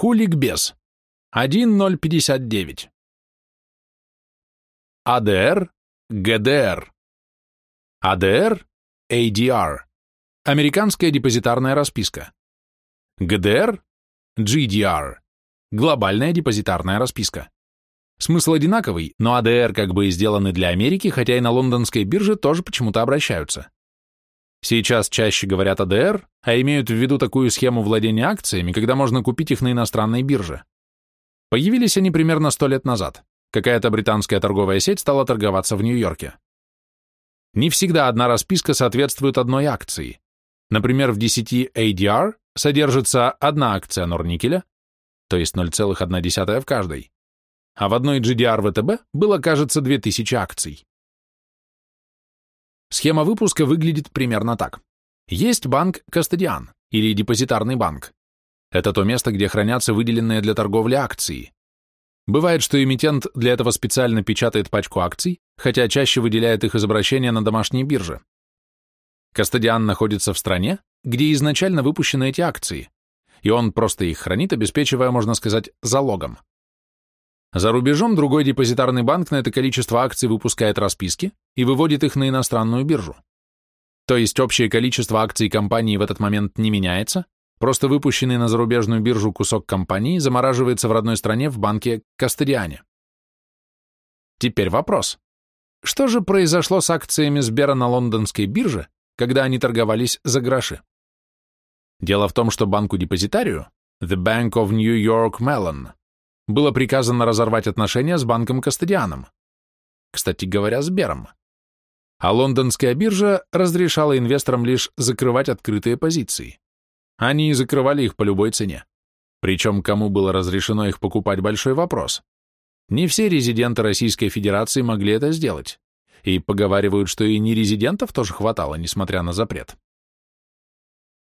Хуликбес. 1.059. АДР, ГДР. АДР, ADR. Американская депозитарная расписка. ГДР, GDR. Глобальная депозитарная расписка. Смысл одинаковый, но АДР как бы сделаны для Америки, хотя и на лондонской бирже тоже почему-то обращаются. Сейчас чаще говорят АДР, а имеют в виду такую схему владения акциями, когда можно купить их на иностранной бирже. Появились они примерно 100 лет назад. Какая-то британская торговая сеть стала торговаться в Нью-Йорке. Не всегда одна расписка соответствует одной акции. Например, в 10 ADR содержится одна акция Норникеля, то есть 0,1 в каждой, а в одной GDR ВТБ было, кажется, 2000 акций. Схема выпуска выглядит примерно так. Есть банк Кастодиан или депозитарный банк. Это то место, где хранятся выделенные для торговли акции. Бывает, что эмитент для этого специально печатает пачку акций, хотя чаще выделяет их из обращения на домашней бирже. Кастодиан находится в стране, где изначально выпущены эти акции, и он просто их хранит, обеспечивая, можно сказать, залогом. За рубежом другой депозитарный банк на это количество акций выпускает расписки и выводит их на иностранную биржу. То есть общее количество акций компании в этот момент не меняется, просто выпущенный на зарубежную биржу кусок компании замораживается в родной стране в банке Кастодиане. Теперь вопрос. Что же произошло с акциями Сбера на лондонской бирже, когда они торговались за гроши? Дело в том, что банку-депозитарию, The Bank of New York Mellon, было приказано разорвать отношения с банком Кастадианом, кстати говоря, с Бером. А лондонская биржа разрешала инвесторам лишь закрывать открытые позиции. Они и закрывали их по любой цене. Причем кому было разрешено их покупать – большой вопрос. Не все резиденты Российской Федерации могли это сделать. И поговаривают, что и нерезидентов тоже хватало, несмотря на запрет.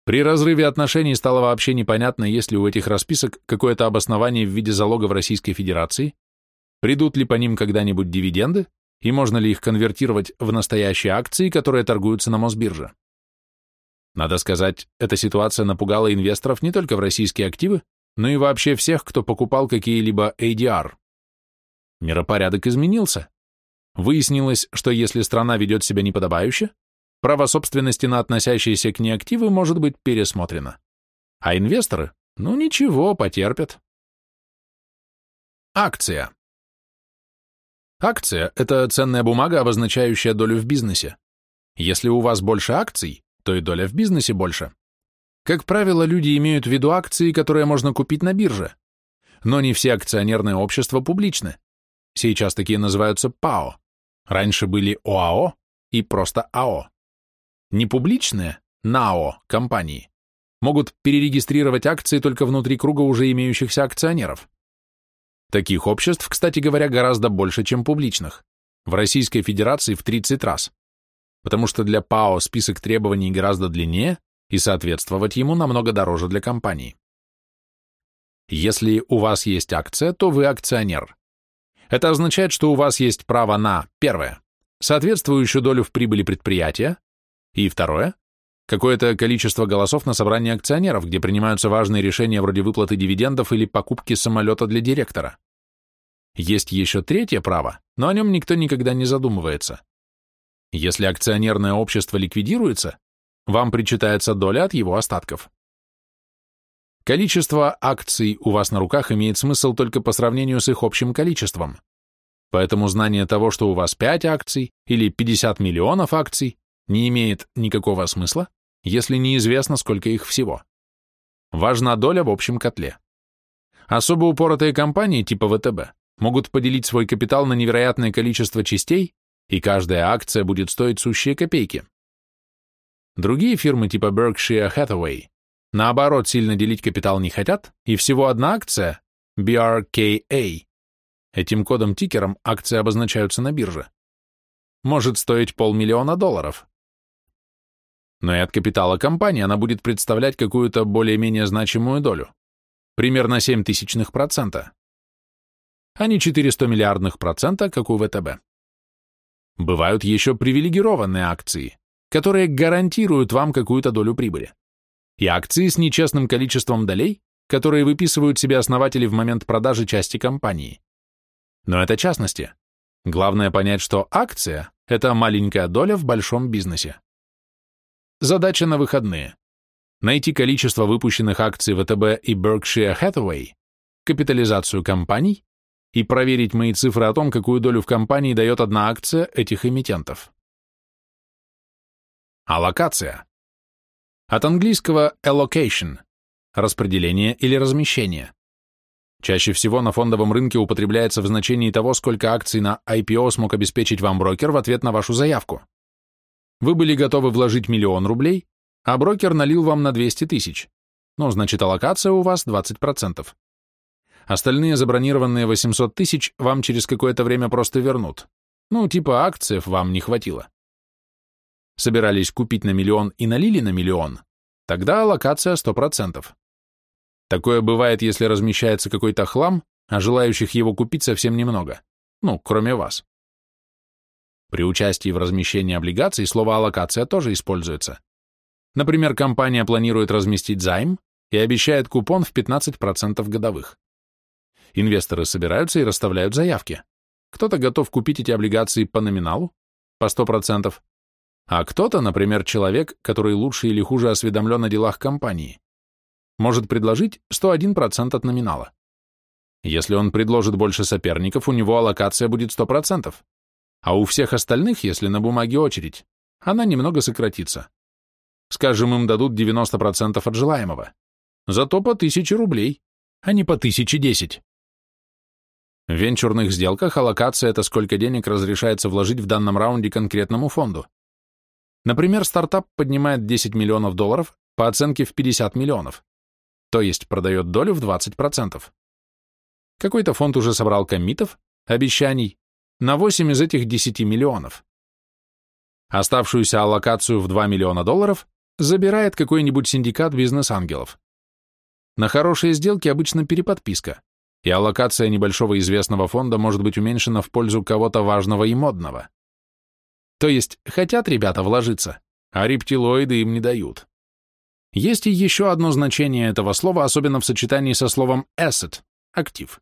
При разрыве отношений стало вообще непонятно, есть ли у этих расписок какое-то обоснование в виде залога в Российской Федерации, придут ли по ним когда-нибудь дивиденды, и можно ли их конвертировать в настоящие акции, которые торгуются на Мосбирже. Надо сказать, эта ситуация напугала инвесторов не только в российские активы, но и вообще всех, кто покупал какие-либо ADR. Миропорядок изменился. Выяснилось, что если страна ведет себя неподобающе, право собственности на относящиеся к ней активы может быть пересмотрено. А инвесторы, ну ничего, потерпят. Акция. Акция – это ценная бумага, обозначающая долю в бизнесе. Если у вас больше акций, то и доля в бизнесе больше. Как правило, люди имеют в виду акции, которые можно купить на бирже. Но не все акционерные общества публичны. Сейчас такие называются ПАО. Раньше были ОАО и просто АО непубличные, НАО, компании, могут перерегистрировать акции только внутри круга уже имеющихся акционеров. Таких обществ, кстати говоря, гораздо больше, чем публичных. В Российской Федерации в 30 раз. Потому что для ПАО список требований гораздо длиннее, и соответствовать ему намного дороже для компании. Если у вас есть акция, то вы акционер. Это означает, что у вас есть право на, первое, соответствующую долю в прибыли предприятия, и второе – какое-то количество голосов на собрании акционеров, где принимаются важные решения вроде выплаты дивидендов или покупки самолета для директора. Есть еще третье право, но о нем никто никогда не задумывается. Если акционерное общество ликвидируется, вам причитается доля от его остатков. Количество акций у вас на руках имеет смысл только по сравнению с их общим количеством. Поэтому знание того, что у вас 5 акций или 50 миллионов акций, не имеет никакого смысла, если неизвестно, сколько их всего. Важна доля в общем котле. Особо упоротые компании типа ВТБ могут поделить свой капитал на невероятное количество частей, и каждая акция будет стоить сущие копейки. Другие фирмы типа Berkshire Hathaway наоборот сильно делить капитал не хотят, и всего одна акция, BRKA, этим кодом-тикером акции обозначаются на бирже, может стоить полмиллиона долларов но и от капитала компании она будет представлять какую-то более-менее значимую долю, примерно 7 тысячных процента, а не 400 миллиардных процента, как у ВТБ. Бывают еще привилегированные акции, которые гарантируют вам какую-то долю прибыли. И акции с нечестным количеством долей которые выписывают себе основатели в момент продажи части компании. Но это частности. Главное понять, что акция – это маленькая доля в большом бизнесе. Задача на выходные. Найти количество выпущенных акций ВТБ и Berkshire Hathaway, капитализацию компаний и проверить мои цифры о том, какую долю в компании дает одна акция этих эмитентов. Аллокация. От английского allocation – распределение или размещение. Чаще всего на фондовом рынке употребляется в значении того, сколько акций на IPO смог обеспечить вам брокер в ответ на вашу заявку. Вы были готовы вложить миллион рублей, а брокер налил вам на 200 тысяч. Ну, значит, аллокация у вас 20%. Остальные забронированные 800 тысяч вам через какое-то время просто вернут. Ну, типа акций вам не хватило. Собирались купить на миллион и налили на миллион, тогда аллокация 100%. Такое бывает, если размещается какой-то хлам, а желающих его купить совсем немного. Ну, кроме вас. При участии в размещении облигаций слово «аллокация» тоже используется. Например, компания планирует разместить займ и обещает купон в 15% годовых. Инвесторы собираются и расставляют заявки. Кто-то готов купить эти облигации по номиналу, по 100%, а кто-то, например, человек, который лучше или хуже осведомлен о делах компании, может предложить 101% от номинала. Если он предложит больше соперников, у него аллокация будет 100%, а у всех остальных, если на бумаге очередь, она немного сократится. Скажем, им дадут 90% от желаемого. Зато по 1000 рублей, а не по 1010. В венчурных сделках аллокация – это сколько денег разрешается вложить в данном раунде конкретному фонду. Например, стартап поднимает 10 миллионов долларов по оценке в 50 миллионов, то есть продает долю в 20%. Какой-то фонд уже собрал коммитов, обещаний, на 8 из этих 10 миллионов. Оставшуюся аллокацию в 2 миллиона долларов забирает какой-нибудь синдикат бизнес-ангелов. На хорошие сделки обычно переподписка, и аллокация небольшого известного фонда может быть уменьшена в пользу кого-то важного и модного. То есть хотят ребята вложиться, а рептилоиды им не дают. Есть и еще одно значение этого слова, особенно в сочетании со словом asset – актив.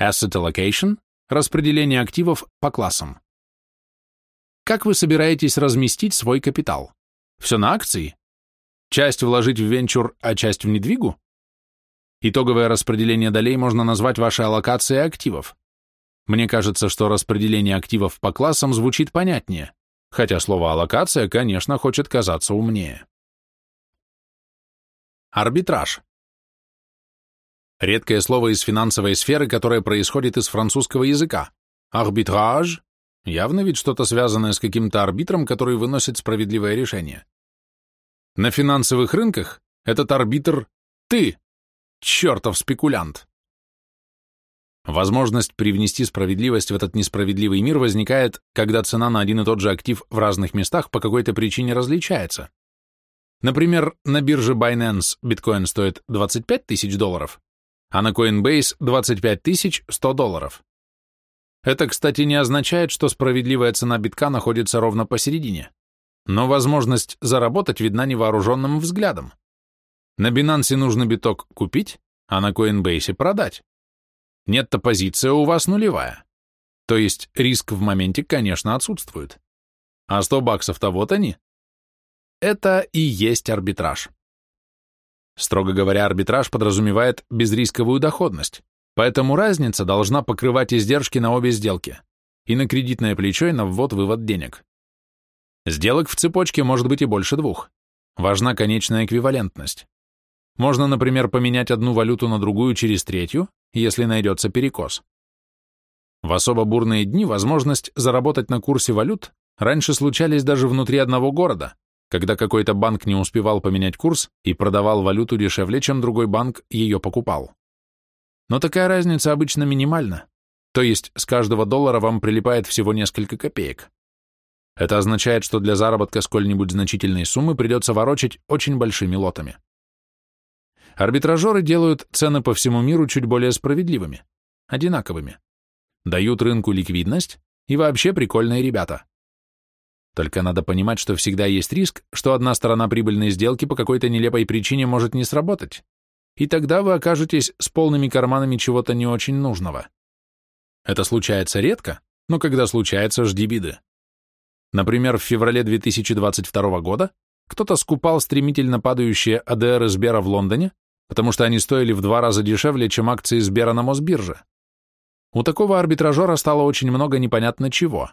Asset allocation – распределение активов по классам. Как вы собираетесь разместить свой капитал? Все на акции? Часть вложить в венчур, а часть в недвигу? Итоговое распределение долей можно назвать вашей аллокацией активов. Мне кажется, что распределение активов по классам звучит понятнее, хотя слово «аллокация», конечно, хочет казаться умнее. Арбитраж. Редкое слово из финансовой сферы, которое происходит из французского языка. Арбитраж – явно ведь что-то связанное с каким-то арбитром, который выносит справедливое решение. На финансовых рынках этот арбитр – ты, чертов спекулянт. Возможность привнести справедливость в этот несправедливый мир возникает, когда цена на один и тот же актив в разных местах по какой-то причине различается. Например, на бирже Binance биткоин стоит 25 тысяч долларов, а на Coinbase 25 тысяч 100 долларов. Это, кстати, не означает, что справедливая цена битка находится ровно посередине, но возможность заработать видна невооруженным взглядом. На Binance нужно биток купить, а на Coinbase продать. Нет-то позиция у вас нулевая. То есть риск в моменте, конечно, отсутствует. А 100 баксов-то вот они. Это и есть арбитраж. Строго говоря, арбитраж подразумевает безрисковую доходность, поэтому разница должна покрывать издержки на обе сделки, и на кредитное плечо, и на ввод-вывод денег. Сделок в цепочке может быть и больше двух. Важна конечная эквивалентность. Можно, например, поменять одну валюту на другую через третью, если найдется перекос. В особо бурные дни возможность заработать на курсе валют раньше случались даже внутри одного города, когда какой-то банк не успевал поменять курс и продавал валюту дешевле, чем другой банк ее покупал. Но такая разница обычно минимальна, то есть с каждого доллара вам прилипает всего несколько копеек. Это означает, что для заработка сколь-нибудь значительной суммы придется ворочать очень большими лотами. Арбитражеры делают цены по всему миру чуть более справедливыми, одинаковыми. Дают рынку ликвидность и вообще прикольные ребята. Только надо понимать, что всегда есть риск, что одна сторона прибыльной сделки по какой-то нелепой причине может не сработать, и тогда вы окажетесь с полными карманами чего-то не очень нужного. Это случается редко, но когда случается, жди беды. Например, в феврале 2022 года кто-то скупал стремительно падающие АДР Сбера в Лондоне, потому что они стоили в два раза дешевле, чем акции Сбера на Мосбирже. У такого арбитражера стало очень много непонятно чего,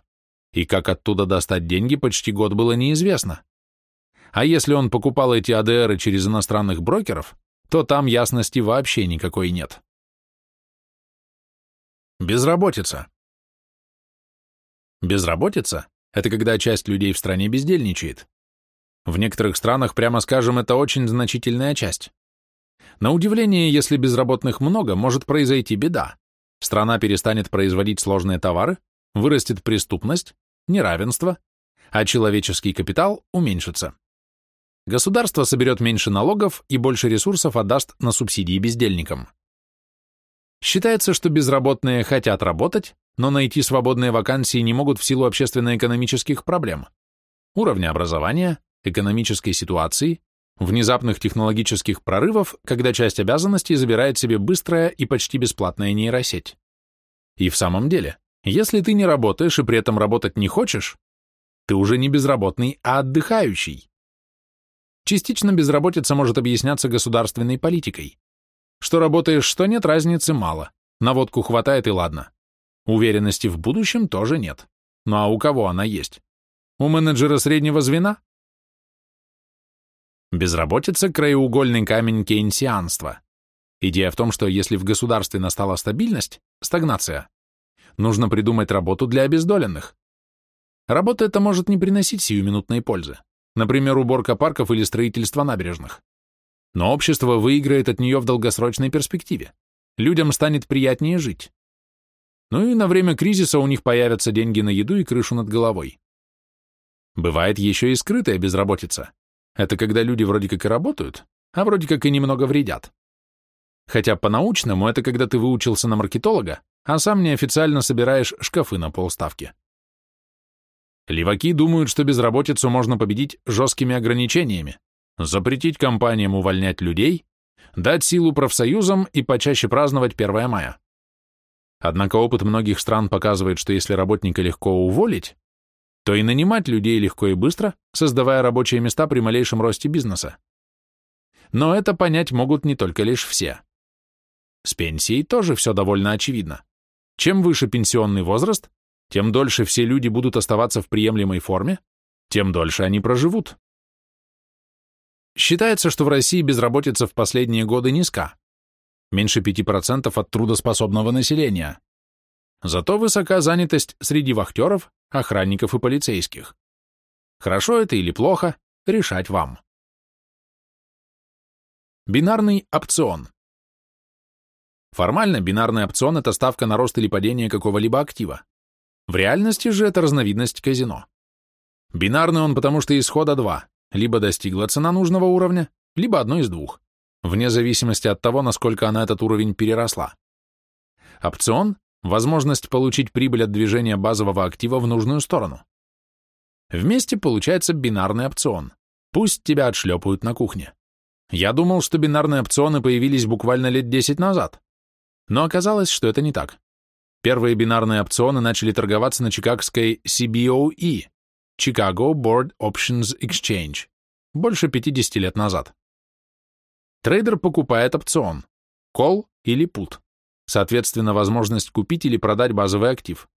и как оттуда достать деньги почти год было неизвестно. А если он покупал эти АДРы через иностранных брокеров, то там ясности вообще никакой нет. Безработица. Безработица – это когда часть людей в стране бездельничает. В некоторых странах, прямо скажем, это очень значительная часть. На удивление, если безработных много, может произойти беда. Страна перестанет производить сложные товары, вырастет преступность, неравенство, а человеческий капитал уменьшится. Государство соберет меньше налогов и больше ресурсов отдаст на субсидии бездельникам. Считается, что безработные хотят работать, но найти свободные вакансии не могут в силу общественно-экономических проблем, уровня образования, экономической ситуации, внезапных технологических прорывов, когда часть обязанностей забирает себе быстрая и почти бесплатная нейросеть. И в самом деле, если ты не работаешь и при этом работать не хочешь, ты уже не безработный, а отдыхающий. Частично безработица может объясняться государственной политикой. Что работаешь, что нет, разницы мало. На водку хватает и ладно. Уверенности в будущем тоже нет. Ну а у кого она есть? У менеджера среднего звена? Безработица – краеугольный камень кейнсианства. Идея в том, что если в государстве настала стабильность, стагнация, нужно придумать работу для обездоленных. Работа эта может не приносить сиюминутной пользы, например, уборка парков или строительство набережных. Но общество выиграет от нее в долгосрочной перспективе. Людям станет приятнее жить. Ну и на время кризиса у них появятся деньги на еду и крышу над головой. Бывает еще и скрытая безработица. Это когда люди вроде как и работают, а вроде как и немного вредят. Хотя по-научному это когда ты выучился на маркетолога, а сам неофициально собираешь шкафы на полставки. Леваки думают, что безработицу можно победить жесткими ограничениями, запретить компаниям увольнять людей, дать силу профсоюзам и почаще праздновать 1 мая. Однако опыт многих стран показывает, что если работника легко уволить, то и нанимать людей легко и быстро, создавая рабочие места при малейшем росте бизнеса. Но это понять могут не только лишь все. С пенсией тоже все довольно очевидно. Чем выше пенсионный возраст, тем дольше все люди будут оставаться в приемлемой форме, тем дольше они проживут. Считается, что в России безработица в последние годы низка, меньше 5% от трудоспособного населения. Зато высока занятость среди вахтеров, охранников и полицейских. Хорошо это или плохо, решать вам. Бинарный опцион. Формально бинарный опцион – это ставка на рост или падение какого-либо актива. В реальности же это разновидность казино. Бинарный он потому, что исхода два. Либо достигла цена нужного уровня, либо одно из двух, вне зависимости от того, насколько она этот уровень переросла. Опцион возможность получить прибыль от движения базового актива в нужную сторону. Вместе получается бинарный опцион. Пусть тебя отшлепают на кухне. Я думал, что бинарные опционы появились буквально лет 10 назад. Но оказалось, что это не так. Первые бинарные опционы начали торговаться на чикагской CBOE, Chicago Board Options Exchange, больше 50 лет назад. Трейдер покупает опцион, call или put соответственно, возможность купить или продать базовый актив.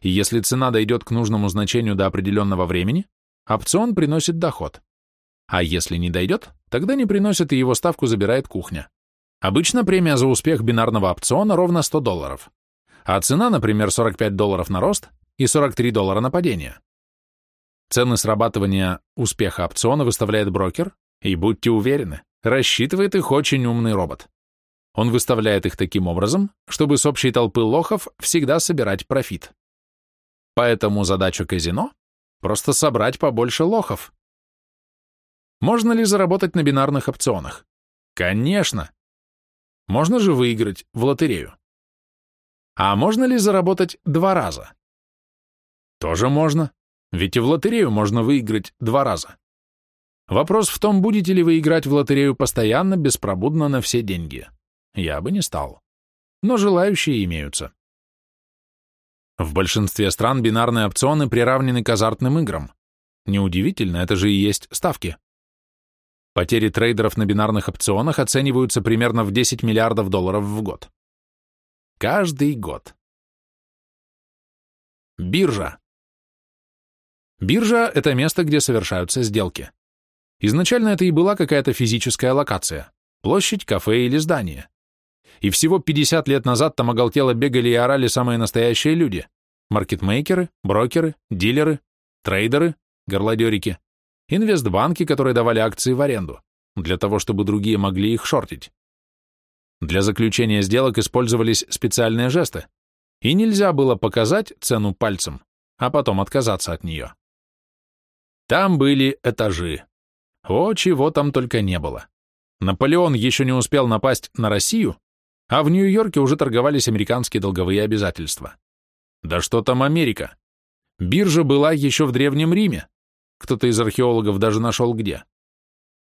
И если цена дойдет к нужному значению до определенного времени, опцион приносит доход. А если не дойдет, тогда не приносит и его ставку забирает кухня. Обычно премия за успех бинарного опциона ровно 100 долларов, а цена, например, 45 долларов на рост и 43 доллара на падение. Цены срабатывания успеха опциона выставляет брокер, и будьте уверены, рассчитывает их очень умный робот. Он выставляет их таким образом, чтобы с общей толпы лохов всегда собирать профит. Поэтому задача казино – просто собрать побольше лохов. Можно ли заработать на бинарных опционах? Конечно. Можно же выиграть в лотерею. А можно ли заработать два раза? Тоже можно, ведь и в лотерею можно выиграть два раза. Вопрос в том, будете ли вы играть в лотерею постоянно, беспробудно на все деньги. Я бы не стал. Но желающие имеются. В большинстве стран бинарные опционы приравнены к азартным играм. Неудивительно, это же и есть ставки. Потери трейдеров на бинарных опционах оцениваются примерно в 10 миллиардов долларов в год. Каждый год. Биржа. Биржа – это место, где совершаются сделки. Изначально это и была какая-то физическая локация – площадь, кафе или здание. И всего 50 лет назад там оголтело бегали и орали самые настоящие люди – маркетмейкеры, брокеры, дилеры, трейдеры, горлодерики, инвестбанки, которые давали акции в аренду, для того, чтобы другие могли их шортить. Для заключения сделок использовались специальные жесты, и нельзя было показать цену пальцем, а потом отказаться от нее. Там были этажи. О, чего там только не было. Наполеон еще не успел напасть на Россию, а в Нью-Йорке уже торговались американские долговые обязательства. Да что там Америка? Биржа была еще в Древнем Риме, кто-то из археологов даже нашел где.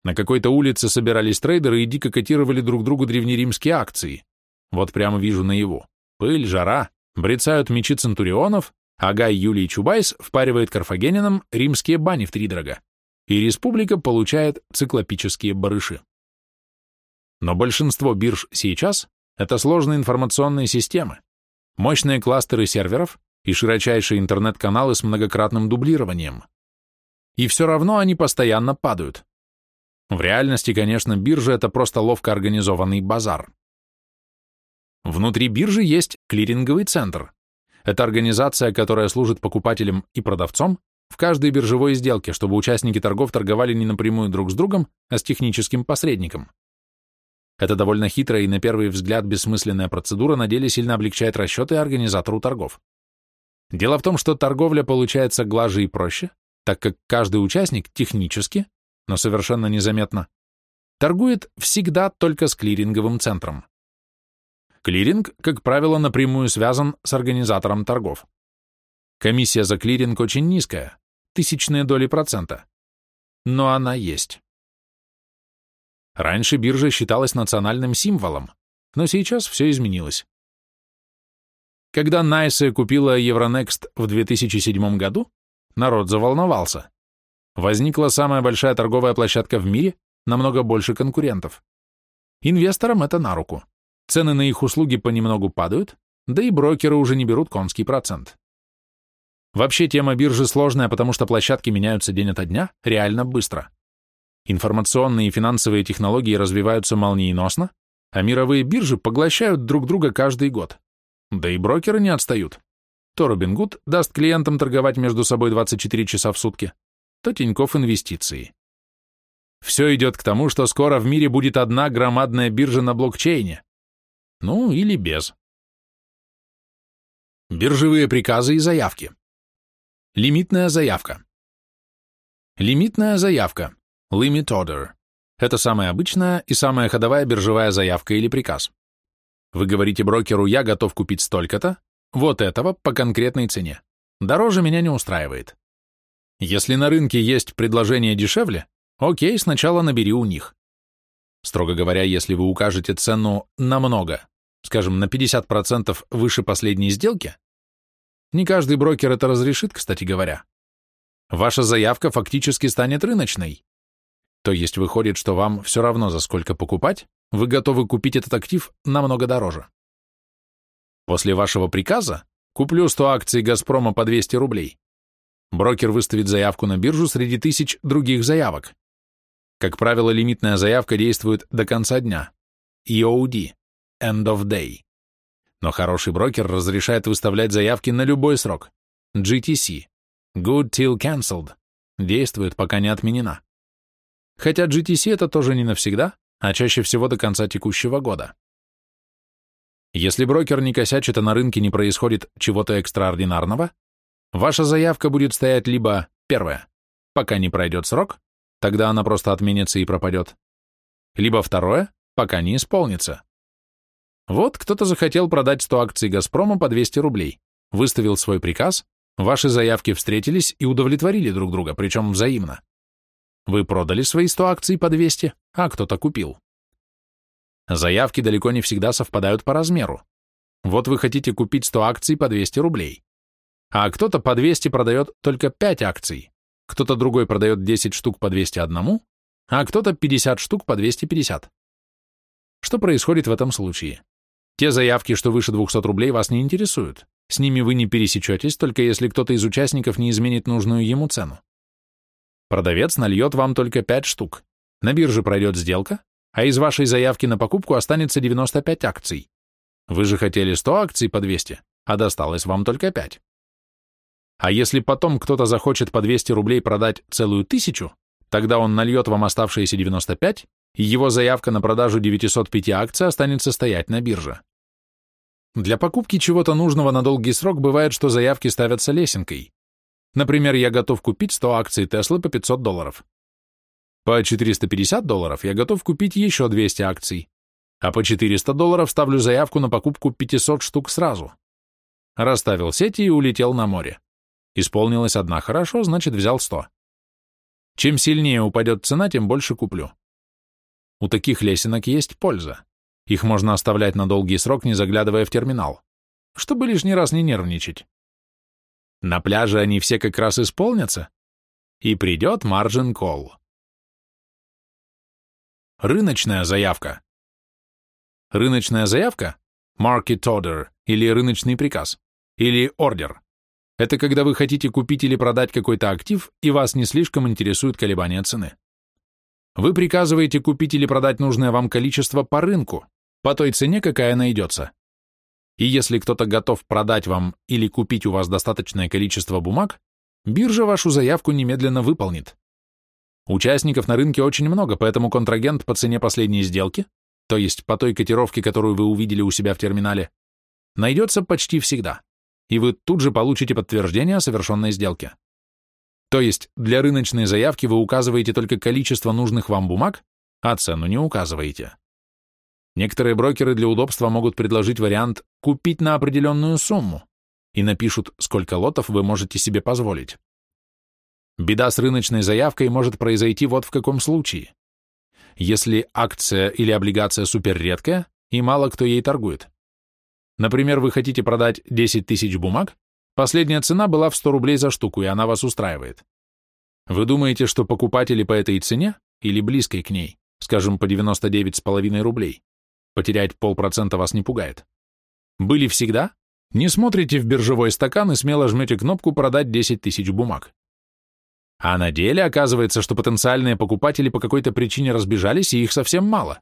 На какой-то улице собирались трейдеры и дико котировали друг другу древнеримские акции. Вот прямо вижу наяву. Пыль, жара, брецают мечи центурионов, а Гай Юлий Чубайс впаривает карфагенинам римские бани в втридорога, и республика получает циклопические барыши. Но большинство бирж сейчас — это сложные информационные системы, мощные кластеры серверов и широчайшие интернет-каналы с многократным дублированием и все равно они постоянно падают. В реальности, конечно, биржа – это просто ловко организованный базар. Внутри биржи есть клиринговый центр. Это организация, которая служит покупателям и продавцом в каждой биржевой сделке, чтобы участники торгов торговали не напрямую друг с другом, а с техническим посредником. Это довольно хитрая и на первый взгляд бессмысленная процедура на деле сильно облегчает расчеты организатору торгов. Дело в том, что торговля получается глаже и проще, так как каждый участник технически, но совершенно незаметно, торгует всегда только с клиринговым центром. Клиринг, как правило, напрямую связан с организатором торгов. Комиссия за клиринг очень низкая, тысячные доли процента, но она есть. Раньше биржа считалась национальным символом, но сейчас все изменилось. Когда Найсе купила Euronext в 2007 году, Народ заволновался. Возникла самая большая торговая площадка в мире, намного больше конкурентов. Инвесторам это на руку. Цены на их услуги понемногу падают, да и брокеры уже не берут конский процент. Вообще тема биржи сложная, потому что площадки меняются день ото дня реально быстро. Информационные и финансовые технологии развиваются молниеносно, а мировые биржи поглощают друг друга каждый год. Да и брокеры не отстают. То Робингуд даст клиентам торговать между собой 24 часа в сутки, то Тинькофф инвестиции. Все идет к тому, что скоро в мире будет одна громадная биржа на блокчейне. Ну, или без. Биржевые приказы и заявки. Лимитная заявка. Лимитная заявка. Limit order. Это самая обычная и самая ходовая биржевая заявка или приказ. Вы говорите брокеру «я готов купить столько-то», вот этого по конкретной цене. Дороже меня не устраивает. Если на рынке есть предложение дешевле, окей, сначала набери у них. Строго говоря, если вы укажете цену намного, скажем, на 50% выше последней сделки, не каждый брокер это разрешит, кстати говоря. Ваша заявка фактически станет рыночной. То есть выходит, что вам все равно за сколько покупать, вы готовы купить этот актив намного дороже. После вашего приказа куплю 100 акций «Газпрома» по 200 рублей. Брокер выставит заявку на биржу среди тысяч других заявок. Как правило, лимитная заявка действует до конца дня. EOD – End of Day. Но хороший брокер разрешает выставлять заявки на любой срок. GTC – Good Till Cancelled – действует, пока не отменена. Хотя GTC это тоже не навсегда, а чаще всего до конца текущего года. Если брокер не косячит, а на рынке не происходит чего-то экстраординарного, ваша заявка будет стоять либо, первое, пока не пройдет срок, тогда она просто отменится и пропадет, либо второе, пока не исполнится. Вот кто-то захотел продать 100 акций «Газпрома» по 200 рублей, выставил свой приказ, ваши заявки встретились и удовлетворили друг друга, причем взаимно. Вы продали свои 100 акций по 200, а кто-то купил. Заявки далеко не всегда совпадают по размеру. Вот вы хотите купить 100 акций по 200 рублей. А кто-то по 200 продает только 5 акций, кто-то другой продает 10 штук по 201, а кто-то 50 штук по 250. Что происходит в этом случае? Те заявки, что выше 200 рублей, вас не интересуют. С ними вы не пересечетесь, только если кто-то из участников не изменит нужную ему цену. Продавец нальет вам только 5 штук. На бирже пройдет сделка, а из вашей заявки на покупку останется 95 акций. Вы же хотели 100 акций по 200, а досталось вам только 5. А если потом кто-то захочет по 200 рублей продать целую тысячу, тогда он нальет вам оставшиеся 95, и его заявка на продажу 905 акций останется стоять на бирже. Для покупки чего-то нужного на долгий срок бывает, что заявки ставятся лесенкой. Например, я готов купить 100 акций Теслы по 500 долларов. По 450 долларов я готов купить еще 200 акций, а по 400 долларов ставлю заявку на покупку 500 штук сразу. Расставил сети и улетел на море. Исполнилась одна хорошо, значит взял 100. Чем сильнее упадет цена, тем больше куплю. У таких лесенок есть польза. Их можно оставлять на долгий срок, не заглядывая в терминал, чтобы лишний раз не нервничать. На пляже они все как раз исполнятся, и придет маржин колл. Рыночная заявка. Рыночная заявка – market order или рыночный приказ, или ордер. Это когда вы хотите купить или продать какой-то актив, и вас не слишком интересует колебания цены. Вы приказываете купить или продать нужное вам количество по рынку, по той цене, какая найдется. И если кто-то готов продать вам или купить у вас достаточное количество бумаг, биржа вашу заявку немедленно выполнит. Участников на рынке очень много, поэтому контрагент по цене последней сделки, то есть по той котировке, которую вы увидели у себя в терминале, найдется почти всегда, и вы тут же получите подтверждение о совершенной сделке. То есть для рыночной заявки вы указываете только количество нужных вам бумаг, а цену не указываете. Некоторые брокеры для удобства могут предложить вариант «купить на определенную сумму» и напишут, сколько лотов вы можете себе позволить. Беда с рыночной заявкой может произойти вот в каком случае. Если акция или облигация суперредкая, и мало кто ей торгует. Например, вы хотите продать 10 тысяч бумаг, Последняя цена была в 100 рублей за штуку, и она вас устраивает. Вы думаете, что покупатели по этой цене, или близкой к ней, скажем, по 99,5 рублей, потерять полпроцента вас не пугает? Были всегда? Не смотрите в биржевой стакан и смело жмете кнопку «Продать 10 тысяч бумаг». А на деле оказывается, что потенциальные покупатели по какой-то причине разбежались, и их совсем мало.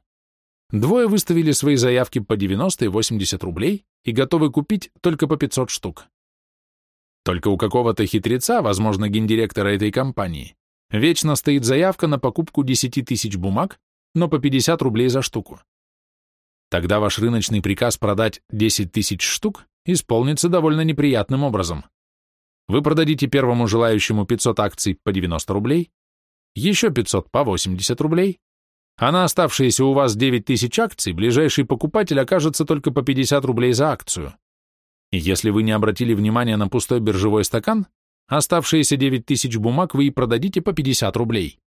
Двое выставили свои заявки по 90 и 80 рублей и готовы купить только по 500 штук. Только у какого-то хитреца, возможно, гендиректора этой компании, вечно стоит заявка на покупку 10 тысяч бумаг, но по 50 рублей за штуку. Тогда ваш рыночный приказ продать 10 тысяч штук исполнится довольно неприятным образом. Вы продадите первому желающему 500 акций по 90 рублей, еще 500 по 80 рублей, а на оставшиеся у вас 9 тысяч акций ближайший покупатель окажется только по 50 рублей за акцию. И если вы не обратили внимания на пустой биржевой стакан, оставшиеся 9 тысяч бумаг вы и продадите по 50 рублей.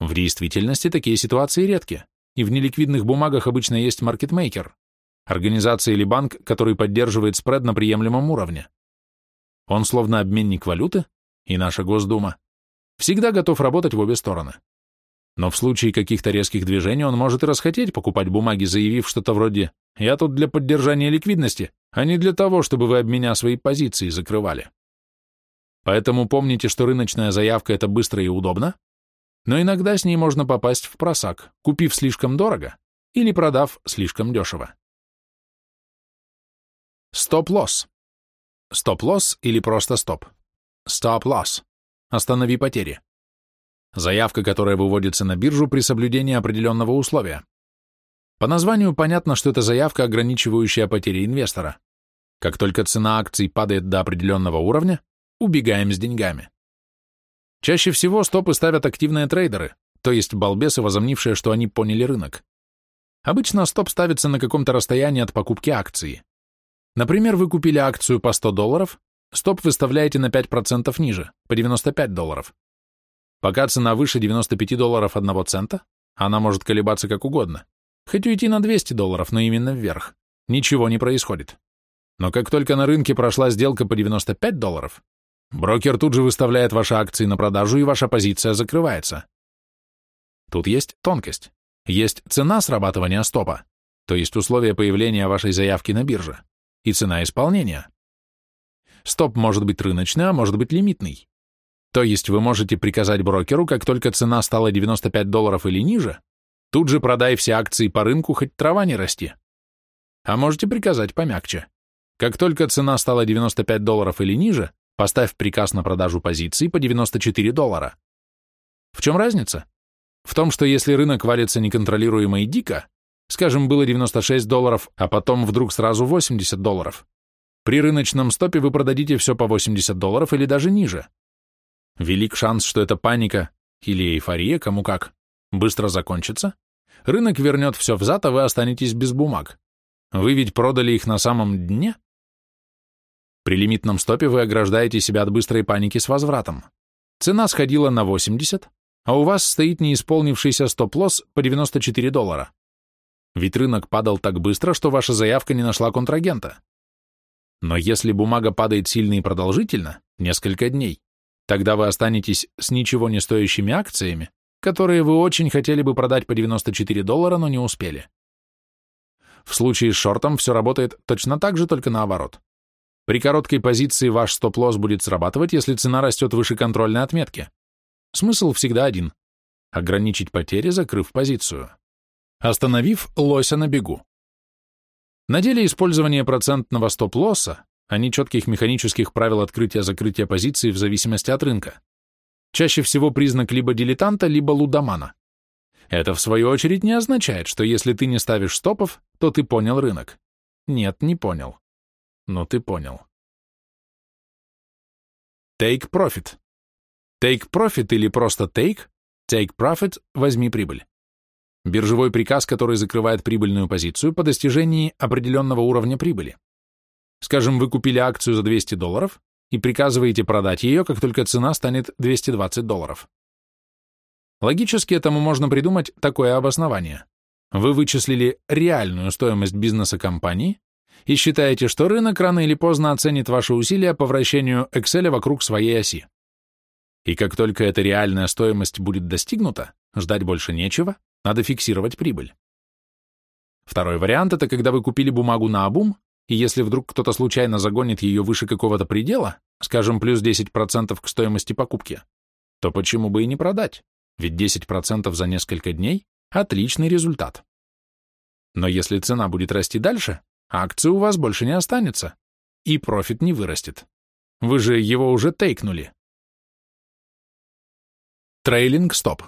В действительности такие ситуации редки, и в неликвидных бумагах обычно есть маркетмейкер, организация или банк, который поддерживает спред на приемлемом уровне. Он словно обменник валюты, и наша Госдума, всегда готов работать в обе стороны. Но в случае каких-то резких движений он может и расхотеть покупать бумаги, заявив что-то вроде «я тут для поддержания ликвидности, а не для того, чтобы вы об меня свои позиции закрывали». Поэтому помните, что рыночная заявка – это быстро и удобно, но иногда с ней можно попасть в просак, купив слишком дорого или продав слишком дешево. Стоп-лосс. Стоп-лосс или просто стоп. Стоп-лосс. Останови потери. Заявка, которая выводится на биржу при соблюдении определенного условия. По названию понятно, что это заявка, ограничивающая потери инвестора. Как только цена акций падает до определенного уровня, убегаем с деньгами. Чаще всего стопы ставят активные трейдеры, то есть балбесы, возомнившие, что они поняли рынок. Обычно стоп ставится на каком-то расстоянии от покупки акции. Например, вы купили акцию по 100 долларов, стоп выставляете на 5% ниже, по 95 долларов. Пока цена выше 95 долларов одного цента, она может колебаться как угодно, хоть уйти на 200 долларов, но именно вверх, ничего не происходит. Но как только на рынке прошла сделка по 95 долларов, брокер тут же выставляет ваши акции на продажу, и ваша позиция закрывается. Тут есть тонкость. Есть цена срабатывания стопа, то есть условия появления вашей заявки на бирже, и цена исполнения. Стоп может быть рыночный, а может быть лимитный. То есть вы можете приказать брокеру, как только цена стала 95 долларов или ниже, тут же продай все акции по рынку, хоть трава не расти. А можете приказать помягче. Как только цена стала 95 долларов или ниже, поставь приказ на продажу позиций по 94 доллара. В чем разница? В том, что если рынок валится неконтролируемо и дико, скажем, было 96 долларов, а потом вдруг сразу 80 долларов, при рыночном стопе вы продадите все по 80 долларов или даже ниже. Велик шанс, что эта паника или эйфория, кому как, быстро закончится, рынок вернет все взад, а вы останетесь без бумаг. Вы ведь продали их на самом дне? При лимитном стопе вы ограждаете себя от быстрой паники с возвратом. Цена сходила на 80, а у вас стоит неисполнившийся стоп-лосс по 94 доллара. Ведь рынок падал так быстро, что ваша заявка не нашла контрагента. Но если бумага падает сильно и продолжительно, несколько дней, Тогда вы останетесь с ничего не стоящими акциями, которые вы очень хотели бы продать по 94 доллара, но не успели. В случае с шортом все работает точно так же, только наоборот. При короткой позиции ваш стоп-лосс будет срабатывать, если цена растет выше контрольной отметки. Смысл всегда один – ограничить потери, закрыв позицию. Остановив лося на бегу. На деле использование процентного стоп-лосса а не четких механических правил открытия-закрытия позиции в зависимости от рынка. Чаще всего признак либо дилетанта, либо лудомана. Это, в свою очередь, не означает, что если ты не ставишь стопов, то ты понял рынок. Нет, не понял. Но ты понял. Take profit. Take profit или просто take, take profit, возьми прибыль. Биржевой приказ, который закрывает прибыльную позицию по достижении определенного уровня прибыли. Скажем, вы купили акцию за 200 долларов и приказываете продать ее, как только цена станет 220 долларов. Логически этому можно придумать такое обоснование. Вы вычислили реальную стоимость бизнеса компании и считаете, что рынок рано или поздно оценит ваши усилия по вращению Excel вокруг своей оси. И как только эта реальная стоимость будет достигнута, ждать больше нечего, надо фиксировать прибыль. Второй вариант – это когда вы купили бумагу на обум и если вдруг кто-то случайно загонит ее выше какого-то предела, скажем, плюс 10% к стоимости покупки, то почему бы и не продать? Ведь 10% за несколько дней – отличный результат. Но если цена будет расти дальше, акции у вас больше не останется, и профит не вырастет. Вы же его уже тейкнули. Trailing stop.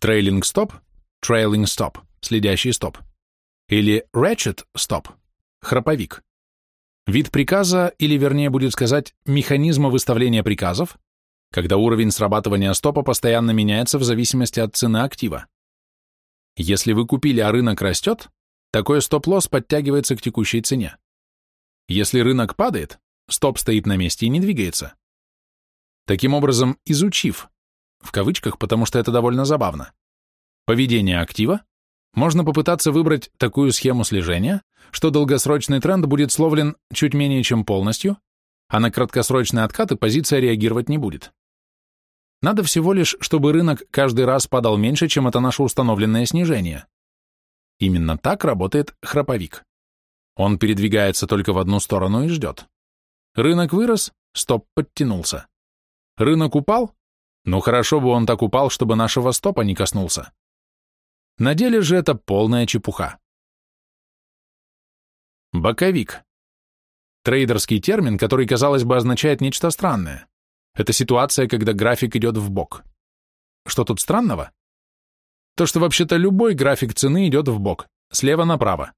Trailing stop, trailing stop, следящий стоп. Или ratchet stop Храповик. Вид приказа, или вернее будет сказать, механизма выставления приказов, когда уровень срабатывания стопа постоянно меняется в зависимости от цены актива. Если вы купили, а рынок растет, такой стоп-лосс подтягивается к текущей цене. Если рынок падает, стоп стоит на месте и не двигается. Таким образом, изучив, в кавычках, потому что это довольно забавно, поведение актива, можно попытаться выбрать такую схему слежения, что долгосрочный тренд будет словлен чуть менее чем полностью, а на краткосрочные откаты позиция реагировать не будет. Надо всего лишь, чтобы рынок каждый раз падал меньше, чем это наше установленное снижение. Именно так работает храповик. Он передвигается только в одну сторону и ждет. Рынок вырос, стоп подтянулся. Рынок упал? Ну хорошо бы он так упал, чтобы нашего стопа не коснулся. На деле же это полная чепуха. Боковик. Трейдерский термин, который, казалось бы, означает нечто странное. Это ситуация, когда график идет в бок. Что тут странного? То, что вообще-то любой график цены идет в бок, слева направо.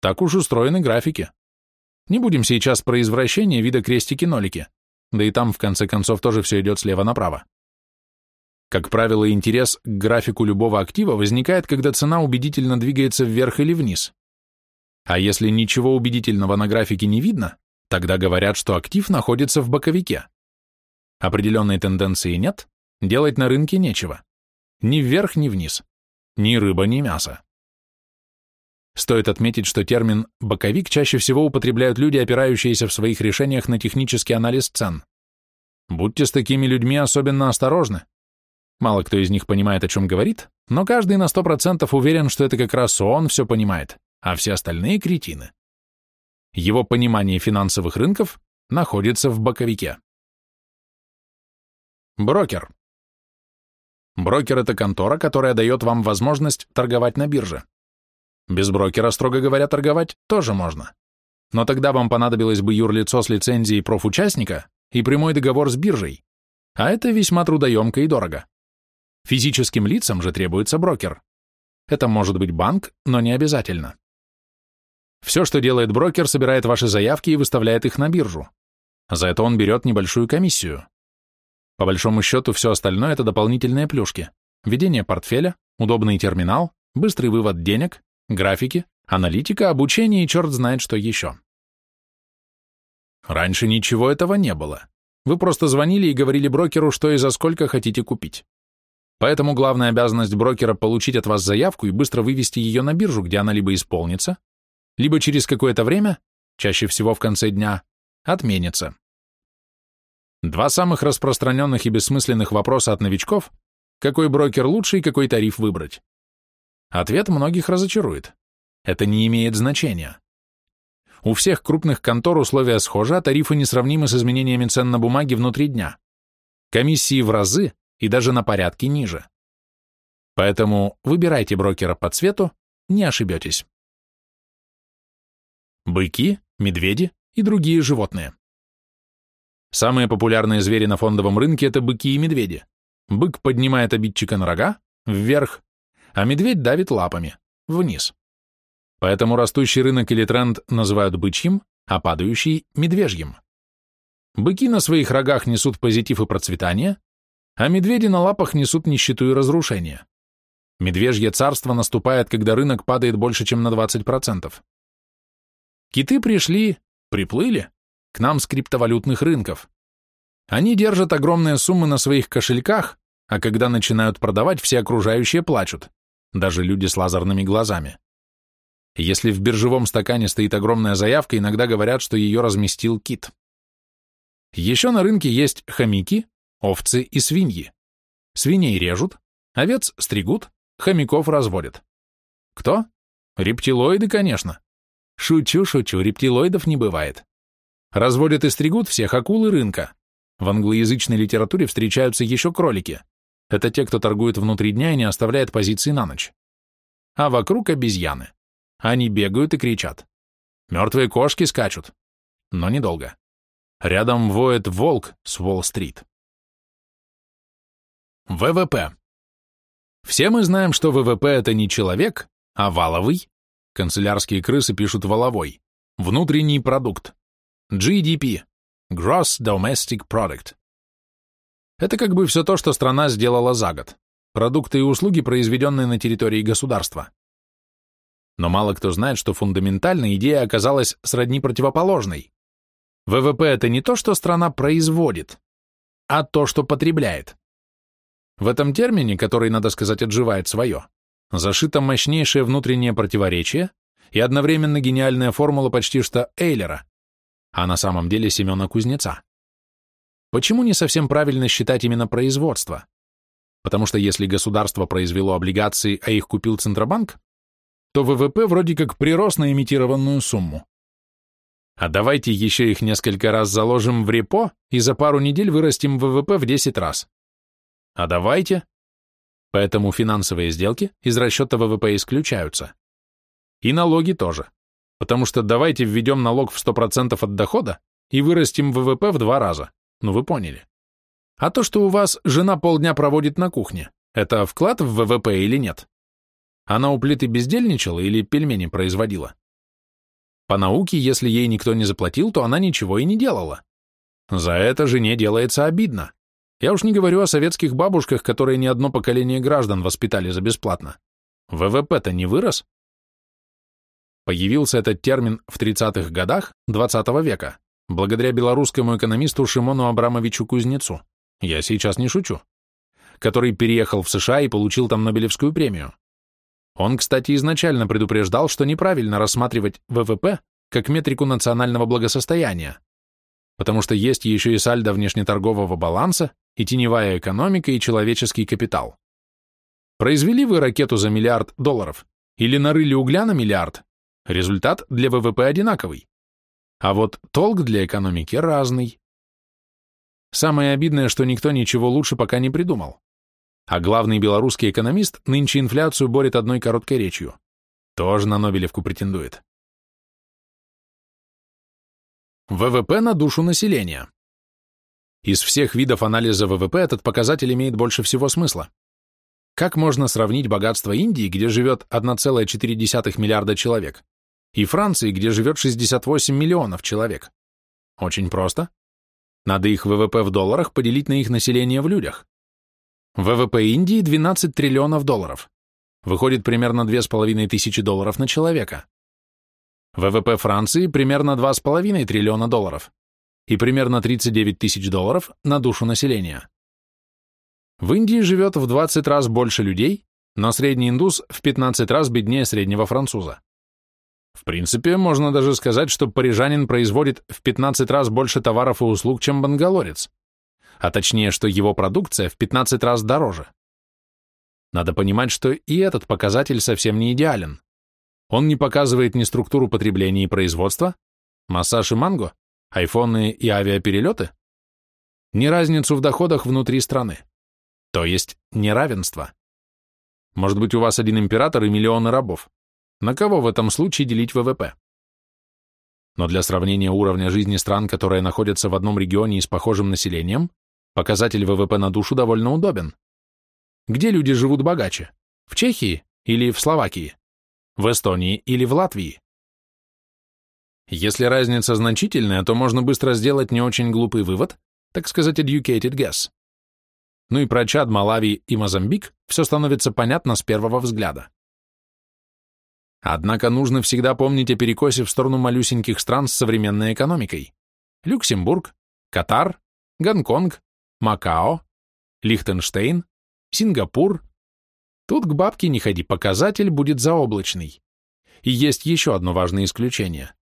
Так уж устроены графики. Не будем сейчас про извращение вида крестики-нолики, да и там, в конце концов, тоже все идет слева направо. Как правило, интерес к графику любого актива возникает, когда цена убедительно двигается вверх или вниз. А если ничего убедительного на графике не видно, тогда говорят, что актив находится в боковике. Определенной тенденции нет, делать на рынке нечего. Ни вверх, ни вниз. Ни рыба, ни мясо. Стоит отметить, что термин «боковик» чаще всего употребляют люди, опирающиеся в своих решениях на технический анализ цен. Будьте с такими людьми особенно осторожны. Мало кто из них понимает, о чем говорит, но каждый на 100% уверен, что это как раз он все понимает, а все остальные — кретины. Его понимание финансовых рынков находится в боковике. Брокер. Брокер – это контора, которая дает вам возможность торговать на бирже. Без брокера, строго говоря, торговать тоже можно. Но тогда вам понадобилось бы юрлицо с лицензией профучастника и прямой договор с биржей, а это весьма трудоемко и дорого. Физическим лицам же требуется брокер. Это может быть банк, но не обязательно. Все, что делает брокер, собирает ваши заявки и выставляет их на биржу. За это он берет небольшую комиссию. По большому счету, все остальное – это дополнительные плюшки. Ведение портфеля, удобный терминал, быстрый вывод денег, графики, аналитика, обучение и черт знает что еще. Раньше ничего этого не было. Вы просто звонили и говорили брокеру, что и за сколько хотите купить. Поэтому главная обязанность брокера – получить от вас заявку и быстро вывести ее на биржу, где она либо исполнится, либо через какое-то время, чаще всего в конце дня, отменится. Два самых распространенных и бессмысленных вопроса от новичков – какой брокер лучше и какой тариф выбрать? Ответ многих разочарует. Это не имеет значения. У всех крупных контор условия схожи, а тарифы несравнимы с изменениями цен на бумаге внутри дня. Комиссии в разы и даже на порядки ниже. Поэтому выбирайте брокера по цвету, не ошибетесь. Быки, медведи и другие животные. Самые популярные звери на фондовом рынке – это быки и медведи. Бык поднимает обидчика на рога, вверх, а медведь давит лапами, вниз. Поэтому растущий рынок или тренд называют бычьим, а падающий – медвежьим. Быки на своих рогах несут позитив и процветание, а медведи на лапах несут нищету и разрушение. Медвежье царство наступает, когда рынок падает больше, чем на 20%. Киты пришли, приплыли к нам с криптовалютных рынков. Они держат огромные суммы на своих кошельках, а когда начинают продавать, все окружающие плачут даже люди с лазерными глазами. Если в биржевом стакане стоит огромная заявка, иногда говорят, что ее разместил кит. Еще на рынке есть хомяки, овцы и свиньи. Свиней режут, овец стригут, хомяков разводят. Кто? Рептилоиды, конечно. Шучу, шучу, рептилоидов не бывает. Разводят и стригут всех акулы рынка. В англоязычной литературе встречаются еще кролики. Это те, кто торгует внутри дня и не оставляет позиции на ночь. А вокруг обезьяны. Они бегают и кричат. Мертвые кошки скачут. Но недолго. Рядом воет волк с Уолл-стрит. ВВП. Все мы знаем, что ВВП – это не человек, а валовый, канцелярские крысы пишут валовой, внутренний продукт, GDP – Gross Domestic Product. Это как бы все то, что страна сделала за год. Продукты и услуги, произведенные на территории государства. Но мало кто знает, что фундаментально идея оказалась сродни противоположной. ВВП – это не то, что страна производит, а то, что потребляет. В этом термине, который, надо сказать, отживает свое, зашито мощнейшее внутреннее противоречие и одновременно гениальная формула почти что Эйлера, а на самом деле Семена Кузнеца. Почему не совсем правильно считать именно производство? Потому что если государство произвело облигации, а их купил Центробанк, то ВВП вроде как прирос на имитированную сумму. А давайте еще их несколько раз заложим в репо и за пару недель вырастим ВВП в 10 раз. А давайте. Поэтому финансовые сделки из расчета ВВП исключаются. И налоги тоже. Потому что давайте введем налог в 100% от дохода и вырастим ВВП в два раза. Ну, вы поняли. А то, что у вас жена полдня проводит на кухне, это вклад в ВВП или нет? Она у плиты бездельничала или пельмени производила? По науке, если ей никто не заплатил, то она ничего и не делала. За это жене делается обидно. Я уж не говорю о советских бабушках, которые ни одно поколение граждан воспитали за бесплатно. ВВП-то не вырос. Появился этот термин в 30-х годах 20 -го века благодаря белорусскому экономисту Шимону Абрамовичу Кузнецу. Я сейчас не шучу. который переехал в США и получил там Нобелевскую премию. Он, кстати, изначально предупреждал, что неправильно рассматривать ВВП как метрику национального благосостояния, потому что есть еще и сальдо внешнеторгового баланса, и теневая экономика, и человеческий капитал. Произвели вы ракету за миллиард долларов или нарыли угля на миллиард, результат для ВВП одинаковый. А вот толк для экономики разный. Самое обидное, что никто ничего лучше пока не придумал. А главный белорусский экономист нынче инфляцию борет одной короткой речью. Тоже на Нобелевку претендует. ВВП на душу населения. Из всех видов анализа ВВП этот показатель имеет больше всего смысла. Как можно сравнить богатство Индии, где живет 1,4 миллиарда человек, и Франции, где живет 68 миллионов человек? Очень просто. Надо их ВВП в долларах поделить на их население в людях. ВВП Индии 12 триллионов долларов. Выходит примерно 2500 долларов на человека. ВВП Франции примерно 2,5 триллиона долларов и примерно 39 тысяч долларов на душу населения. В Индии живет в 20 раз больше людей, но средний индус в 15 раз беднее среднего француза. В принципе, можно даже сказать, что парижанин производит в 15 раз больше товаров и услуг, чем бангалорец а точнее, что его продукция в 15 раз дороже. Надо понимать, что и этот показатель совсем не идеален. Он не показывает ни структуру потребления и производства, массаж и манго, айфоны и авиаперелеты, ни разницу в доходах внутри страны, то есть неравенство. Может быть, у вас один император и миллионы рабов. На кого в этом случае делить ВВП? Но для сравнения уровня жизни стран, которые находятся в одном регионе и с похожим населением, Показатель ВВП на душу довольно удобен. Где люди живут богаче? В Чехии или в Словакии? В Эстонии или в Латвии? Если разница значительная, то можно быстро сделать не очень глупый вывод, так сказать, educated guess. Ну и про Чад, Малави и Мозамбик все становится понятно с первого взгляда. Однако нужно всегда помнить о перекосе в сторону малюсеньких стран с современной экономикой. Люксембург, Катар, Гонконг, Макао, Лихтенштейн, Сингапур. Тут к бабке не ходи, показатель будет заоблачный. И есть еще одно важное исключение.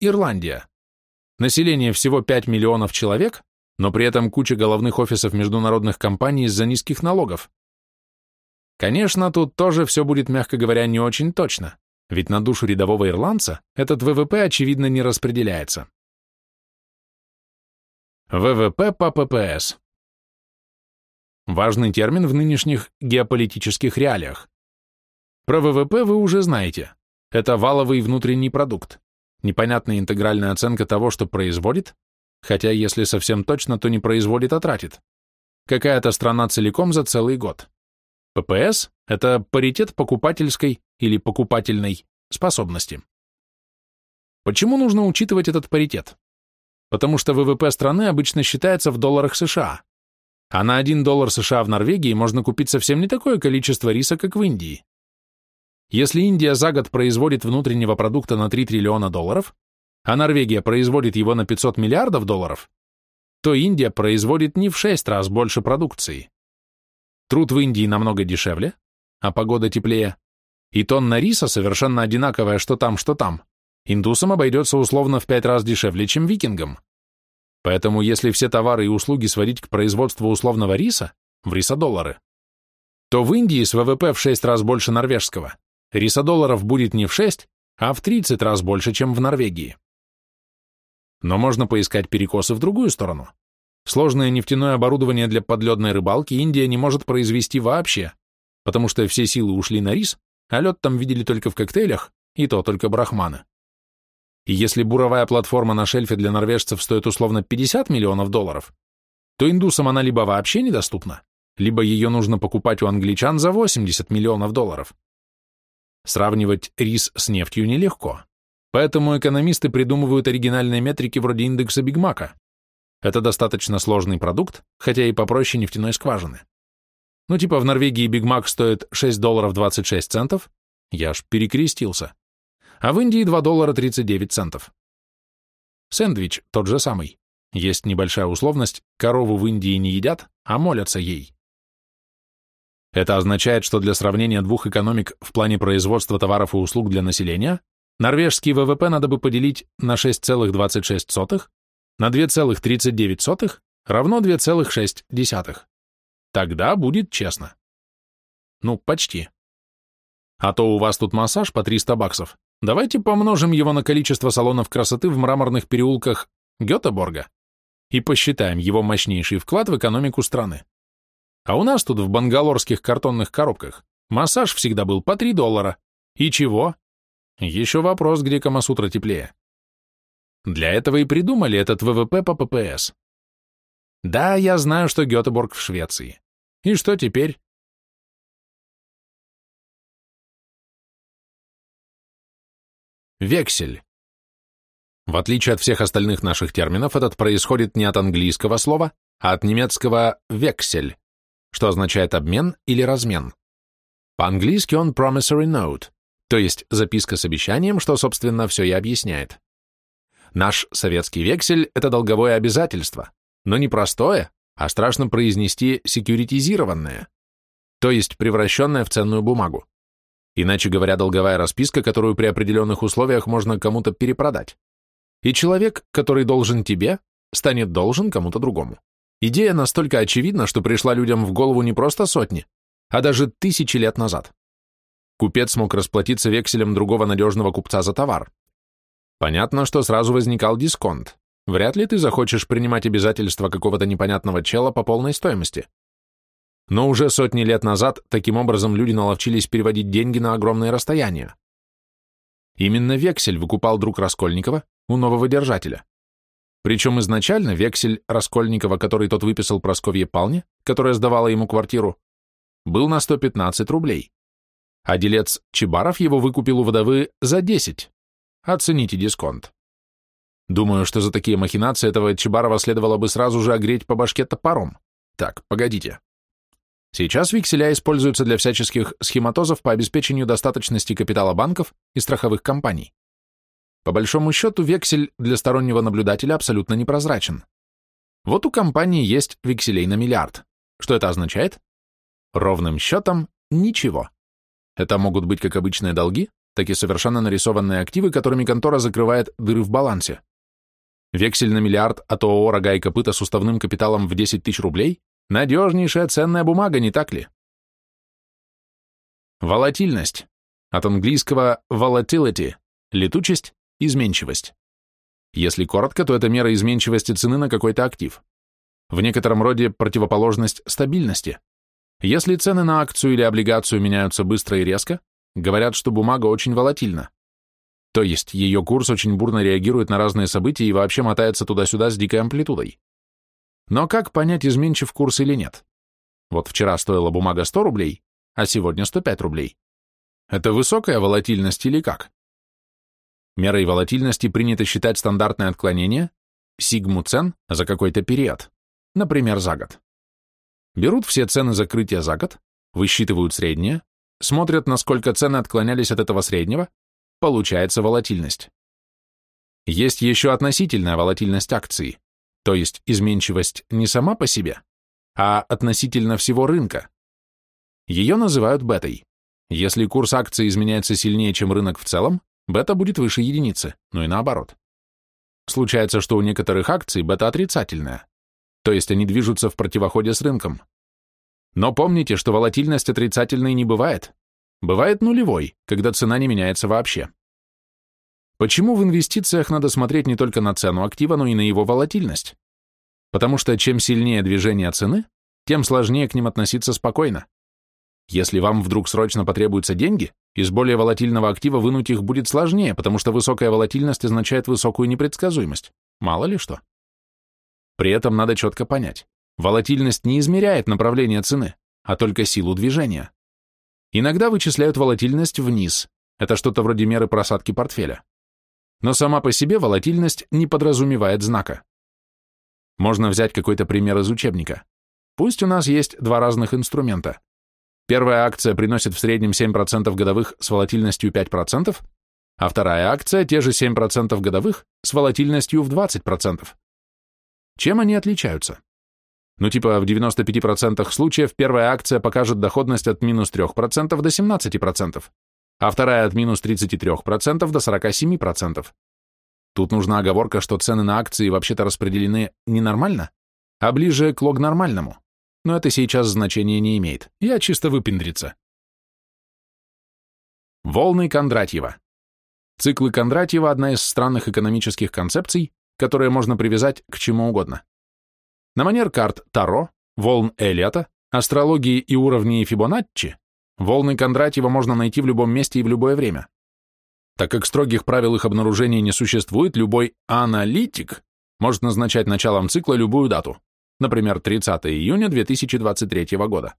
Ирландия. Население всего 5 миллионов человек, но при этом куча головных офисов международных компаний из-за низких налогов. Конечно, тут тоже все будет, мягко говоря, не очень точно, ведь на душу рядового ирландца этот ВВП, очевидно, не распределяется. ВВП по ППС. Важный термин в нынешних геополитических реалиях. Про ВВП вы уже знаете. Это валовый внутренний продукт. Непонятная интегральная оценка того, что производит, хотя если совсем точно, то не производит, а тратит. Какая-то страна целиком за целый год. ППС – это паритет покупательской или покупательной способности. Почему нужно учитывать этот паритет? Потому что ВВП страны обычно считается в долларах США, а на 1 доллар США в Норвегии можно купить совсем не такое количество риса, как в Индии. Если Индия за год производит внутреннего продукта на 3 триллиона долларов, а Норвегия производит его на 500 миллиардов долларов, то Индия производит не в 6 раз больше продукции. Труд в Индии намного дешевле, а погода теплее, и тонна риса совершенно одинаковая что там, что там. Индусам обойдется условно в 5 раз дешевле, чем викингам. Поэтому если все товары и услуги сводить к производству условного риса, в рисодоллары, то в Индии с ВВП в 6 раз больше норвежского, рисодолларов будет не в 6, а в 30 раз больше, чем в Норвегии. Но можно поискать перекосы в другую сторону. Сложное нефтяное оборудование для подледной рыбалки Индия не может произвести вообще, потому что все силы ушли на рис, а лед там видели только в коктейлях, и то только брахманы. И если буровая платформа на шельфе для норвежцев стоит условно 50 миллионов долларов, то индусам она либо вообще недоступна, либо ее нужно покупать у англичан за 80 миллионов долларов. Сравнивать рис с нефтью нелегко, поэтому экономисты придумывают оригинальные метрики вроде индекса Бигмака. Это достаточно сложный продукт, хотя и попроще нефтяной скважины. Ну типа в Норвегии Бигмак стоит 6 долларов 26 центов, я аж перекрестился а в Индии 2 доллара 39 центов. Сэндвич тот же самый. Есть небольшая условность, корову в Индии не едят, а молятся ей. Это означает, что для сравнения двух экономик в плане производства товаров и услуг для населения норвежский ВВП надо бы поделить на 6,26, на 2,39 равно 2,6. Тогда будет честно. Ну, почти. А то у вас тут массаж по 300 баксов. Давайте помножим его на количество салонов красоты в мраморных переулках Гетеборга и посчитаем его мощнейший вклад в экономику страны. А у нас тут в бангалорских картонных коробках массаж всегда был по 3 доллара. И чего? Еще вопрос, где Камасутра теплее. Для этого и придумали этот ВВП по ППС. Да, я знаю, что Гетеборг в Швеции. И что теперь? Вексель. В отличие от всех остальных наших терминов, этот происходит не от английского слова, а от немецкого «вексель», что означает обмен или размен. По-английски он promissory note, то есть записка с обещанием, что, собственно, все и объясняет. Наш советский вексель – это долговое обязательство, но не простое, а страшно произнести секьюритизированное, то есть превращенное в ценную бумагу. Иначе говоря, долговая расписка, которую при определенных условиях можно кому-то перепродать. И человек, который должен тебе, станет должен кому-то другому. Идея настолько очевидна, что пришла людям в голову не просто сотни, а даже тысячи лет назад. Купец мог расплатиться векселем другого надежного купца за товар. Понятно, что сразу возникал дисконт. Вряд ли ты захочешь принимать обязательства какого-то непонятного чела по полной стоимости. Но уже сотни лет назад таким образом люди наловчились переводить деньги на огромные расстояния. Именно вексель выкупал друг Раскольникова у нового держателя. Причем изначально вексель Раскольникова, который тот выписал Просковье Палне, которая сдавала ему квартиру, был на 115 рублей. А делец Чебаров его выкупил у вдовы за 10. Оцените дисконт. Думаю, что за такие махинации этого Чебарова следовало бы сразу же огреть по башке топором. Так, погодите. Сейчас векселя используются для всяческих схематозов по обеспечению достаточности капитала банков и страховых компаний. По большому счету, вексель для стороннего наблюдателя абсолютно непрозрачен. Вот у компании есть векселей на миллиард. Что это означает? Ровным счетом ничего. Это могут быть как обычные долги, так и совершенно нарисованные активы, которыми контора закрывает дыры в балансе. Вексель на миллиард от ООО «Рога и копыта» с уставным капиталом в 10 тысяч рублей Надежнейшая ценная бумага, не так ли? Волатильность. От английского volatility – летучесть, изменчивость. Если коротко, то это мера изменчивости цены на какой-то актив. В некотором роде противоположность стабильности. Если цены на акцию или облигацию меняются быстро и резко, говорят, что бумага очень волатильна. То есть ее курс очень бурно реагирует на разные события и вообще мотается туда-сюда с дикой амплитудой. Но как понять, изменчив курс или нет? Вот вчера стоила бумага 100 рублей, а сегодня 105 рублей. Это высокая волатильность или как? Мерой волатильности принято считать стандартное отклонение, сигму цен за какой-то период, например, за год. Берут все цены закрытия за год, высчитывают среднее, смотрят, насколько цены отклонялись от этого среднего, получается волатильность. Есть еще относительная волатильность акции то есть изменчивость не сама по себе, а относительно всего рынка. Ее называют бетой. Если курс акции изменяется сильнее, чем рынок в целом, бета будет выше единицы, ну и наоборот. Случается, что у некоторых акций бета отрицательная, то есть они движутся в противоходе с рынком. Но помните, что волатильность отрицательной не бывает. Бывает нулевой, когда цена не меняется вообще. Почему в инвестициях надо смотреть не только на цену актива, но и на его волатильность? Потому что чем сильнее движение цены, тем сложнее к ним относиться спокойно. Если вам вдруг срочно потребуются деньги, из более волатильного актива вынуть их будет сложнее, потому что высокая волатильность означает высокую непредсказуемость. Мало ли что. При этом надо четко понять, волатильность не измеряет направление цены, а только силу движения. Иногда вычисляют волатильность вниз, это что-то вроде меры просадки портфеля но сама по себе волатильность не подразумевает знака. Можно взять какой-то пример из учебника. Пусть у нас есть два разных инструмента. Первая акция приносит в среднем 7% годовых с волатильностью 5%, а вторая акция те же 7% годовых с волатильностью в 20%. Чем они отличаются? Ну типа в 95% случаев первая акция покажет доходность от минус 3% до 17%, а вторая от минус 33% до 47%. Тут нужна оговорка, что цены на акции вообще-то распределены не нормально, а ближе к лог-нормальному. Но это сейчас значения не имеет. Я чисто выпендриться. Волны Кондратьева. Циклы Кондратьева – одна из странных экономических концепций, которые можно привязать к чему угодно. На манер карт Таро, волн Элиота, астрологии и уровней Фибоначчи, волны Кондратьева можно найти в любом месте и в любое время. Так как строгих правил их обнаружения не существует, любой аналитик может назначать началом цикла любую дату, например, 30 июня 2023 года.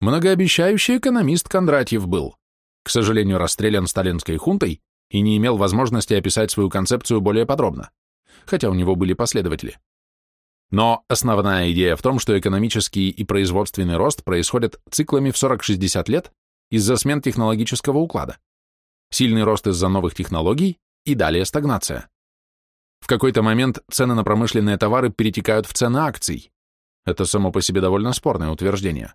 Многообещающий экономист Кондратьев был, к сожалению, расстрелян сталинской хунтой и не имел возможности описать свою концепцию более подробно, хотя у него были последователи. Но основная идея в том, что экономический и производственный рост происходят циклами в 40-60 лет из-за смен технологического уклада. Сильный рост из-за новых технологий и далее стагнация. В какой-то момент цены на промышленные товары перетекают в цены акций. Это само по себе довольно спорное утверждение.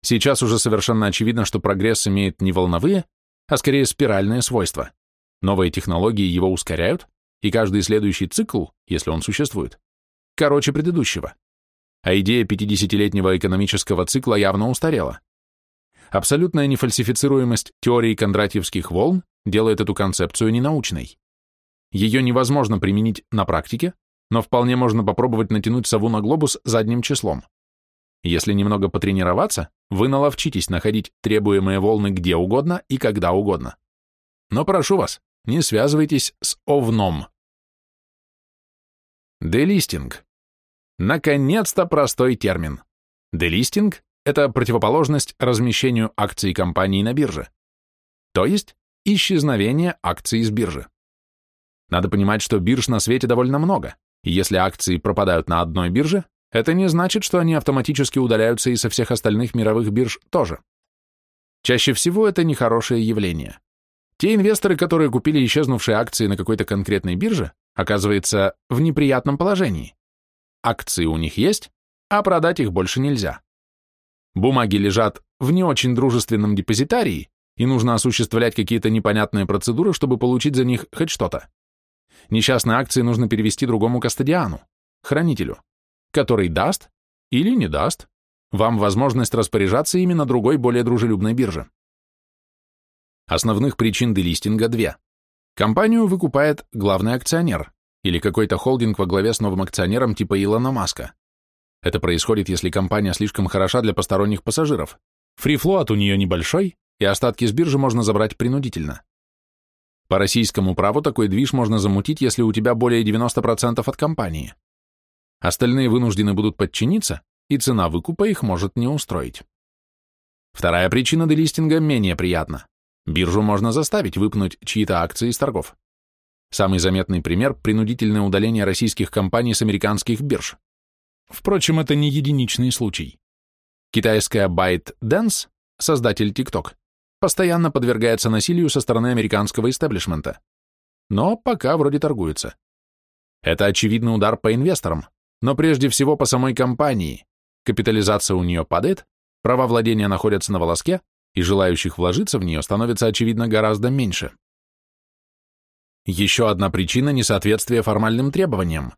Сейчас уже совершенно очевидно, что прогресс имеет не волновые, а скорее спиральные свойства. Новые технологии его ускоряют, и каждый следующий цикл, если он существует, короче предыдущего. А идея 50-летнего экономического цикла явно устарела. Абсолютная нефальсифицируемость теории кондратьевских волн делает эту концепцию ненаучной. Ее невозможно применить на практике, но вполне можно попробовать натянуть сову на глобус задним числом. Если немного потренироваться, вы наловчитесь находить требуемые волны где угодно и когда угодно. Но прошу вас, не связывайтесь с овном. Делистинг. Наконец-то простой термин. Делистинг – это противоположность размещению акций компании на бирже, то есть исчезновение акций с биржи. Надо понимать, что бирж на свете довольно много, и если акции пропадают на одной бирже, это не значит, что они автоматически удаляются и со всех остальных мировых бирж тоже. Чаще всего это нехорошее явление. Те инвесторы, которые купили исчезнувшие акции на какой-то конкретной бирже, оказывается в неприятном положении. Акции у них есть, а продать их больше нельзя. Бумаги лежат в не очень дружественном депозитарии, и нужно осуществлять какие-то непонятные процедуры, чтобы получить за них хоть что-то. Несчастные акции нужно перевести другому кастодиану, хранителю, который даст или не даст вам возможность распоряжаться именно другой, более дружелюбной бирже. Основных причин делистинга две. Компанию выкупает главный акционер или какой-то холдинг во главе с новым акционером типа Илона Маска. Это происходит, если компания слишком хороша для посторонних пассажиров. Фрифлоат у нее небольшой, и остатки с биржи можно забрать принудительно. По российскому праву такой движ можно замутить, если у тебя более 90% от компании. Остальные вынуждены будут подчиниться, и цена выкупа их может не устроить. Вторая причина делистинга менее приятна. Биржу можно заставить выпнуть чьи-то акции из торгов. Самый заметный пример – принудительное удаление российских компаний с американских бирж. Впрочем, это не единичный случай. Китайская ByteDance, создатель TikTok, постоянно подвергается насилию со стороны американского истеблишмента. Но пока вроде торгуется. Это очевидный удар по инвесторам, но прежде всего по самой компании. Капитализация у нее падает, права владения находятся на волоске, и желающих вложиться в нее становится, очевидно, гораздо меньше. Еще одна причина – несоответствие формальным требованиям.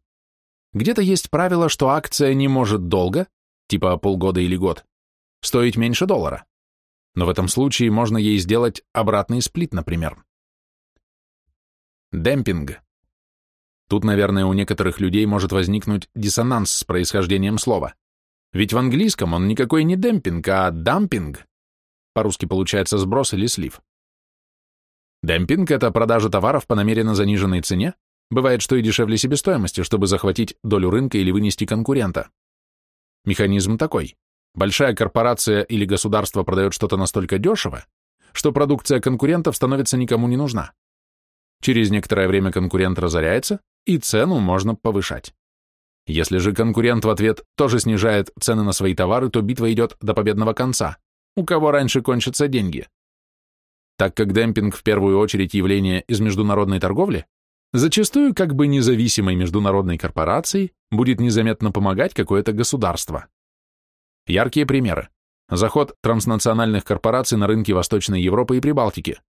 Где-то есть правило, что акция не может долго, типа полгода или год, стоить меньше доллара. Но в этом случае можно ей сделать обратный сплит, например. Демпинг. Тут, наверное, у некоторых людей может возникнуть диссонанс с происхождением слова. Ведь в английском он никакой не демпинг, а дампинг. По-русски получается сброс или слив. Демпинг – это продажа товаров по намеренно заниженной цене, бывает, что и дешевле себестоимости, чтобы захватить долю рынка или вынести конкурента. Механизм такой. Большая корпорация или государство продает что-то настолько дешево, что продукция конкурентов становится никому не нужна. Через некоторое время конкурент разоряется, и цену можно повышать. Если же конкурент в ответ тоже снижает цены на свои товары, то битва идет до победного конца. У кого раньше кончатся деньги? Так как демпинг в первую очередь явление из международной торговли, Зачастую как бы независимой международной корпорацией будет незаметно помогать какое-то государство. Яркие примеры. Заход транснациональных корпораций на рынки Восточной Европы и Прибалтики.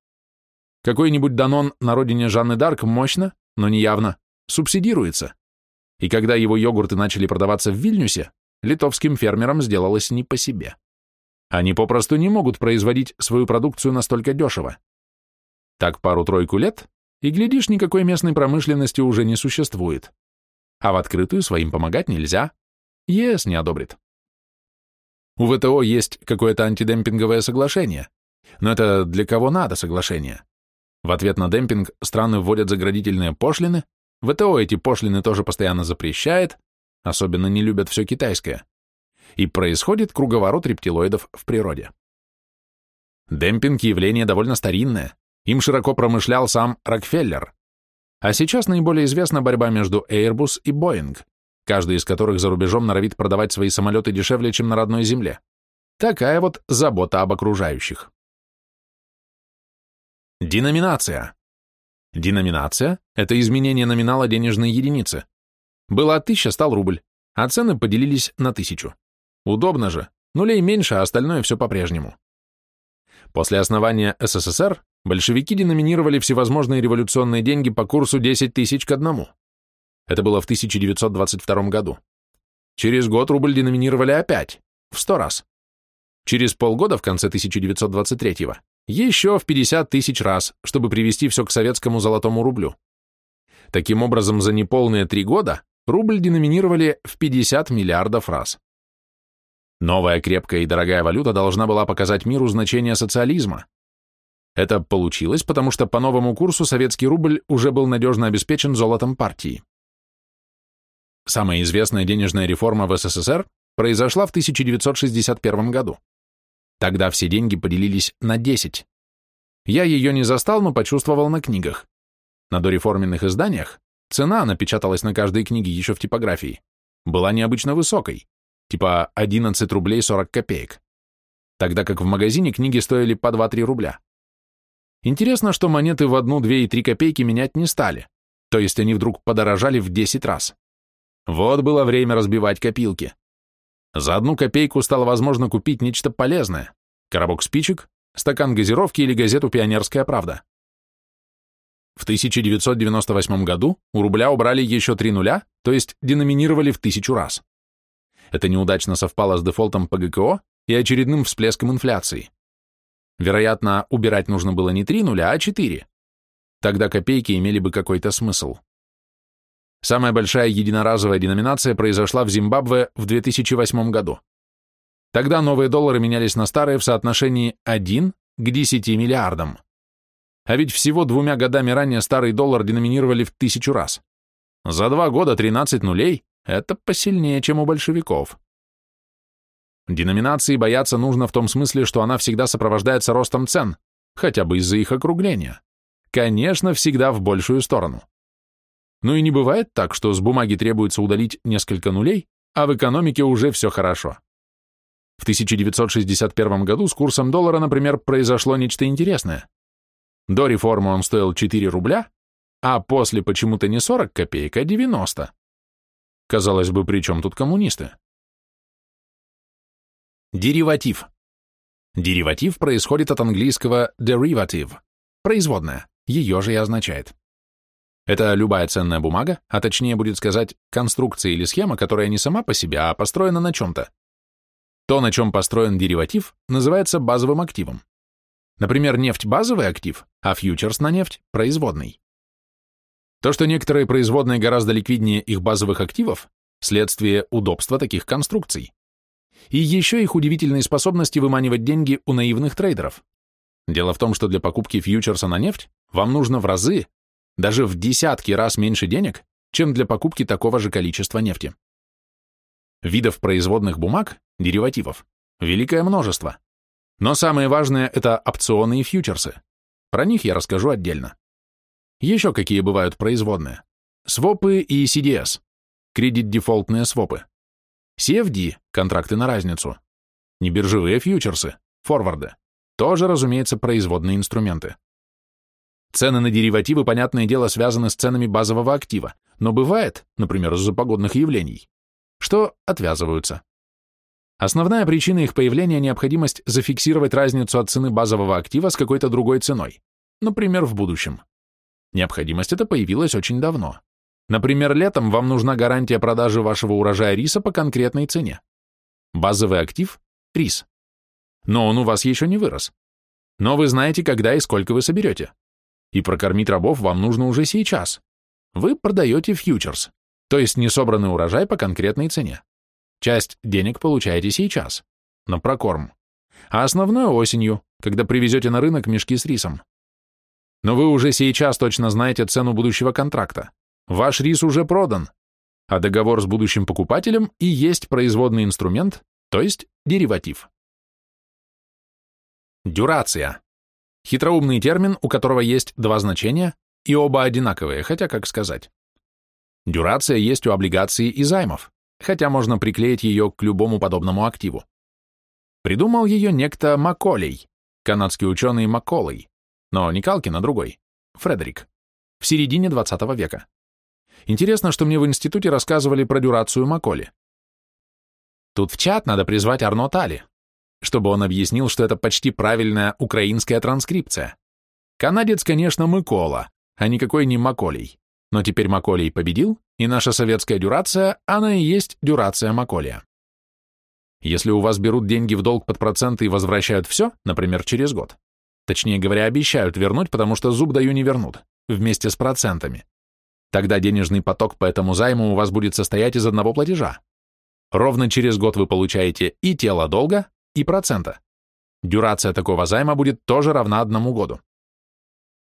Какой-нибудь Данон на родине Жанны Дарк мощно, но не явно, субсидируется. И когда его йогурты начали продаваться в Вильнюсе, литовским фермерам сделалось не по себе. Они попросту не могут производить свою продукцию настолько дешево. Так пару-тройку лет, и, глядишь, никакой местной промышленности уже не существует. А в открытую своим помогать нельзя. ЕС не одобрит. У ВТО есть какое-то антидемпинговое соглашение, но это для кого надо соглашение? В ответ на демпинг страны вводят заградительные пошлины, ВТО эти пошлины тоже постоянно запрещает, особенно не любят все китайское, и происходит круговорот рептилоидов в природе. Демпинг – явление довольно старинное, им широко промышлял сам Рокфеллер. А сейчас наиболее известна борьба между Airbus и Boeing, каждый из которых за рубежом норовит продавать свои самолеты дешевле, чем на родной земле. Такая вот забота об окружающих. Деноминация. Деноминация – это изменение номинала денежной единицы. Была тысяча, стал рубль, а цены поделились на тысячу. Удобно же, нулей меньше, а остальное все по-прежнему. После основания СССР большевики деноминировали всевозможные революционные деньги по курсу 10 тысяч к одному. Это было в 1922 году. Через год рубль деноминировали опять, в 100 раз. Через полгода, в конце 1923-го, еще в 50 тысяч раз, чтобы привести все к советскому золотому рублю. Таким образом, за неполные три года рубль деноминировали в 50 миллиардов раз. Новая крепкая и дорогая валюта должна была показать миру значение социализма. Это получилось, потому что по новому курсу советский рубль уже был надежно обеспечен золотом партии. Самая известная денежная реформа в СССР произошла в 1961 году. Тогда все деньги поделились на 10. Я ее не застал, но почувствовал на книгах. На дореформенных изданиях цена, напечаталась на каждой книге еще в типографии, была необычно высокой типа 11 рублей 40 копеек, тогда как в магазине книги стоили по 2-3 рубля. Интересно, что монеты в 1, 2 и 3 копейки менять не стали, то есть они вдруг подорожали в 10 раз. Вот было время разбивать копилки. За одну копейку стало возможно купить нечто полезное, коробок спичек, стакан газировки или газету «Пионерская правда». В 1998 году у рубля убрали еще три нуля, то есть деноминировали в тысячу раз. Это неудачно совпало с дефолтом по ГКО и очередным всплеском инфляции. Вероятно, убирать нужно было не 3 нуля, а 4. Тогда копейки имели бы какой-то смысл. Самая большая единоразовая деноминация произошла в Зимбабве в 2008 году. Тогда новые доллары менялись на старые в соотношении 1 к 10 миллиардам. А ведь всего двумя годами ранее старый доллар деноминировали в тысячу раз. За два года 13 нулей это посильнее, чем у большевиков. Деноминации бояться нужно в том смысле, что она всегда сопровождается ростом цен, хотя бы из-за их округления. Конечно, всегда в большую сторону. Ну и не бывает так, что с бумаги требуется удалить несколько нулей, а в экономике уже все хорошо. В 1961 году с курсом доллара, например, произошло нечто интересное. До реформы он стоил 4 рубля, а после почему-то не 40 копеек, а 90. Казалось бы, при чем тут коммунисты? Дериватив. Дериватив происходит от английского derivative, производная, ее же и означает. Это любая ценная бумага, а точнее будет сказать, конструкция или схема, которая не сама по себе, а построена на чем-то. То, на чем построен дериватив, называется базовым активом. Например, нефть – базовый актив, а фьючерс на нефть – производный. То, что некоторые производные гораздо ликвиднее их базовых активов, следствие удобства таких конструкций. И еще их удивительные способности выманивать деньги у наивных трейдеров. Дело в том, что для покупки фьючерса на нефть вам нужно в разы, даже в десятки раз меньше денег, чем для покупки такого же количества нефти. Видов производных бумаг, деривативов, великое множество. Но самое важное – это опционы и фьючерсы. Про них я расскажу отдельно. Еще какие бывают производные? Свопы и CDS, кредит-дефолтные свопы. CFD, контракты на разницу. Небиржевые фьючерсы, форварды. Тоже, разумеется, производные инструменты. Цены на деривативы, понятное дело, связаны с ценами базового актива, но бывает, например, из-за погодных явлений, что отвязываются. Основная причина их появления – необходимость зафиксировать разницу от цены базового актива с какой-то другой ценой, например, в будущем. Необходимость эта появилась очень давно. Например, летом вам нужна гарантия продажи вашего урожая риса по конкретной цене. Базовый актив – рис. Но он у вас еще не вырос. Но вы знаете, когда и сколько вы соберете. И прокормить рабов вам нужно уже сейчас. Вы продаете фьючерс, то есть несобранный урожай по конкретной цене. Часть денег получаете сейчас, на прокорм, а основное осенью, когда привезете на рынок мешки с рисом. Но вы уже сейчас точно знаете цену будущего контракта. Ваш рис уже продан, а договор с будущим покупателем и есть производный инструмент, то есть дериватив. Дюрация. Хитроумный термин, у которого есть два значения, и оба одинаковые, хотя как сказать. Дюрация есть у облигаций и займов хотя можно приклеить ее к любому подобному активу. Придумал ее некто Макколей, канадский ученый Макколей, но не Калкин, а другой, Фредерик, в середине 20 века. Интересно, что мне в институте рассказывали про дюрацию Макколи. Тут в чат надо призвать Арно Тали, чтобы он объяснил, что это почти правильная украинская транскрипция. Канадец, конечно, Микола, а никакой не Маколей. Но теперь Маколей победил, и наша советская дюрация, она и есть дюрация Маколия. Если у вас берут деньги в долг под проценты и возвращают все, например, через год, точнее говоря, обещают вернуть, потому что зуб даю не вернут, вместе с процентами, тогда денежный поток по этому займу у вас будет состоять из одного платежа. Ровно через год вы получаете и тело долга, и процента. Дюрация такого займа будет тоже равна одному году.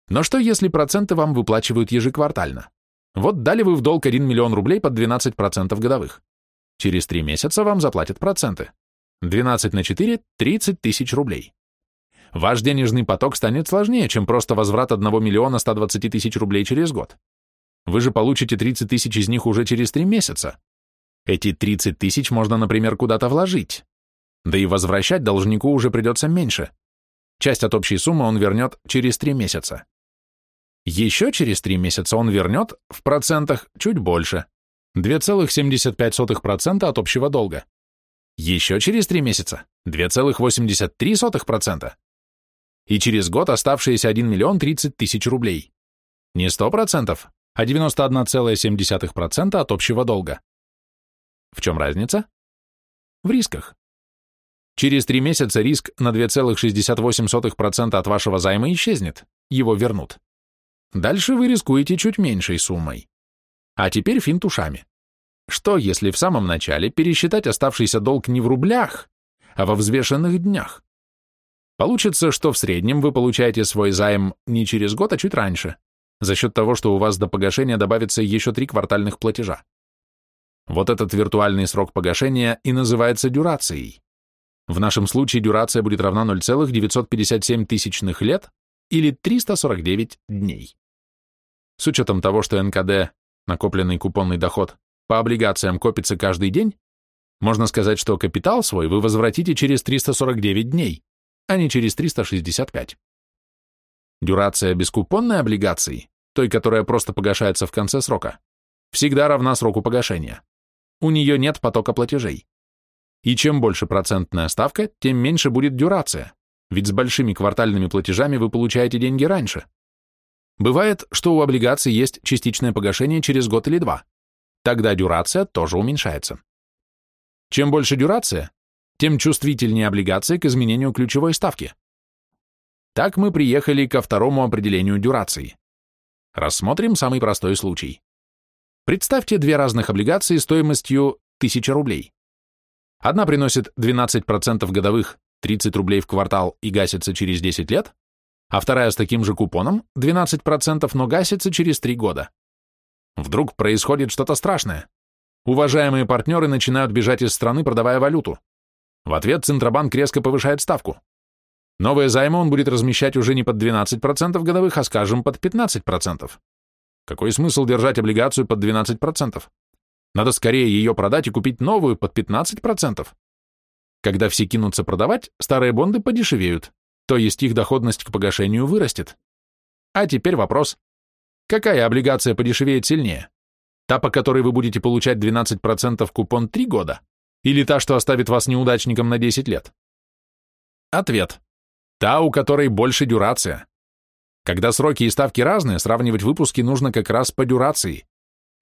Но что, если проценты вам выплачивают ежеквартально? Вот дали вы в долг 1 миллион рублей под 12% годовых. Через 3 месяца вам заплатят проценты. 12 на 4 – 30 тысяч рублей. Ваш денежный поток станет сложнее, чем просто возврат 1 миллиона 120 тысяч рублей через год. Вы же получите 30 тысяч из них уже через 3 месяца. Эти 30 тысяч можно, например, куда-то вложить. Да и возвращать должнику уже придется меньше. Часть от общей суммы он вернет через 3 месяца. Еще через три месяца он вернет, в процентах, чуть больше, 2,75% от общего долга. Еще через три месяца 2,83%. И через год оставшиеся 1 миллион 30 тысяч рублей. Не 100%, а 91,7% от общего долга. В чем разница? В рисках. Через три месяца риск на 2,68% от вашего займа исчезнет, его вернут. Дальше вы рискуете чуть меньшей суммой. А теперь финт ушами. Что, если в самом начале пересчитать оставшийся долг не в рублях, а во взвешенных днях? Получится, что в среднем вы получаете свой займ не через год, а чуть раньше, за счет того, что у вас до погашения добавится еще три квартальных платежа. Вот этот виртуальный срок погашения и называется дюрацией. В нашем случае дюрация будет равна 0,957 тысячных лет или 349 дней. С учетом того, что НКД, накопленный купонный доход, по облигациям копится каждый день, можно сказать, что капитал свой вы возвратите через 349 дней, а не через 365. Дюрация бескупонной облигации, той, которая просто погашается в конце срока, всегда равна сроку погашения. У нее нет потока платежей. И чем больше процентная ставка, тем меньше будет дюрация, ведь с большими квартальными платежами вы получаете деньги раньше. Бывает, что у облигаций есть частичное погашение через год или два. Тогда дюрация тоже уменьшается. Чем больше дюрация, тем чувствительнее облигация к изменению ключевой ставки. Так мы приехали ко второму определению дюрации. Рассмотрим самый простой случай. Представьте две разных облигации стоимостью 1000 рублей. Одна приносит 12% годовых, 30 рублей в квартал и гасится через 10 лет, а вторая с таким же купоном, 12%, но гасится через 3 года. Вдруг происходит что-то страшное. Уважаемые партнеры начинают бежать из страны, продавая валюту. В ответ Центробанк резко повышает ставку. Новые займы он будет размещать уже не под 12% годовых, а, скажем, под 15%. Какой смысл держать облигацию под 12%? Надо скорее ее продать и купить новую под 15%. Когда все кинутся продавать, старые бонды подешевеют, то есть их доходность к погашению вырастет. А теперь вопрос. Какая облигация подешевеет сильнее? Та, по которой вы будете получать 12% купон 3 года? Или та, что оставит вас неудачником на 10 лет? Ответ. Та, у которой больше дюрация. Когда сроки и ставки разные, сравнивать выпуски нужно как раз по дюрации.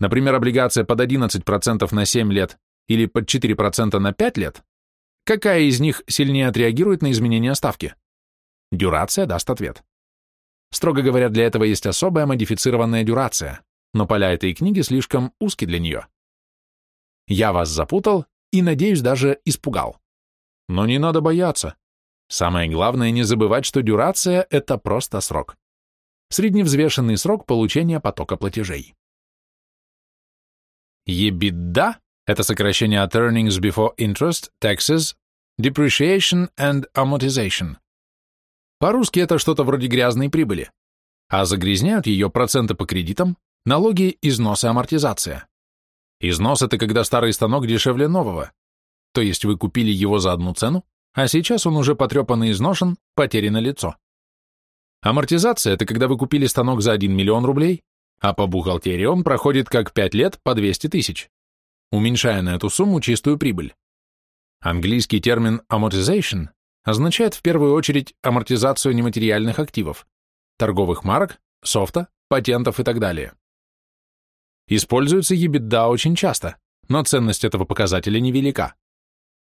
Например, облигация под 11% на 7 лет или под 4% на 5 лет. Какая из них сильнее отреагирует на изменение ставки? Дюрация даст ответ. Строго говоря, для этого есть особая модифицированная дюрация, но поля этой книги слишком узки для нее. Я вас запутал и, надеюсь, даже испугал. Но не надо бояться. Самое главное не забывать, что дюрация – это просто срок. Средневзвешенный срок получения потока платежей. EBITDA – это сокращение от Earnings Before Interest, Taxes, Depreciation and Amortization. По-русски это что-то вроде грязной прибыли, а загрязняют ее проценты по кредитам, налоги, износ и амортизация. Износ – это когда старый станок дешевле нового, то есть вы купили его за одну цену, а сейчас он уже потрепан и изношен, потеряно лицо. Амортизация – это когда вы купили станок за 1 миллион рублей, а по бухгалтерии он проходит как 5 лет по 200 тысяч, уменьшая на эту сумму чистую прибыль. Английский термин amortization означает в первую очередь амортизацию нематериальных активов, торговых марок, софта, патентов и так далее. Используется EBITDA очень часто, но ценность этого показателя невелика.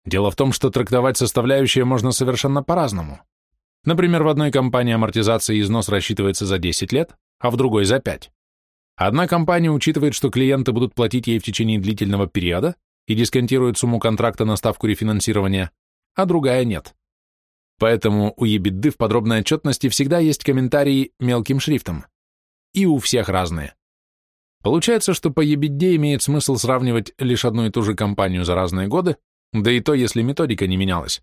Дело в том, что трактовать составляющие можно совершенно по-разному. Например, в одной компании амортизация и износ рассчитывается за 10 лет, а в другой за 5. Одна компания учитывает, что клиенты будут платить ей в течение длительного периода и дисконтирует сумму контракта на ставку рефинансирования, а другая нет. Поэтому у EBITDA в подробной отчетности всегда есть комментарии мелким шрифтом. И у всех разные. Получается, что по EBITDA имеет смысл сравнивать лишь одну и ту же компанию за разные годы, да и то, если методика не менялась.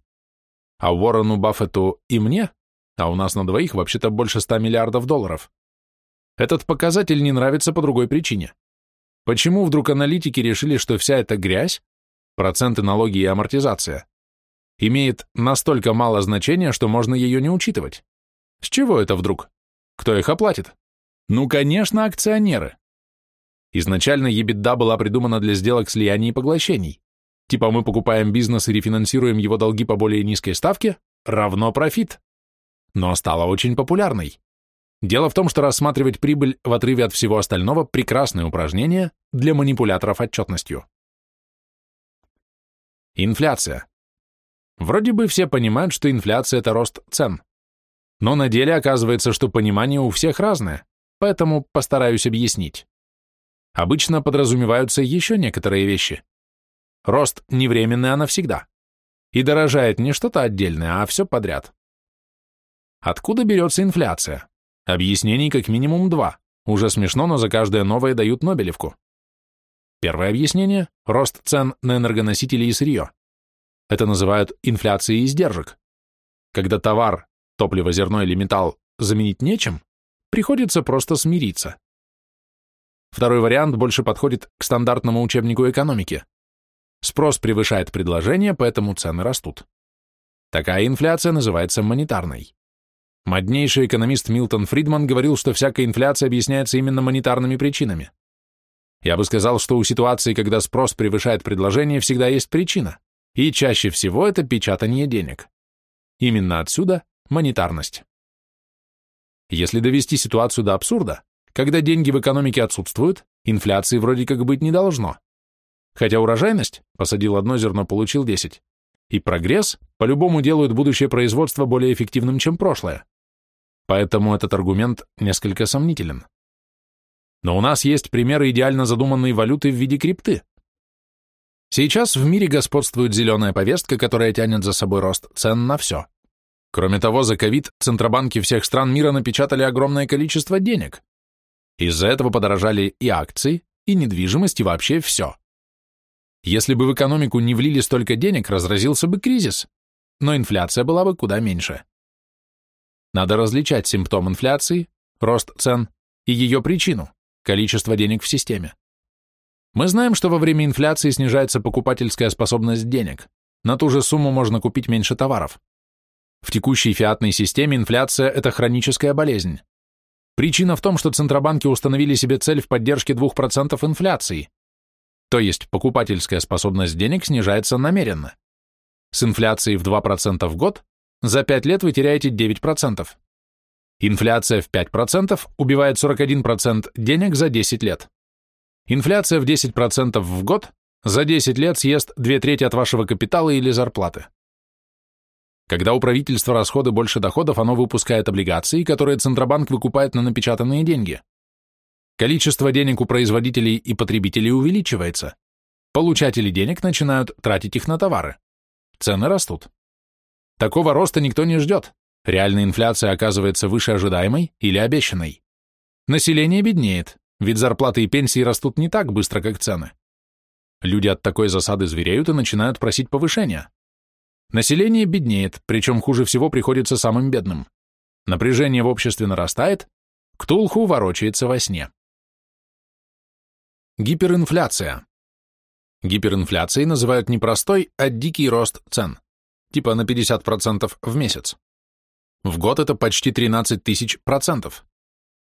А Уоррену Баффету и мне, а у нас на двоих вообще-то больше 100 миллиардов долларов, этот показатель не нравится по другой причине. Почему вдруг аналитики решили, что вся эта грязь, проценты налоги и амортизация, имеет настолько мало значения, что можно ее не учитывать? С чего это вдруг? Кто их оплатит? Ну, конечно, акционеры. Изначально EBITDA была придумана для сделок слияний и поглощений. Типа мы покупаем бизнес и рефинансируем его долги по более низкой ставке, равно профит. Но стала очень популярной. Дело в том, что рассматривать прибыль в отрыве от всего остального – прекрасное упражнение для манипуляторов отчетностью. Инфляция. Вроде бы все понимают, что инфляция – это рост цен. Но на деле оказывается, что понимание у всех разное, поэтому постараюсь объяснить. Обычно подразумеваются еще некоторые вещи. Рост не временный, а навсегда. И дорожает не что-то отдельное, а все подряд. Откуда берется инфляция? Объяснений как минимум два. Уже смешно, но за каждое новое дают Нобелевку. Первое объяснение – рост цен на энергоносители и сырье. Это называют инфляцией издержек. Когда товар, топливо, зерно или металл заменить нечем, приходится просто смириться. Второй вариант больше подходит к стандартному учебнику экономики. Спрос превышает предложение, поэтому цены растут. Такая инфляция называется монетарной. Моднейший экономист Милтон Фридман говорил, что всякая инфляция объясняется именно монетарными причинами. Я бы сказал, что у ситуации, когда спрос превышает предложение, всегда есть причина, и чаще всего это печатание денег. Именно отсюда монетарность. Если довести ситуацию до абсурда, когда деньги в экономике отсутствуют, инфляции вроде как быть не должно. Хотя урожайность, посадил одно зерно, получил 10, и прогресс по-любому делают будущее производство более эффективным, чем прошлое. Поэтому этот аргумент несколько сомнителен. Но у нас есть примеры идеально задуманной валюты в виде крипты. Сейчас в мире господствует зеленая повестка, которая тянет за собой рост цен на все. Кроме того, за ковид центробанки всех стран мира напечатали огромное количество денег. Из-за этого подорожали и акции, и недвижимость, и вообще все. Если бы в экономику не влили столько денег, разразился бы кризис, но инфляция была бы куда меньше. Надо различать симптом инфляции, рост цен и ее причину, количество денег в системе. Мы знаем, что во время инфляции снижается покупательская способность денег. На ту же сумму можно купить меньше товаров. В текущей фиатной системе инфляция – это хроническая болезнь. Причина в том, что центробанки установили себе цель в поддержке 2% инфляции, то есть покупательская способность денег снижается намеренно. С инфляцией в 2% в год за 5 лет вы теряете 9%. Инфляция в 5% убивает 41% денег за 10 лет. Инфляция в 10% в год за 10 лет съест две трети от вашего капитала или зарплаты. Когда у правительства расходы больше доходов, оно выпускает облигации, которые Центробанк выкупает на напечатанные деньги. Количество денег у производителей и потребителей увеличивается. Получатели денег начинают тратить их на товары. Цены растут. Такого роста никто не ждет. Реальная инфляция оказывается выше ожидаемой или обещанной. Население беднеет, ведь зарплаты и пенсии растут не так быстро, как цены. Люди от такой засады звереют и начинают просить повышения. Население беднеет, причем хуже всего приходится самым бедным. Напряжение в обществе нарастает, Ктулху ворочается во сне. Гиперинфляция. Гиперинфляцией называют не простой, а дикий рост цен, типа на 50% в месяц. В год это почти 13 тысяч процентов.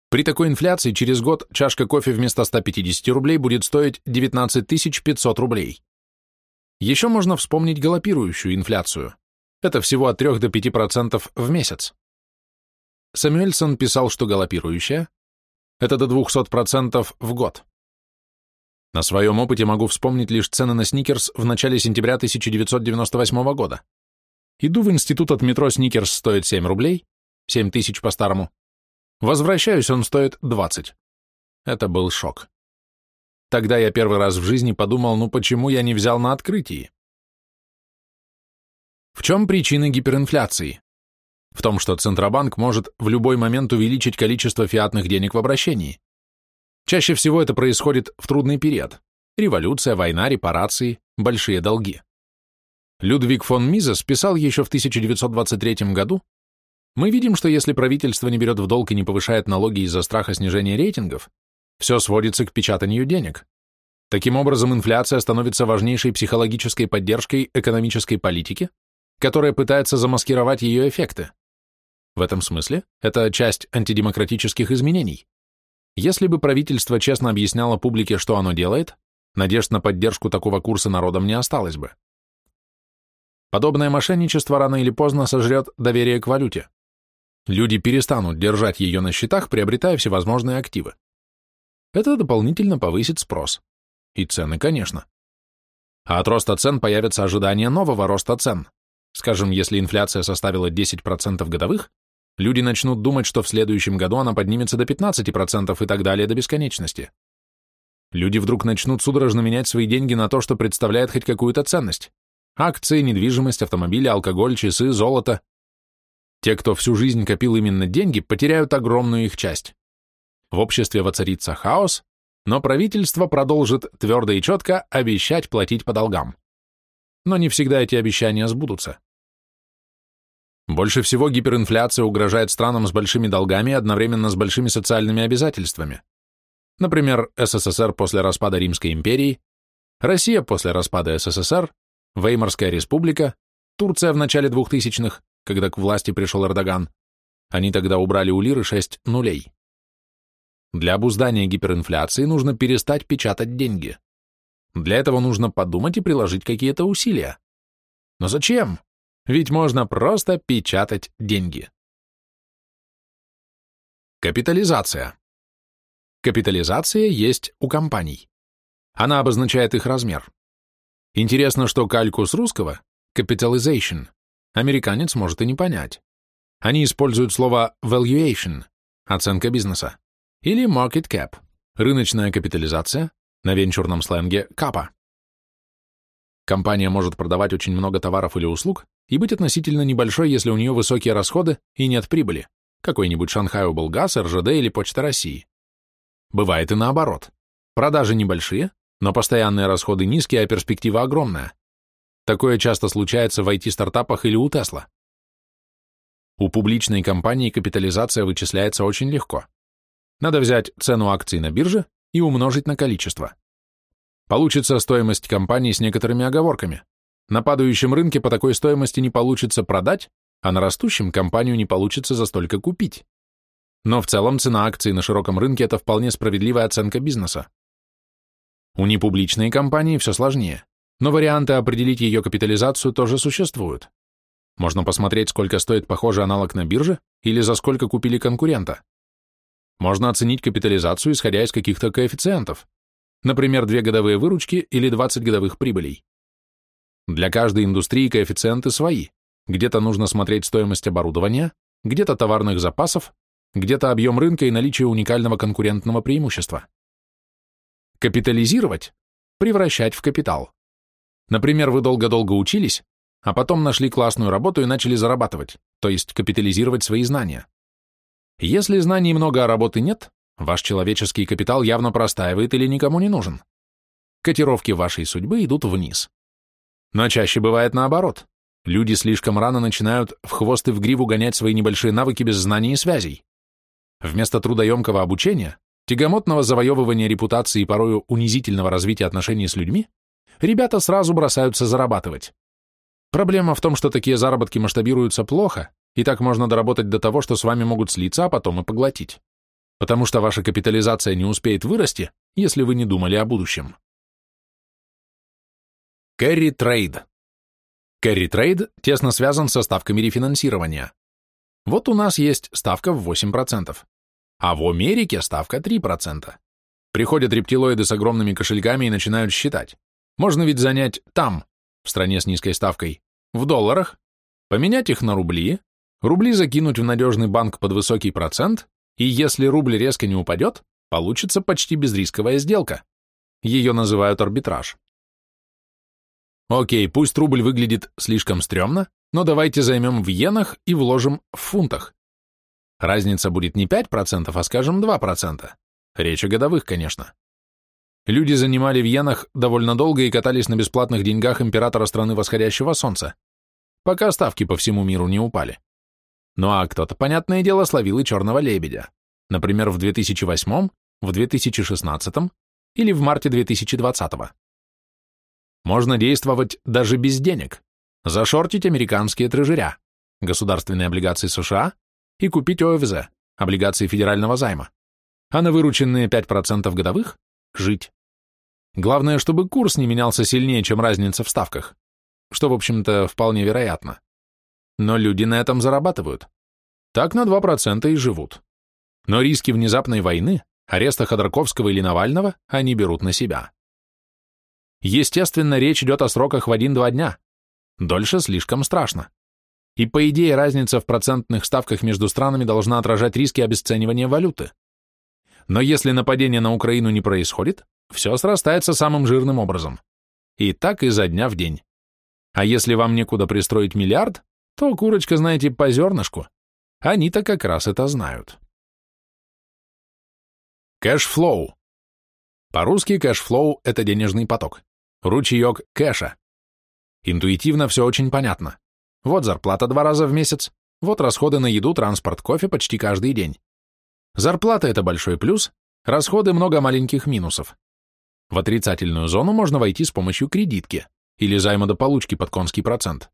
При такой инфляции через год чашка кофе вместо 150 рублей будет стоить 19 500 рублей. Еще можно вспомнить галопирующую инфляцию. Это всего от 3 до 5% в месяц. Самюэльсон писал, что галопирующая – это до 200% в год. На своем опыте могу вспомнить лишь цены на сникерс в начале сентября 1998 года. Иду в институт от метро сникерс стоит 7 рублей, 7 тысяч по-старому. Возвращаюсь, он стоит 20. Это был шок. Тогда я первый раз в жизни подумал, ну почему я не взял на открытии? В чем причины гиперинфляции? В том, что Центробанк может в любой момент увеличить количество фиатных денег в обращении. Чаще всего это происходит в трудный период. Революция, война, репарации, большие долги. Людвиг фон Мизес писал еще в 1923 году, «Мы видим, что если правительство не берет в долг и не повышает налоги из-за страха снижения рейтингов, все сводится к печатанию денег. Таким образом, инфляция становится важнейшей психологической поддержкой экономической политики, которая пытается замаскировать ее эффекты. В этом смысле это часть антидемократических изменений. Если бы правительство честно объясняло публике, что оно делает, надежд на поддержку такого курса народом не осталось бы. Подобное мошенничество рано или поздно сожрет доверие к валюте. Люди перестанут держать ее на счетах, приобретая всевозможные активы. Это дополнительно повысит спрос. И цены, конечно. А от роста цен появится ожидание нового роста цен. Скажем, если инфляция составила 10% годовых, люди начнут думать, что в следующем году она поднимется до 15% и так далее до бесконечности. Люди вдруг начнут судорожно менять свои деньги на то, что представляет хоть какую-то ценность. Акции, недвижимость, автомобили, алкоголь, часы, золото. Те, кто всю жизнь копил именно деньги, потеряют огромную их часть. В обществе воцарится хаос, но правительство продолжит твердо и четко обещать платить по долгам. Но не всегда эти обещания сбудутся. Больше всего гиперинфляция угрожает странам с большими долгами одновременно с большими социальными обязательствами. Например, СССР после распада Римской империи, Россия после распада СССР, Веймарская республика, Турция в начале 2000-х, когда к власти пришел Эрдоган. Они тогда убрали у лиры 6 нулей. Для обуздания гиперинфляции нужно перестать печатать деньги. Для этого нужно подумать и приложить какие-то усилия. Но зачем? Ведь можно просто печатать деньги. Капитализация. Капитализация есть у компаний. Она обозначает их размер. Интересно, что калькус русского capitalization американец может и не понять. Они используют слово valuation оценка бизнеса или market cap рыночная капитализация, на венчурном сленге капа. Компания может продавать очень много товаров или услуг и быть относительно небольшой, если у нее высокие расходы и нет прибыли, какой-нибудь Шанхай Облгаз, РЖД или Почта России. Бывает и наоборот. Продажи небольшие, но постоянные расходы низкие, а перспектива огромная. Такое часто случается в IT-стартапах или у Тесла. У публичной компании капитализация вычисляется очень легко. Надо взять цену акций на бирже и умножить на количество. Получится стоимость компании с некоторыми оговорками. На падающем рынке по такой стоимости не получится продать, а на растущем компанию не получится за столько купить. но в целом цена акций на широком рынке – это вполне справедливая оценка бизнеса. У непубличной компании все сложнее, но варианты определить ее капитализацию тоже существуют. Можно посмотреть, сколько стоит похожий аналог на бирже или за сколько купили конкурента. Можно оценить капитализацию, исходя из каких-то коэффициентов, например, две годовые выручки или 20 годовых прибылей. Для каждой индустрии коэффициенты свои. Где-то нужно смотреть стоимость оборудования, где-то товарных запасов, где-то объем рынка и наличие уникального конкурентного преимущества. Капитализировать – превращать в капитал. Например, вы долго-долго учились, а потом нашли классную работу и начали зарабатывать, то есть капитализировать свои знания. Если знаний много, а работы нет, ваш человеческий капитал явно простаивает или никому не нужен. Котировки вашей судьбы идут вниз. Но чаще бывает наоборот. Люди слишком рано начинают в хвост и в гриву гонять свои небольшие навыки без знаний и связей. Вместо трудоемкого обучения, тягомотного завоевывания репутации и порою унизительного развития отношений с людьми, ребята сразу бросаются зарабатывать. Проблема в том, что такие заработки масштабируются плохо, и так можно доработать до того, что с вами могут слиться, а потом и поглотить. Потому что ваша капитализация не успеет вырасти, если вы не думали о будущем. Carry trade. Carry trade тесно связан со ставками рефинансирования. Вот у нас есть ставка в 8%, а в Америке ставка 3%. Приходят рептилоиды с огромными кошельками и начинают считать. Можно ведь занять там, в стране с низкой ставкой, в долларах, поменять их на рубли, рубли закинуть в надежный банк под высокий процент, и если рубль резко не упадет, получится почти безрисковая сделка. Ее называют арбитраж. Окей, пусть рубль выглядит слишком стрёмно, но давайте займем в иенах и вложим в фунтах. Разница будет не 5%, а, скажем, 2%. Речь о годовых, конечно. Люди занимали в иенах довольно долго и катались на бесплатных деньгах императора страны восходящего солнца, пока ставки по всему миру не упали. Ну а кто-то, понятное дело, словил и черного лебедя. Например, в 2008, в 2016 или в марте 2020. Можно действовать даже без денег зашортить американские трежеря, государственные облигации США и купить ОФЗ, облигации федерального займа, а на вырученные 5% годовых – жить. Главное, чтобы курс не менялся сильнее, чем разница в ставках, что, в общем-то, вполне вероятно. Но люди на этом зарабатывают. Так на 2% и живут. Но риски внезапной войны, ареста Ходорковского или Навального они берут на себя. Естественно, речь идет о сроках в 1-2 дня, Дольше слишком страшно. И по идее разница в процентных ставках между странами должна отражать риски обесценивания валюты. Но если нападение на Украину не происходит, все срастается самым жирным образом. И так изо дня в день. А если вам некуда пристроить миллиард, то курочка, знаете, по зернышку. Они-то как раз это знают. Cash flow. По-русски cash flow – это денежный поток. Ручеек кэша. Интуитивно все очень понятно. Вот зарплата два раза в месяц, вот расходы на еду, транспорт, кофе почти каждый день. Зарплата – это большой плюс, расходы – много маленьких минусов. В отрицательную зону можно войти с помощью кредитки или займа до получки под конский процент.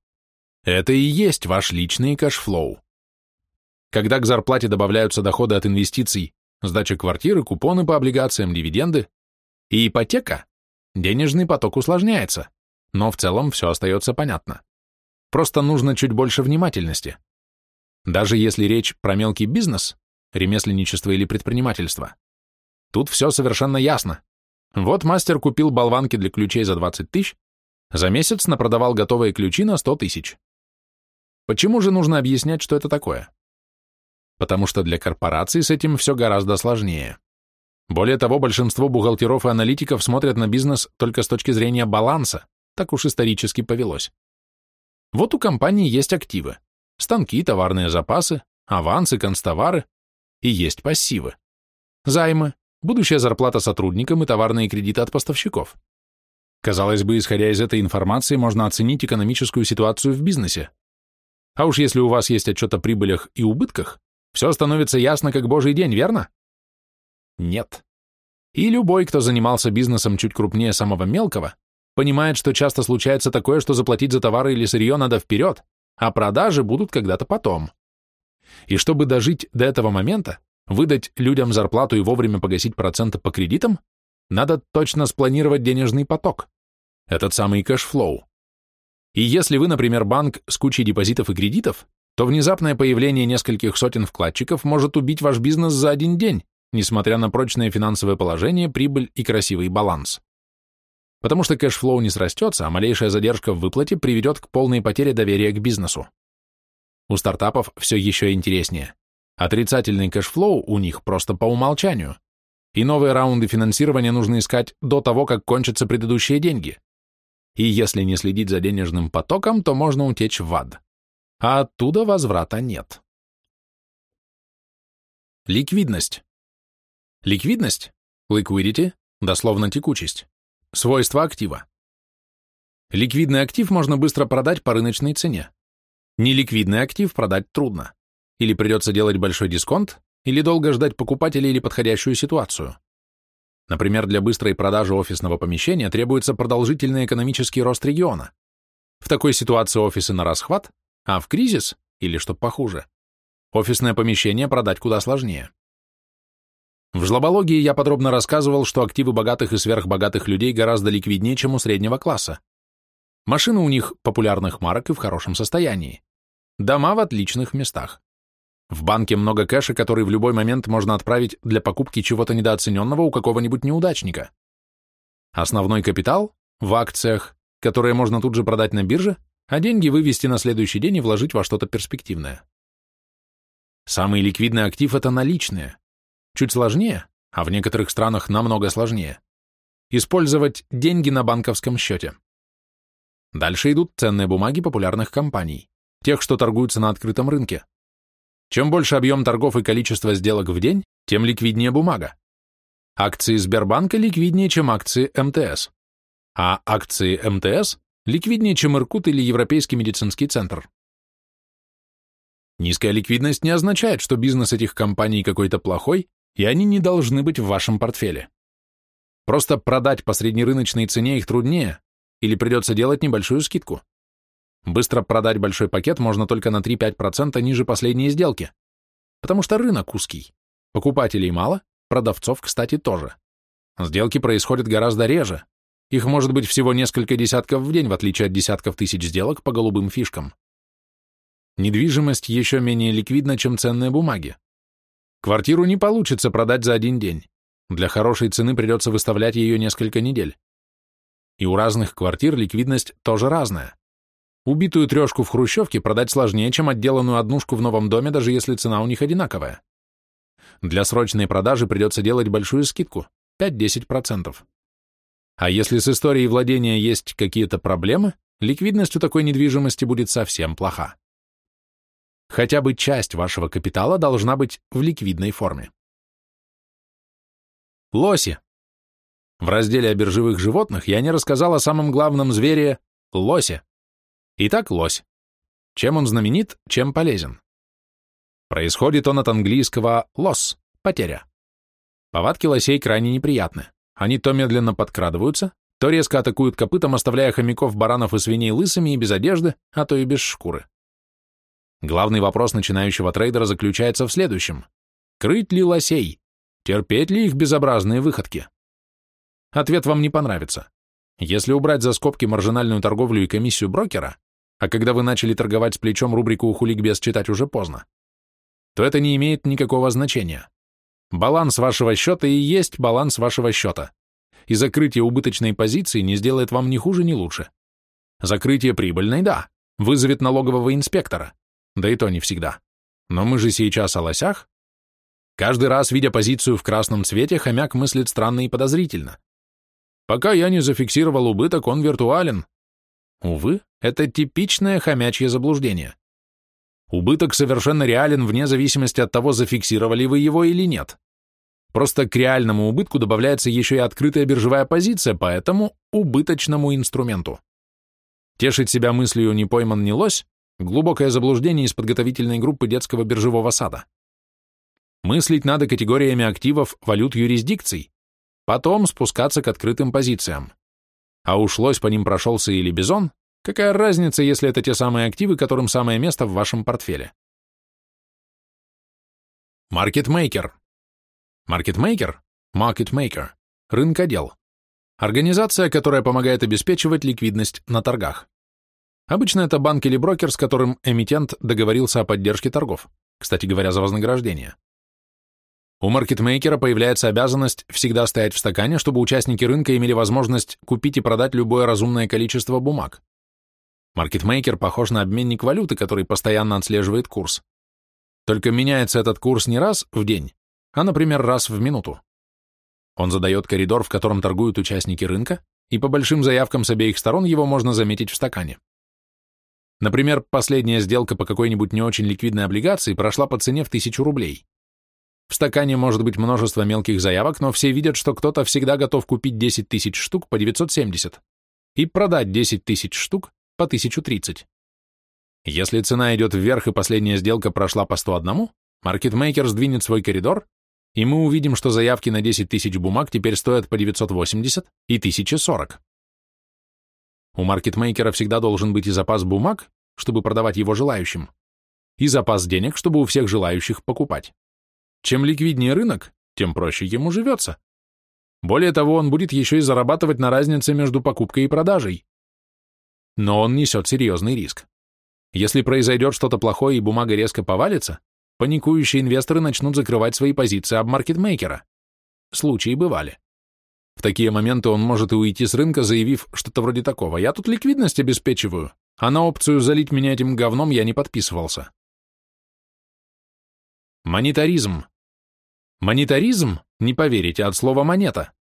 Это и есть ваш личный cash flow. Когда к зарплате добавляются доходы от инвестиций, сдача квартиры, купоны по облигациям, дивиденды и ипотека, денежный поток усложняется но в целом все остается понятно. Просто нужно чуть больше внимательности. Даже если речь про мелкий бизнес, ремесленничество или предпринимательство, тут все совершенно ясно. Вот мастер купил болванки для ключей за 20 тысяч, за месяц напродавал готовые ключи на 100 тысяч. Почему же нужно объяснять, что это такое? Потому что для корпораций с этим все гораздо сложнее. Более того, большинство бухгалтеров и аналитиков смотрят на бизнес только с точки зрения баланса, так уж исторически повелось. Вот у компании есть активы, станки, товарные запасы, авансы, констовары, и есть пассивы. Займы, будущая зарплата сотрудникам и товарные кредиты от поставщиков. Казалось бы, исходя из этой информации, можно оценить экономическую ситуацию в бизнесе. А уж если у вас есть отчет о прибылях и убытках, все становится ясно как божий день, верно? Нет. И любой, кто занимался бизнесом чуть крупнее самого мелкого, понимает, что часто случается такое, что заплатить за товары или сырье надо вперед, а продажи будут когда-то потом. И чтобы дожить до этого момента, выдать людям зарплату и вовремя погасить проценты по кредитам, надо точно спланировать денежный поток, этот самый cash flow. И если вы, например, банк с кучей депозитов и кредитов, то внезапное появление нескольких сотен вкладчиков может убить ваш бизнес за один день, несмотря на прочное финансовое положение, прибыль и красивый баланс. Потому что cash flow не срастется, а малейшая задержка в выплате приведет к полной потере доверия к бизнесу. У стартапов все еще интереснее. Отрицательный cash flow у них просто по умолчанию. И новые раунды финансирования нужно искать до того, как кончатся предыдущие деньги. И если не следить за денежным потоком, то можно утечь в ад. А оттуда возврата нет. Ликвидность. Ликвидность, liquidity, дословно текучесть, свойство актива. Ликвидный актив можно быстро продать по рыночной цене. Неликвидный актив продать трудно. Или придется делать большой дисконт, или долго ждать покупателя или подходящую ситуацию. Например, для быстрой продажи офисного помещения требуется продолжительный экономический рост региона. В такой ситуации офисы на расхват, а в кризис, или что похуже, офисное помещение продать куда сложнее. В жлобологии я подробно рассказывал, что активы богатых и сверхбогатых людей гораздо ликвиднее, чем у среднего класса. Машины у них популярных марок и в хорошем состоянии. Дома в отличных местах. В банке много кэша, который в любой момент можно отправить для покупки чего-то недооцененного у какого-нибудь неудачника. Основной капитал в акциях, которые можно тут же продать на бирже, а деньги вывести на следующий день и вложить во что-то перспективное. Самый ликвидный актив – это наличные. Чуть сложнее, а в некоторых странах намного сложнее, использовать деньги на банковском счете. Дальше идут ценные бумаги популярных компаний, тех, что торгуются на открытом рынке. Чем больше объем торгов и количество сделок в день, тем ликвиднее бумага. Акции Сбербанка ликвиднее, чем акции МТС. А акции МТС ликвиднее, чем Иркут или Европейский медицинский центр. Низкая ликвидность не означает, что бизнес этих компаний какой-то плохой, и они не должны быть в вашем портфеле. Просто продать по среднерыночной цене их труднее, или придется делать небольшую скидку. Быстро продать большой пакет можно только на 3-5% ниже последней сделки, потому что рынок узкий. Покупателей мало, продавцов, кстати, тоже. Сделки происходят гораздо реже. Их может быть всего несколько десятков в день, в отличие от десятков тысяч сделок по голубым фишкам. Недвижимость еще менее ликвидна, чем ценные бумаги. Квартиру не получится продать за один день. Для хорошей цены придется выставлять ее несколько недель. И у разных квартир ликвидность тоже разная. Убитую трешку в хрущевке продать сложнее, чем отделанную однушку в новом доме, даже если цена у них одинаковая. Для срочной продажи придется делать большую скидку – 5-10%. А если с историей владения есть какие-то проблемы, ликвидность у такой недвижимости будет совсем плоха. Хотя бы часть вашего капитала должна быть в ликвидной форме. Лоси. В разделе о биржевых животных я не рассказал о самом главном звере – лосе. Итак, лось. Чем он знаменит, чем полезен? Происходит он от английского loss – потеря. Повадки лосей крайне неприятны. Они то медленно подкрадываются, то резко атакуют копытом, оставляя хомяков, баранов и свиней лысыми и без одежды, а то и без шкуры. Главный вопрос начинающего трейдера заключается в следующем. Крыть ли лосей? Терпеть ли их безобразные выходки? Ответ вам не понравится. Если убрать за скобки маржинальную торговлю и комиссию брокера, а когда вы начали торговать с плечом рубрику «Хуликбес» читать уже поздно, то это не имеет никакого значения. Баланс вашего счета и есть баланс вашего счета, и закрытие убыточной позиции не сделает вам ни хуже, ни лучше. Закрытие прибыльной – да, вызовет налогового инспектора, да и то не всегда. Но мы же сейчас о лосях. Каждый раз, видя позицию в красном цвете, хомяк мыслит странно и подозрительно. Пока я не зафиксировал убыток, он виртуален, Увы, это типичное хомячье заблуждение. Убыток совершенно реален вне зависимости от того, зафиксировали вы его или нет. Просто к реальному убытку добавляется еще и открытая биржевая позиция по этому убыточному инструменту. Тешить себя мыслью «не пойман, не лось» – глубокое заблуждение из подготовительной группы детского биржевого сада. Мыслить надо категориями активов валют юрисдикций, потом спускаться к открытым позициям. А ушлось по ним прошелся или бизон, какая разница, если это те самые активы, которым самое место в вашем портфеле? Маркетмейкер. Маркетмейкер – маркетмейкер, рынкодел. Организация, которая помогает обеспечивать ликвидность на торгах. Обычно это банк или брокер, с которым эмитент договорился о поддержке торгов, кстати говоря, за вознаграждение. У маркетмейкера появляется обязанность всегда стоять в стакане, чтобы участники рынка имели возможность купить и продать любое разумное количество бумаг. Маркетмейкер похож на обменник валюты, который постоянно отслеживает курс. Только меняется этот курс не раз в день, а, например, раз в минуту. Он задает коридор, в котором торгуют участники рынка, и по большим заявкам с обеих сторон его можно заметить в стакане. Например, последняя сделка по какой-нибудь не очень ликвидной облигации прошла по цене в 1000 рублей. В стакане может быть множество мелких заявок, но все видят, что кто-то всегда готов купить 10 тысяч штук по 970 и продать 10 тысяч штук по 1030. Если цена идет вверх и последняя сделка прошла по 101, маркетмейкер сдвинет свой коридор, и мы увидим, что заявки на 10 тысяч бумаг теперь стоят по 980 и 1040. У маркетмейкера всегда должен быть и запас бумаг, чтобы продавать его желающим, и запас денег, чтобы у всех желающих покупать. Чем ликвиднее рынок, тем проще ему живется. Более того, он будет еще и зарабатывать на разнице между покупкой и продажей. Но он несет серьезный риск. Если произойдет что-то плохое и бумага резко повалится, паникующие инвесторы начнут закрывать свои позиции об маркетмейкера. Случаи бывали. В такие моменты он может и уйти с рынка, заявив что-то вроде такого «Я тут ликвидность обеспечиваю, а на опцию залить меня этим говном я не подписывался». Монетаризм. Монетаризм, не поверите, от слова «монета».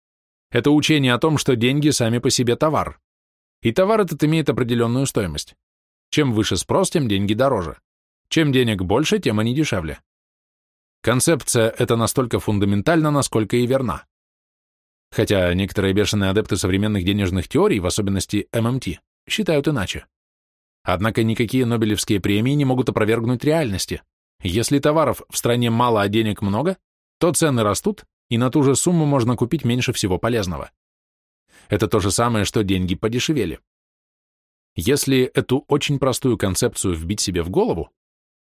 Это учение о том, что деньги сами по себе товар. И товар этот имеет определенную стоимость. Чем выше спрос, тем деньги дороже. Чем денег больше, тем они дешевле. Концепция эта настолько фундаментальна, насколько и верна. Хотя некоторые бешеные адепты современных денежных теорий, в особенности ММТ, считают иначе. Однако никакие Нобелевские премии не могут опровергнуть реальности. Если товаров в стране мало, а денег много, то цены растут, и на ту же сумму можно купить меньше всего полезного. Это то же самое, что деньги подешевели. Если эту очень простую концепцию вбить себе в голову,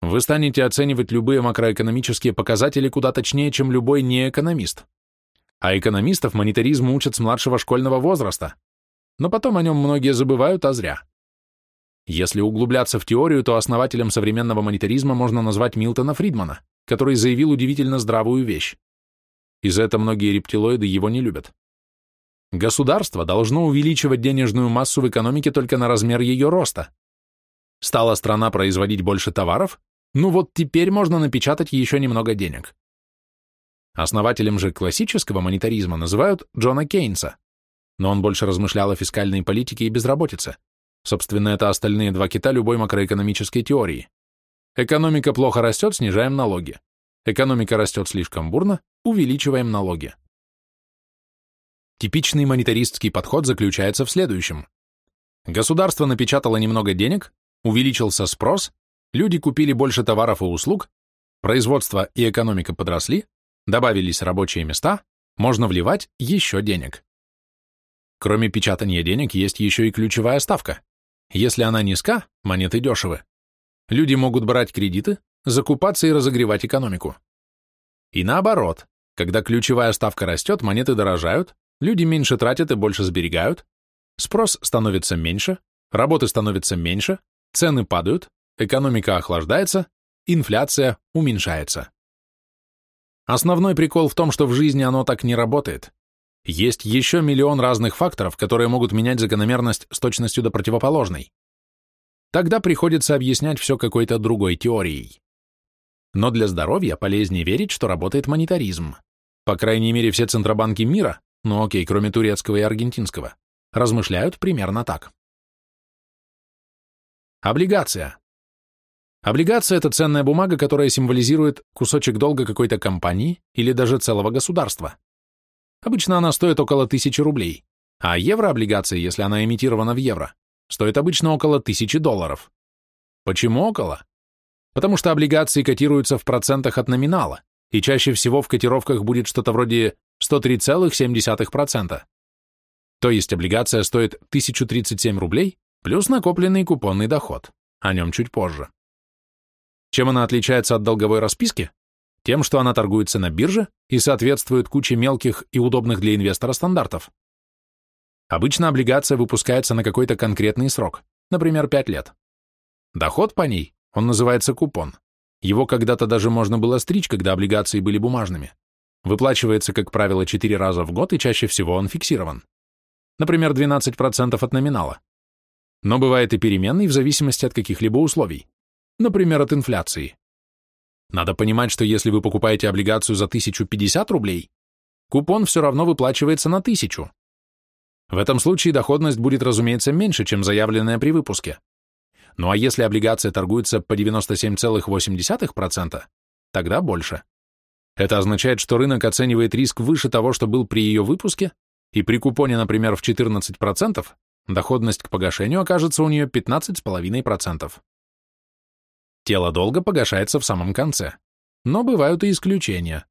вы станете оценивать любые макроэкономические показатели куда точнее, чем любой неэкономист. А экономистов монетаризму учат с младшего школьного возраста, но потом о нем многие забывают, а зря. Если углубляться в теорию, то основателем современного монетаризма можно назвать Милтона Фридмана, который заявил удивительно здравую вещь. из за этого многие рептилоиды его не любят. Государство должно увеличивать денежную массу в экономике только на размер ее роста. Стала страна производить больше товаров, ну вот теперь можно напечатать еще немного денег. Основателем же классического монетаризма называют Джона Кейнса, но он больше размышлял о фискальной политике и безработице. Собственно, это остальные два кита любой макроэкономической теории. Экономика плохо растет, снижаем налоги. Экономика растет слишком бурно, увеличиваем налоги. Типичный монетаристский подход заключается в следующем. Государство напечатало немного денег, увеличился спрос, люди купили больше товаров и услуг, производство и экономика подросли, добавились рабочие места, можно вливать еще денег. Кроме печатания денег есть еще и ключевая ставка. Если она низка, монеты дешевы. Люди могут брать кредиты, закупаться и разогревать экономику. И наоборот, когда ключевая ставка растет, монеты дорожают, люди меньше тратят и больше сберегают, спрос становится меньше, работы становится меньше, цены падают, экономика охлаждается, инфляция уменьшается. Основной прикол в том, что в жизни оно так не работает. Есть еще миллион разных факторов, которые могут менять закономерность с точностью до противоположной. Тогда приходится объяснять все какой-то другой теорией. Но для здоровья полезнее верить, что работает монетаризм. По крайней мере, все центробанки мира, ну окей, кроме турецкого и аргентинского, размышляют примерно так. Облигация. Облигация – это ценная бумага, которая символизирует кусочек долга какой-то компании или даже целого государства. Обычно она стоит около 1000 рублей, а еврооблигация, если она эмитирована в евро, стоит обычно около 1000 долларов. Почему около? Потому что облигации котируются в процентах от номинала, и чаще всего в котировках будет что-то вроде 103,7%. То есть облигация стоит 1037 рублей плюс накопленный купонный доход. О нем чуть позже. Чем она отличается от долговой расписки? Тем, что она торгуется на бирже и соответствует куче мелких и удобных для инвестора стандартов. Обычно облигация выпускается на какой-то конкретный срок, например, 5 лет. Доход по ней, он называется купон. Его когда-то даже можно было стричь, когда облигации были бумажными. Выплачивается, как правило, 4 раза в год, и чаще всего он фиксирован. Например, 12% от номинала. Но бывает и переменный в зависимости от каких-либо условий. Например, от инфляции. Надо понимать, что если вы покупаете облигацию за 1050 рублей, купон все равно выплачивается на 1000. В этом случае доходность будет, разумеется, меньше, чем заявленная при выпуске. Ну а если облигация торгуется по 97,8%, тогда больше. Это означает, что рынок оценивает риск выше того, что был при ее выпуске, и при купоне, например, в 14%, доходность к погашению окажется у нее 15,5%. Тело долга погашается в самом конце. Но бывают и исключения.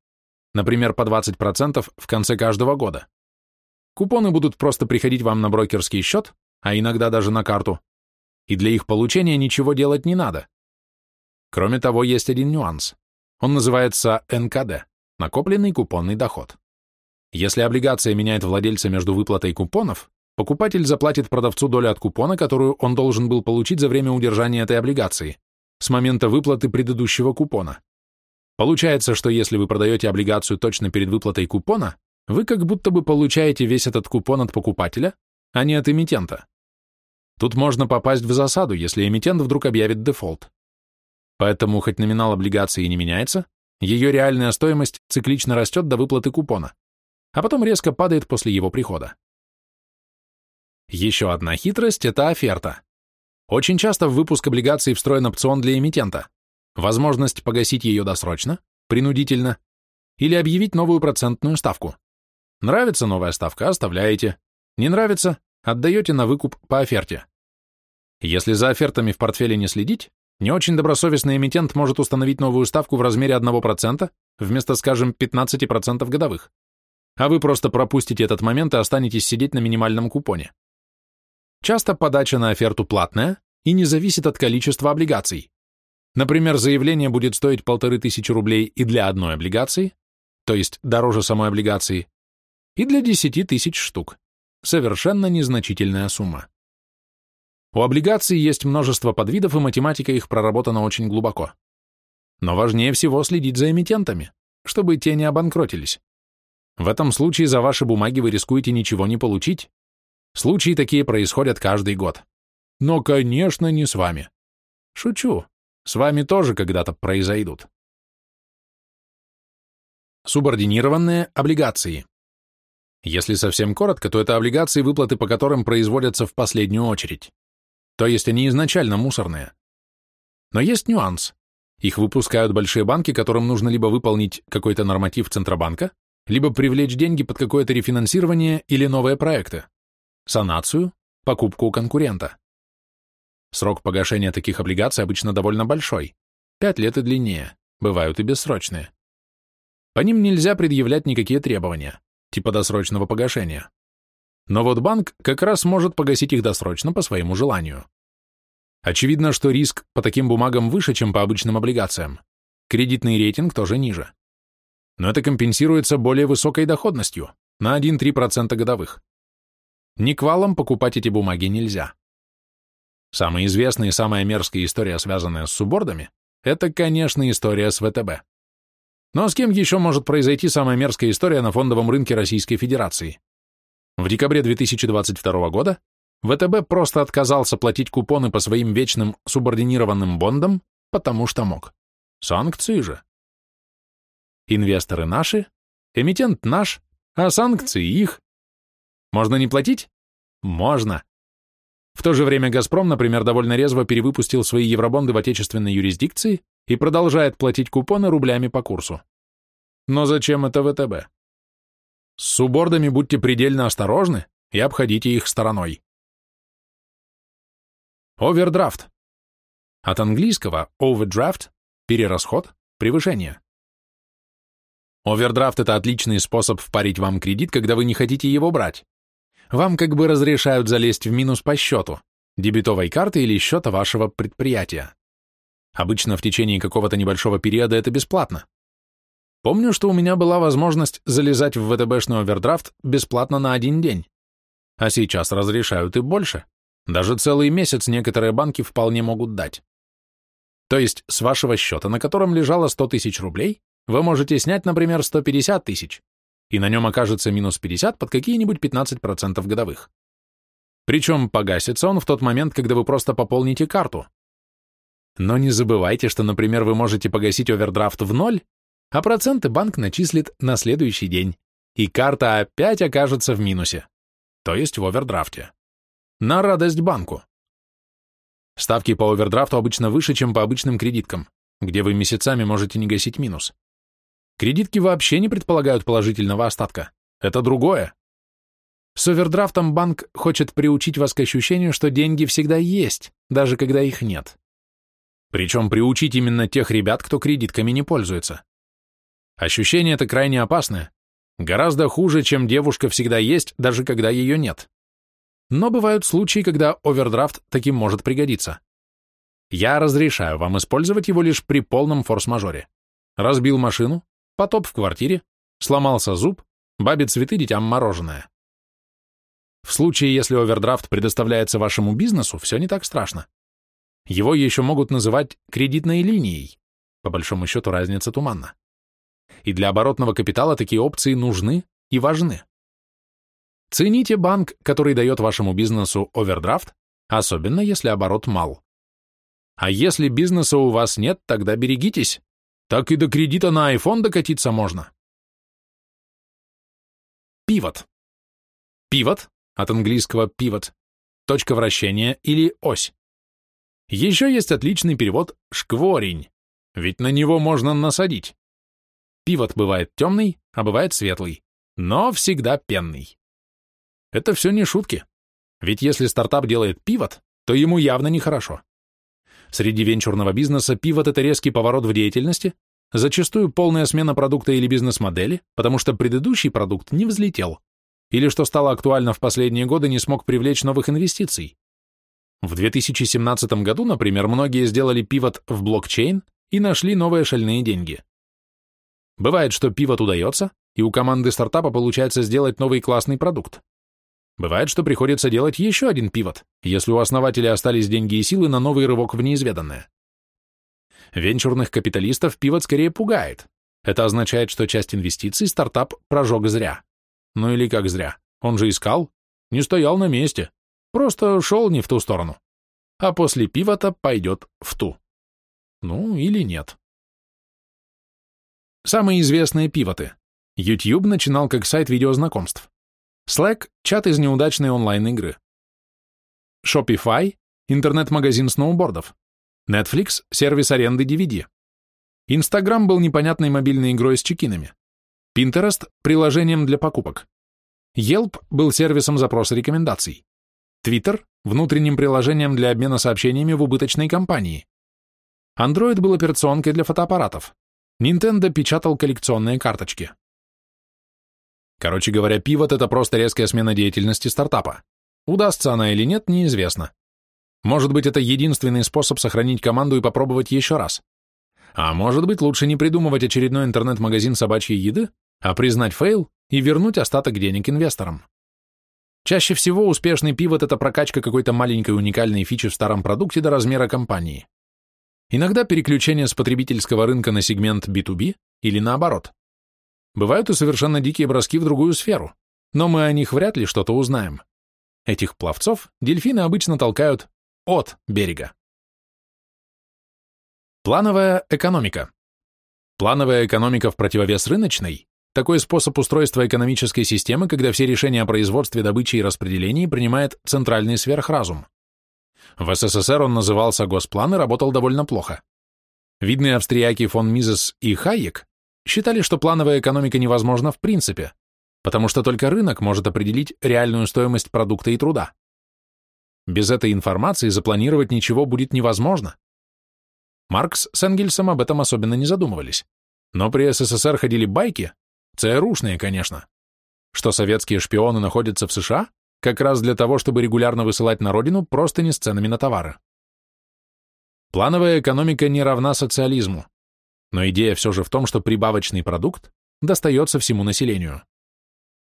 Например, по 20% в конце каждого года. Купоны будут просто приходить вам на брокерский счет, а иногда даже на карту, и для их получения ничего делать не надо. Кроме того, есть один нюанс. Он называется НКД – накопленный купонный доход. Если облигация меняет владельца между выплатой купонов, покупатель заплатит продавцу долю от купона, которую он должен был получить за время удержания этой облигации, с момента выплаты предыдущего купона. Получается, что если вы продаете облигацию точно перед выплатой купона, вы как будто бы получаете весь этот купон от покупателя, а не от эмитента. Тут можно попасть в засаду, если эмитент вдруг объявит дефолт. Поэтому, хоть номинал облигации не меняется, ее реальная стоимость циклично растет до выплаты купона, а потом резко падает после его прихода. Еще одна хитрость – это оферта. Очень часто в выпуск облигаций встроен опцион для эмитента, возможность погасить ее досрочно, принудительно, или объявить новую процентную ставку. Нравится новая ставка – оставляете. Не нравится – отдаете на выкуп по оферте. Если за офертами в портфеле не следить, не очень добросовестный эмитент может установить новую ставку в размере 1% вместо, скажем, 15% годовых. А вы просто пропустите этот момент и останетесь сидеть на минимальном купоне. Часто подача на оферту платная и не зависит от количества облигаций. Например, заявление будет стоить полторы тысячи рублей и для одной облигации, то есть дороже самой облигации, и для 10 тысяч штук. Совершенно незначительная сумма. У облигаций есть множество подвидов, и математика их проработана очень глубоко. Но важнее всего следить за эмитентами, чтобы те не обанкротились. В этом случае за ваши бумаги вы рискуете ничего не получить. Случаи такие происходят каждый год. Но, конечно, не с вами. Шучу. С вами тоже когда-то произойдут. Субординированные облигации. Если совсем коротко, то это облигации, выплаты по которым производятся в последнюю очередь. То есть они изначально мусорные. Но есть нюанс. Их выпускают большие банки, которым нужно либо выполнить какой-то норматив Центробанка, либо привлечь деньги под какое-то рефинансирование или новые проекты, санацию, покупку у конкурента. Срок погашения таких облигаций обычно довольно большой, 5 лет и длиннее, бывают и бессрочные. По ним нельзя предъявлять никакие требования типа досрочного погашения. Но вот банк как раз может погасить их досрочно по своему желанию. Очевидно, что риск по таким бумагам выше, чем по обычным облигациям. Кредитный рейтинг тоже ниже. Но это компенсируется более высокой доходностью, на 1-3% годовых. Ни квалом покупать эти бумаги нельзя. Самая известная и самая мерзкая история, связанная с субордами, это, конечно, история с ВТБ. Но с кем еще может произойти самая мерзкая история на фондовом рынке Российской Федерации? В декабре 2022 года ВТБ просто отказался платить купоны по своим вечным субординированным бондам, потому что мог. Санкции же. Инвесторы наши, эмитент наш, а санкции их. Можно не платить? Можно. В то же время «Газпром», например, довольно резво перевыпустил свои евробонды в отечественной юрисдикции и продолжает платить купоны рублями по курсу. Но зачем это ВТБ? С субордами будьте предельно осторожны и обходите их стороной. Овердрафт. От английского overdraft – перерасход, превышение. Овердрафт – это отличный способ впарить вам кредит, когда вы не хотите его брать. Вам как бы разрешают залезть в минус по счету, дебетовой карты или счета вашего предприятия. Обычно в течение какого-то небольшого периода это бесплатно. Помню, что у меня была возможность залезать в ВТБшный овердрафт бесплатно на один день. А сейчас разрешают и больше. Даже целый месяц некоторые банки вполне могут дать. То есть с вашего счета, на котором лежало 100 тысяч рублей, вы можете снять, например, 150 тысяч, и на нем окажется минус 50 под какие-нибудь 15% годовых. Причем погасится он в тот момент, когда вы просто пополните карту. Но не забывайте, что, например, вы можете погасить овердрафт в ноль, а проценты банк начислит на следующий день, и карта опять окажется в минусе, то есть в овердрафте. На радость банку. Ставки по овердрафту обычно выше, чем по обычным кредиткам, где вы месяцами можете не гасить минус. Кредитки вообще не предполагают положительного остатка. Это другое. С овердрафтом банк хочет приучить вас к ощущению, что деньги всегда есть, даже когда их нет. Причем приучить именно тех ребят, кто кредитками не пользуется. Ощущение это крайне опасное, гораздо хуже, чем девушка всегда есть, даже когда ее нет. Но бывают случаи, когда овердрафт таким может пригодиться. Я разрешаю вам использовать его лишь при полном форс-мажоре. Разбил машину, потоп в квартире, сломался зуб, бабе цветы, детям мороженое. В случае, если овердрафт предоставляется вашему бизнесу, все не так страшно. Его еще могут называть кредитной линией. По большому счету разница туманна и для оборотного капитала такие опции нужны и важны. Цените банк, который дает вашему бизнесу овердрафт, особенно если оборот мал. А если бизнеса у вас нет, тогда берегитесь. Так и до кредита на iPhone докатиться можно. Пивот. Пивот, от английского pivot, точка вращения или ось. Еще есть отличный перевод «шкворень», ведь на него можно насадить. Пивот бывает темный, а бывает светлый, но всегда пенный. Это все не шутки. Ведь если стартап делает пивот, то ему явно нехорошо. Среди венчурного бизнеса пивот – это резкий поворот в деятельности, зачастую полная смена продукта или бизнес-модели, потому что предыдущий продукт не взлетел, или, что стало актуально в последние годы, не смог привлечь новых инвестиций. В 2017 году, например, многие сделали пивот в блокчейн и нашли новые шальные деньги. Бывает, что пивот удается, и у команды стартапа получается сделать новый классный продукт. Бывает, что приходится делать еще один пивот, если у основателя остались деньги и силы на новый рывок в неизведанное. Венчурных капиталистов пивот скорее пугает. Это означает, что часть инвестиций стартап прожег зря. Ну или как зря. Он же искал, не стоял на месте, просто шел не в ту сторону. А после пивота пойдет в ту. Ну или нет. Самые известные пивоты. YouTube начинал как сайт видеознакомств. Slack – чат из неудачной онлайн-игры. Shopify – интернет-магазин сноубордов. Netflix – сервис аренды DVD. Instagram был непонятной мобильной игрой с чекинами. Pinterest – приложением для покупок. Yelp был сервисом запроса рекомендаций. Twitter – внутренним приложением для обмена сообщениями в убыточной компании. Android был операционкой для фотоаппаратов. Nintendo печатал коллекционные карточки. Короче говоря, пивот – это просто резкая смена деятельности стартапа. Удастся она или нет, неизвестно. Может быть, это единственный способ сохранить команду и попробовать еще раз. А может быть, лучше не придумывать очередной интернет-магазин собачьей еды, а признать фейл и вернуть остаток денег инвесторам. Чаще всего успешный пивот – это прокачка какой-то маленькой уникальной фичи в старом продукте до размера компании. Иногда переключение с потребительского рынка на сегмент B2B или наоборот. Бывают и совершенно дикие броски в другую сферу, но мы о них вряд ли что-то узнаем. Этих пловцов дельфины обычно толкают от берега. Плановая экономика. Плановая экономика в противовес рыночной – такой способ устройства экономической системы, когда все решения о производстве, добыче и распределении принимает центральный сверхразум. В СССР он назывался Госплан и работал довольно плохо. Видные австрияки фон Мизес и Хайек считали, что плановая экономика невозможна в принципе, потому что только рынок может определить реальную стоимость продукта и труда. Без этой информации запланировать ничего будет невозможно. Маркс с Энгельсом об этом особенно не задумывались. Но при СССР ходили байки, ЦРУшные, конечно, что советские шпионы находятся в США, как раз для того, чтобы регулярно высылать на родину просто не с ценами на товары. Плановая экономика не равна социализму. Но идея все же в том, что прибавочный продукт достается всему населению.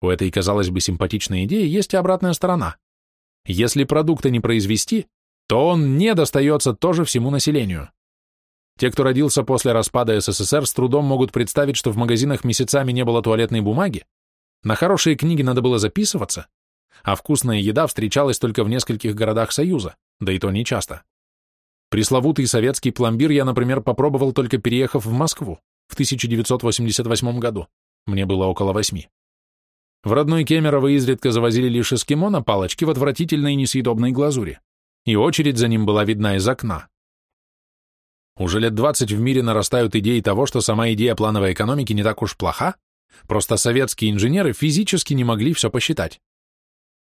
У этой, казалось бы, симпатичной идеи есть и обратная сторона. Если продукта не произвести, то он не достается тоже всему населению. Те, кто родился после распада СССР, с трудом могут представить, что в магазинах месяцами не было туалетной бумаги, на хорошие книги надо было записываться, а вкусная еда встречалась только в нескольких городах Союза, да и то не часто. Пресловутый советский пломбир я, например, попробовал только переехав в Москву в 1988 году. Мне было около восьми. В родной Кемерово изредка завозили лишь эскимо на палочке в отвратительной несъедобной глазури, и очередь за ним была видна из окна. Уже лет 20 в мире нарастают идеи того, что сама идея плановой экономики не так уж плоха, просто советские инженеры физически не могли все посчитать.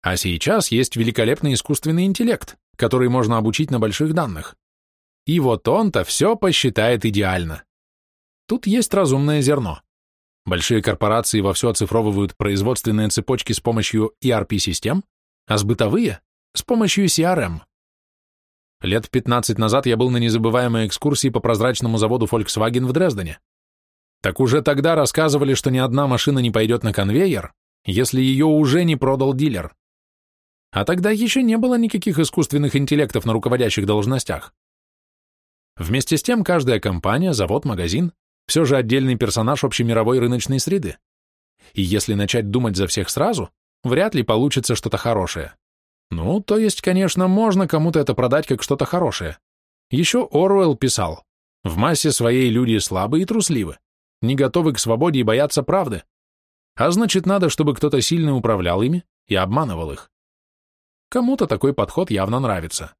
А сейчас есть великолепный искусственный интеллект, который можно обучить на больших данных. И вот он-то все посчитает идеально. Тут есть разумное зерно. Большие корпорации вовсю оцифровывают производственные цепочки с помощью ERP-систем, а с бытовые — с помощью CRM. Лет 15 назад я был на незабываемой экскурсии по прозрачному заводу Volkswagen в Дрездене. Так уже тогда рассказывали, что ни одна машина не пойдет на конвейер, если ее уже не продал дилер. А тогда еще не было никаких искусственных интеллектов на руководящих должностях. Вместе с тем каждая компания, завод, магазин – все же отдельный персонаж общемировой рыночной среды. И если начать думать за всех сразу, вряд ли получится что-то хорошее. Ну, то есть, конечно, можно кому-то это продать как что-то хорошее. Еще Оруэлл писал, в массе своей люди слабы и трусливы, не готовы к свободе и боятся правды. А значит, надо, чтобы кто-то сильно управлял ими и обманывал их. Кому-то такой подход явно нравится.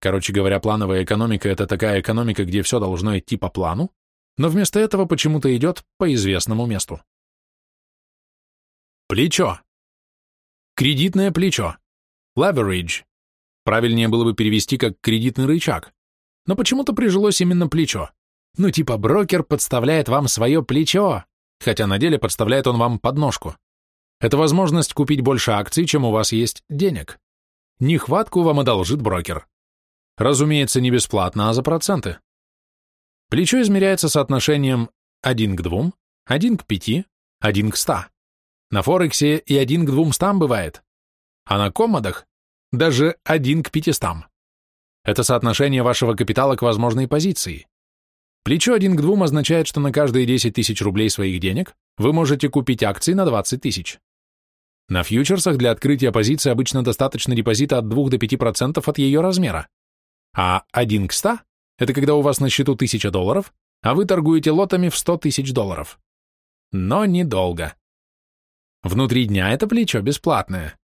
Короче говоря, плановая экономика – это такая экономика, где все должно идти по плану, но вместо этого почему-то идет по известному месту. Плечо. Кредитное плечо. Leverage. Правильнее было бы перевести как кредитный рычаг. Но почему-то прижилось именно плечо. Ну типа брокер подставляет вам свое плечо, хотя на деле подставляет он вам подножку. Это возможность купить больше акций, чем у вас есть денег. Нехватку вам одолжит брокер. Разумеется, не бесплатно, а за проценты. Плечо измеряется соотношением 1 к 2, 1 к 5, 1 к 100. На Форексе и 1 к 200 бывает а на комодах даже 1 к 500. Это соотношение вашего капитала к возможной позиции. Плечо 1 к 2 означает, что на каждые 10 тысяч рублей своих денег вы можете купить акции на 20 тысяч. На фьючерсах для открытия позиции обычно достаточно депозита от 2 до 5% от ее размера. А 1 к 100 – это когда у вас на счету 1000 долларов, а вы торгуете лотами в 100 тысяч долларов. Но недолго. Внутри дня это плечо бесплатное.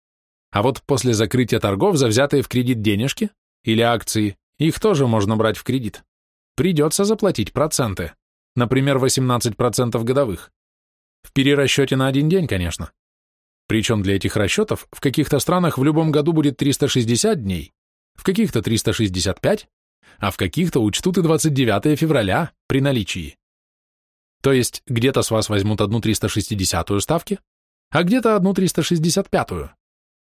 А вот после закрытия торгов за взятые в кредит денежки или акции, их тоже можно брать в кредит. Придется заплатить проценты, например, 18% годовых. В перерасчете на один день, конечно. Причем для этих расчетов в каких-то странах в любом году будет 360 дней, в каких-то 365, а в каких-то учтут и 29 февраля при наличии. То есть где-то с вас возьмут одну 360-ю ставки, а где-то одну 365-ю.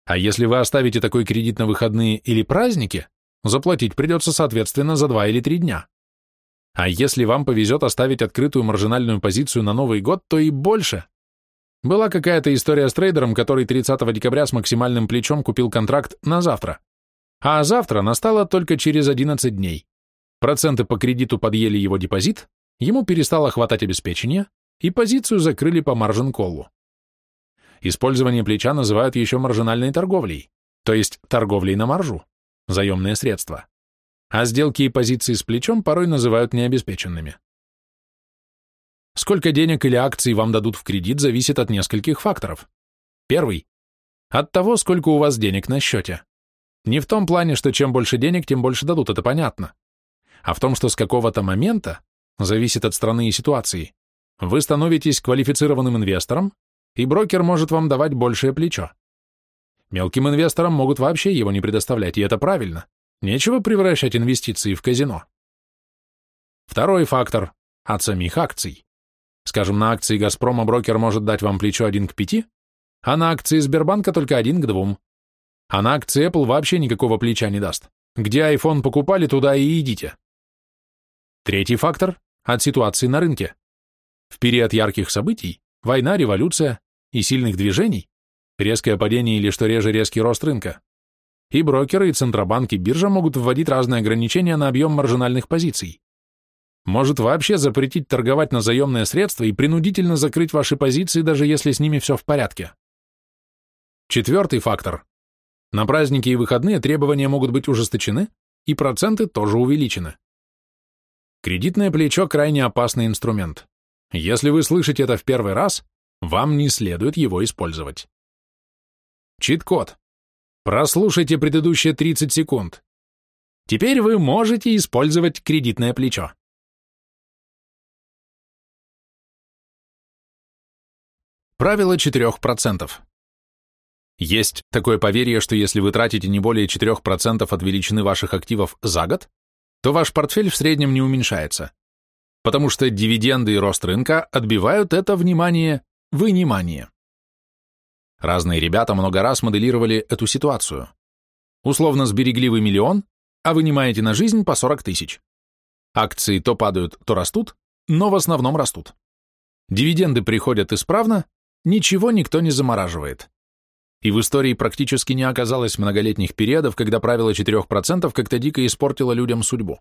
А если вы оставите такой кредит на выходные или праздники, заплатить придется соответственно за два или три дня. А если вам повезет оставить открытую маржинальную позицию на Новый год, то и больше. Была какая-то история с трейдером, который 30 декабря с максимальным плечом купил контракт на завтра. А завтра настало только через 11 дней. Проценты по кредиту подъели его депозит, ему перестало хватать обеспечения, и позицию закрыли по маржин-коллу. Использование плеча называют еще маржинальной торговлей, то есть торговлей на маржу, заемные средства. А сделки и позиции с плечом порой называют необеспеченными. Сколько денег или акций вам дадут в кредит, зависит от нескольких факторов. Первый – от того, сколько у вас денег на счете. Не в том плане, что чем больше денег, тем больше дадут, это понятно. А в том, что с какого-то момента, зависит от страны и ситуации, вы становитесь квалифицированным инвестором, и брокер может вам давать большее плечо. Мелким инвесторам могут вообще его не предоставлять, и это правильно. Нечего превращать инвестиции в казино. Второй фактор – от самих акций. Скажем, на акции «Газпрома» брокер может дать вам плечо 1 к 5, а на акции Сбербанка только 1 к 2. А на акции Apple вообще никакого плеча не даст. Где iPhone покупали, туда и идите. Третий фактор от ситуации на рынке. В период ярких событий, война, революция и сильных движений, резкое падение или, что реже, резкий рост рынка, и брокеры, и центробанки, биржа могут вводить разные ограничения на объем маржинальных позиций. Может вообще запретить торговать на заемные средства и принудительно закрыть ваши позиции, даже если с ними все в порядке. Четвертый фактор. На праздники и выходные требования могут быть ужесточены, и проценты тоже увеличены. Кредитное плечо – крайне опасный инструмент. Если вы слышите это в первый раз, вам не следует его использовать. Чит-код. Прослушайте предыдущие 30 секунд. Теперь вы можете использовать кредитное плечо. Правило 4%. Есть такое поверье, что если вы тратите не более 4% от величины ваших активов за год, то ваш портфель в среднем не уменьшается, потому что дивиденды и рост рынка отбивают это внимание, вынимание. Разные ребята много раз моделировали эту ситуацию. Условно сберегли вы миллион, а вынимаете на жизнь по 40 тысяч. Акции то падают, то растут, но в основном растут. Дивиденды приходят исправно, ничего никто не замораживает. И в истории практически не оказалось многолетних периодов, когда правило 4% как-то дико испортило людям судьбу.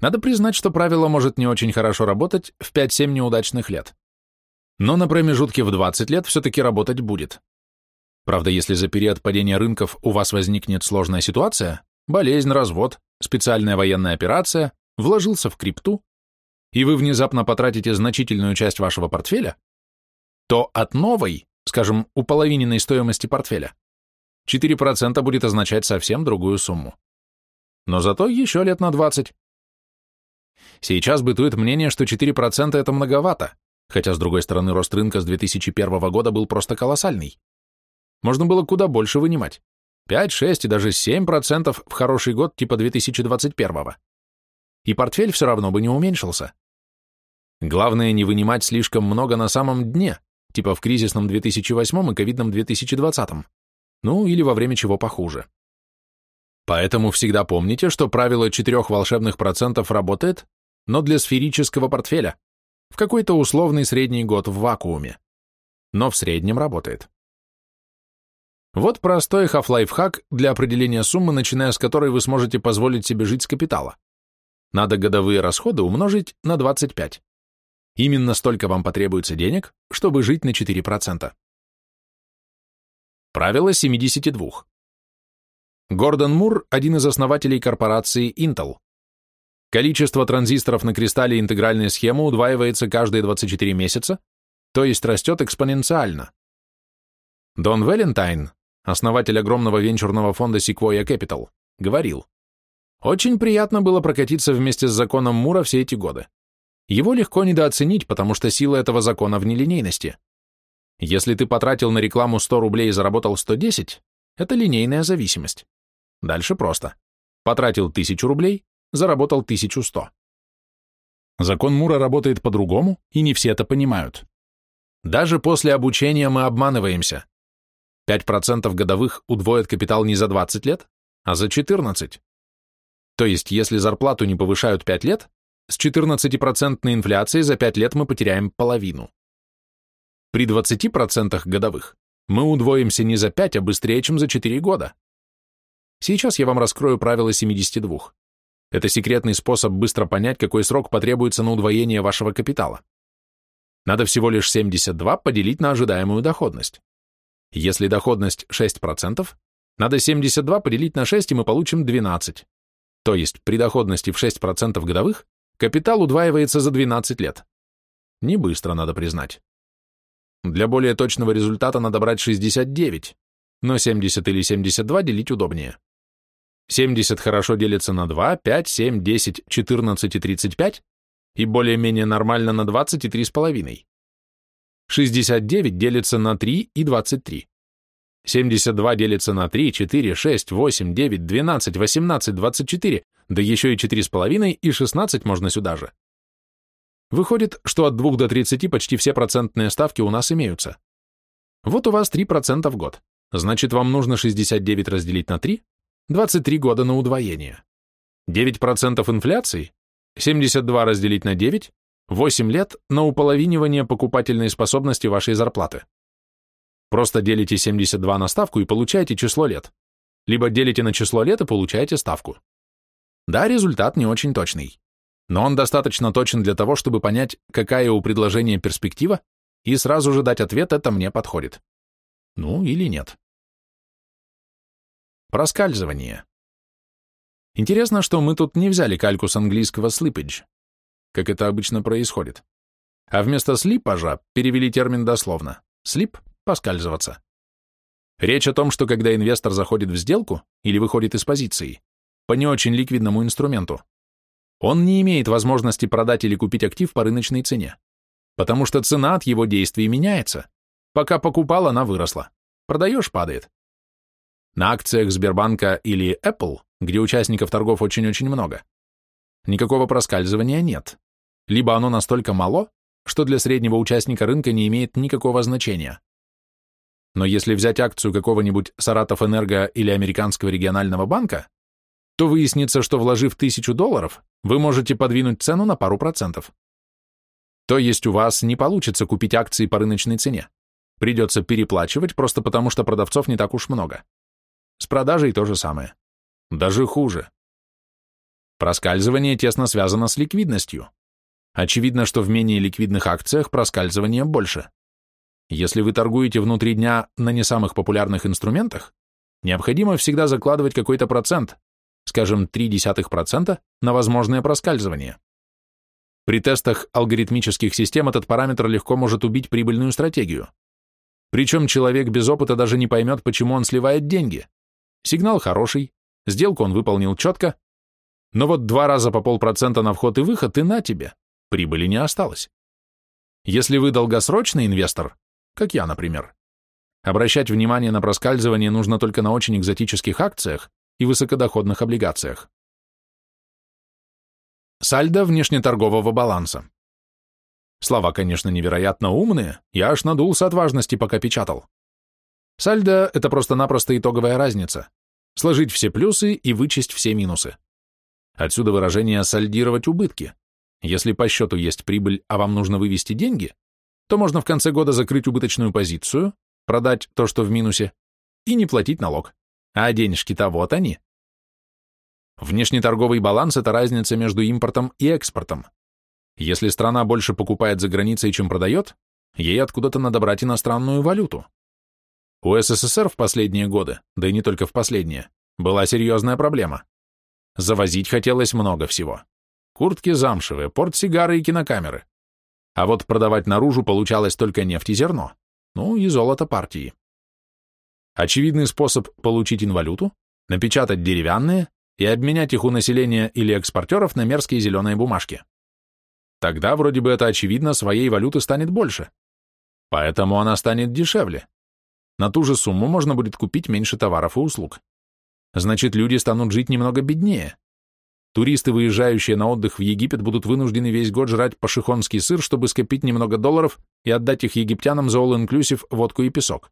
Надо признать, что правило может не очень хорошо работать в 5-7 неудачных лет но на промежутке в 20 лет все-таки работать будет. Правда, если за период падения рынков у вас возникнет сложная ситуация, болезнь, развод, специальная военная операция, вложился в крипту, и вы внезапно потратите значительную часть вашего портфеля, то от новой, скажем, уполовиненной стоимости портфеля, 4% будет означать совсем другую сумму. Но зато еще лет на 20. Сейчас бытует мнение, что 4% это многовато, хотя, с другой стороны, рост рынка с 2001 года был просто колоссальный. Можно было куда больше вынимать. 5, 6 и даже 7% в хороший год типа 2021. И портфель все равно бы не уменьшился. Главное не вынимать слишком много на самом дне, типа в кризисном 2008 и ковидном 2020. Ну, или во время чего похуже. Поэтому всегда помните, что правило четырех волшебных процентов работает, но для сферического портфеля, в какой-то условный средний год в вакууме. Но в среднем работает. Вот простой хаф-лайфхак для определения суммы, начиная с которой вы сможете позволить себе жить с капитала. Надо годовые расходы умножить на 25. Именно столько вам потребуется денег, чтобы жить на 4%. Правило 72. Гордон Мур – один из основателей корпорации Intel. Количество транзисторов на кристалле интегральной схемы удваивается каждые 24 месяца, то есть растет экспоненциально. Дон Валентайн, основатель огромного венчурного фонда Sequoia Capital, говорил, «Очень приятно было прокатиться вместе с законом Мура все эти годы. Его легко недооценить, потому что сила этого закона в нелинейности. Если ты потратил на рекламу 100 рублей и заработал 110, это линейная зависимость. Дальше просто. Потратил 1000 рублей, заработал 1100. Закон Мура работает по-другому, и не все это понимают. Даже после обучения мы обманываемся. 5% годовых удвоят капитал не за 20 лет, а за 14. То есть, если зарплату не повышают 5 лет, с 14% инфляцией за 5 лет мы потеряем половину. При 20% годовых мы удвоимся не за 5, а быстрее, чем за 4 года. Сейчас я вам раскрою правило 72. Это секретный способ быстро понять, какой срок потребуется на удвоение вашего капитала. Надо всего лишь 72 поделить на ожидаемую доходность. Если доходность 6%, надо 72 поделить на 6, и мы получим 12. То есть при доходности в 6% годовых капитал удваивается за 12 лет. Не быстро, надо признать. Для более точного результата надо брать 69, но 70 или 72 делить удобнее. 70 хорошо делится на 2, 5, 7, 10, 14 и 35, и более-менее нормально на 20 и 3,5. 69 делится на 3 и 23. 72 делится на 3, 4, 6, 8, 9, 12, 18, 24, да еще и 4,5 и 16 можно сюда же. Выходит, что от 2 до 30 почти все процентные ставки у нас имеются. Вот у вас 3% в год. Значит, вам нужно 69 разделить на 3, 23 года на удвоение. 9% инфляции? 72 разделить на 9, 8 лет на уполовинивание покупательной способности вашей зарплаты. Просто делите 72 на ставку и получаете число лет. Либо делите на число лет и получаете ставку. Да, результат не очень точный. Но он достаточно точен для того, чтобы понять, какая у предложения перспектива, и сразу же дать ответ «это мне подходит». Ну или нет. Проскальзывание. Интересно, что мы тут не взяли кальку с английского slippage, как это обычно происходит. А вместо слипажа перевели термин дословно. Слип – поскальзываться. Речь о том, что когда инвестор заходит в сделку или выходит из позиции по не очень ликвидному инструменту, он не имеет возможности продать или купить актив по рыночной цене, потому что цена от его действий меняется. Пока покупал, она выросла. Продаешь – падает. На акциях Сбербанка или Apple, где участников торгов очень-очень много, никакого проскальзывания нет. Либо оно настолько мало, что для среднего участника рынка не имеет никакого значения. Но если взять акцию какого-нибудь Саратов Энерго или Американского регионального банка, то выяснится, что вложив тысячу долларов, вы можете подвинуть цену на пару процентов. То есть у вас не получится купить акции по рыночной цене. Придется переплачивать просто потому, что продавцов не так уж много. С продажей то же самое. Даже хуже. Проскальзывание тесно связано с ликвидностью. Очевидно, что в менее ликвидных акциях проскальзывание больше. Если вы торгуете внутри дня на не самых популярных инструментах, необходимо всегда закладывать какой-то процент, скажем, 0,3% на возможное проскальзывание. При тестах алгоритмических систем этот параметр легко может убить прибыльную стратегию. Причем человек без опыта даже не поймет, почему он сливает деньги. Сигнал хороший, сделку он выполнил четко, но вот два раза по полпроцента на вход и выход, и на тебе, прибыли не осталось. Если вы долгосрочный инвестор, как я, например, обращать внимание на проскальзывание нужно только на очень экзотических акциях и высокодоходных облигациях. Сальдо внешнеторгового баланса. Слова, конечно, невероятно умные, я аж надулся от важности, пока печатал. Сальдо – это просто-напросто итоговая разница. Сложить все плюсы и вычесть все минусы. Отсюда выражение «сальдировать убытки». Если по счету есть прибыль, а вам нужно вывести деньги, то можно в конце года закрыть убыточную позицию, продать то, что в минусе, и не платить налог. А денежки-то вот они. Внешнеторговый баланс – это разница между импортом и экспортом. Если страна больше покупает за границей, чем продает, ей откуда-то надо брать иностранную валюту. У СССР в последние годы, да и не только в последние, была серьезная проблема. Завозить хотелось много всего. Куртки замшевые, портсигары и кинокамеры. А вот продавать наружу получалось только нефть и зерно, ну и золото партии. Очевидный способ получить инвалюту – напечатать деревянные и обменять их у населения или экспортеров на мерзкие зеленые бумажки. Тогда, вроде бы это очевидно, своей валюты станет больше. Поэтому она станет дешевле. На ту же сумму можно будет купить меньше товаров и услуг. Значит, люди станут жить немного беднее. Туристы, выезжающие на отдых в Египет, будут вынуждены весь год жрать пашихонский сыр, чтобы скопить немного долларов и отдать их египтянам за all-inclusive водку и песок.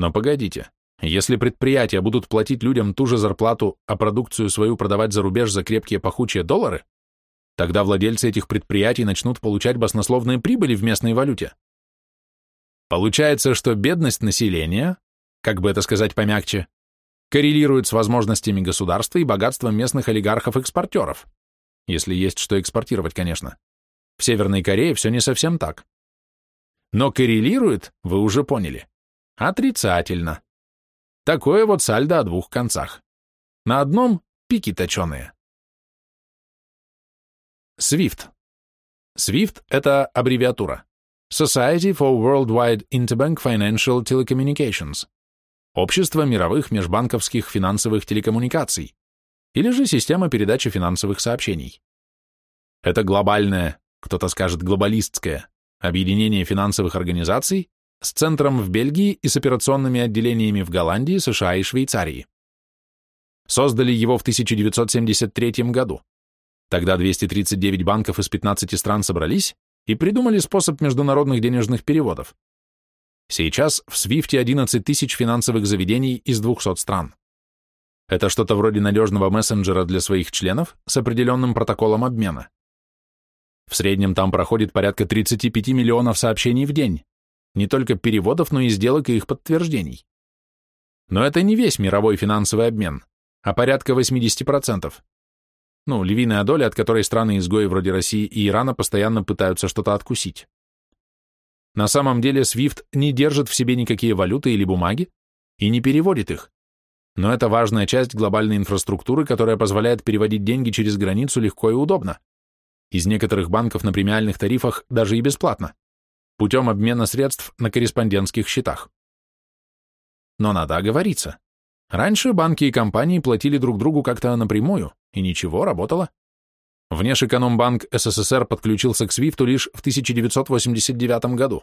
Но погодите, если предприятия будут платить людям ту же зарплату, а продукцию свою продавать за рубеж за крепкие пахучие доллары, тогда владельцы этих предприятий начнут получать баснословные прибыли в местной валюте. Получается, что бедность населения, как бы это сказать помягче, коррелирует с возможностями государства и богатством местных олигархов-экспортеров, если есть что экспортировать, конечно. В Северной Корее все не совсем так. Но коррелирует, вы уже поняли, Отрицательно. Такое вот сальдо о двух концах. На одном — пики точеные. SWIFT. SWIFT — это аббревиатура. Society for Worldwide Interbank Financial Telecommunications. Общество мировых межбанковских финансовых телекоммуникаций. Или же система передачи финансовых сообщений. Это глобальное, кто-то скажет глобалистское, объединение финансовых организаций, с центром в Бельгии и с операционными отделениями в Голландии, США и Швейцарии. Создали его в 1973 году. Тогда 239 банков из 15 стран собрались и придумали способ международных денежных переводов. Сейчас в Свифте 11 тысяч финансовых заведений из 200 стран. Это что-то вроде надежного мессенджера для своих членов с определенным протоколом обмена. В среднем там проходит порядка 35 миллионов сообщений в день, не только переводов, но и сделок и их подтверждений. Но это не весь мировой финансовый обмен, а порядка 80%. Ну, львиная доля, от которой страны-изгои вроде России и Ирана постоянно пытаются что-то откусить. На самом деле SWIFT не держит в себе никакие валюты или бумаги и не переводит их. Но это важная часть глобальной инфраструктуры, которая позволяет переводить деньги через границу легко и удобно. Из некоторых банков на премиальных тарифах даже и бесплатно, путем обмена средств на корреспондентских счетах. Но надо оговориться. Раньше банки и компании платили друг другу как-то напрямую, и ничего, работало. Внешэкономбанк СССР подключился к SWIFT лишь в 1989 году.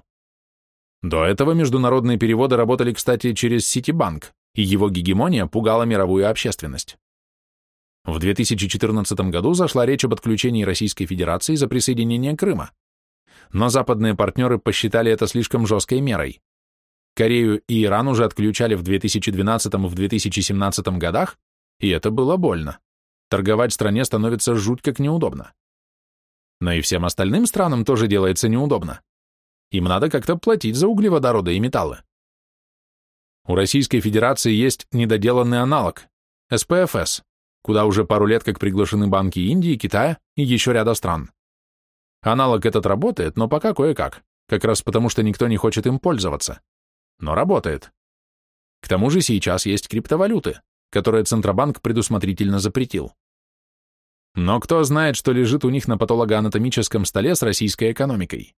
До этого международные переводы работали, кстати, через Ситибанк, и его гегемония пугала мировую общественность. В 2014 году зашла речь об отключении Российской Федерации за присоединение Крыма, но западные партнеры посчитали это слишком жесткой мерой. Корею и Иран уже отключали в 2012 и в 2017 годах, и это было больно. Торговать стране становится жуть как неудобно. Но и всем остальным странам тоже делается неудобно. Им надо как-то платить за углеводороды и металлы. У Российской Федерации есть недоделанный аналог – СПФС, куда уже пару лет как приглашены банки Индии, Китая и еще ряда стран. Аналог этот работает, но пока кое-как, как раз потому, что никто не хочет им пользоваться. Но работает. К тому же сейчас есть криптовалюты, которые Центробанк предусмотрительно запретил. Но кто знает, что лежит у них на патологоанатомическом столе с российской экономикой?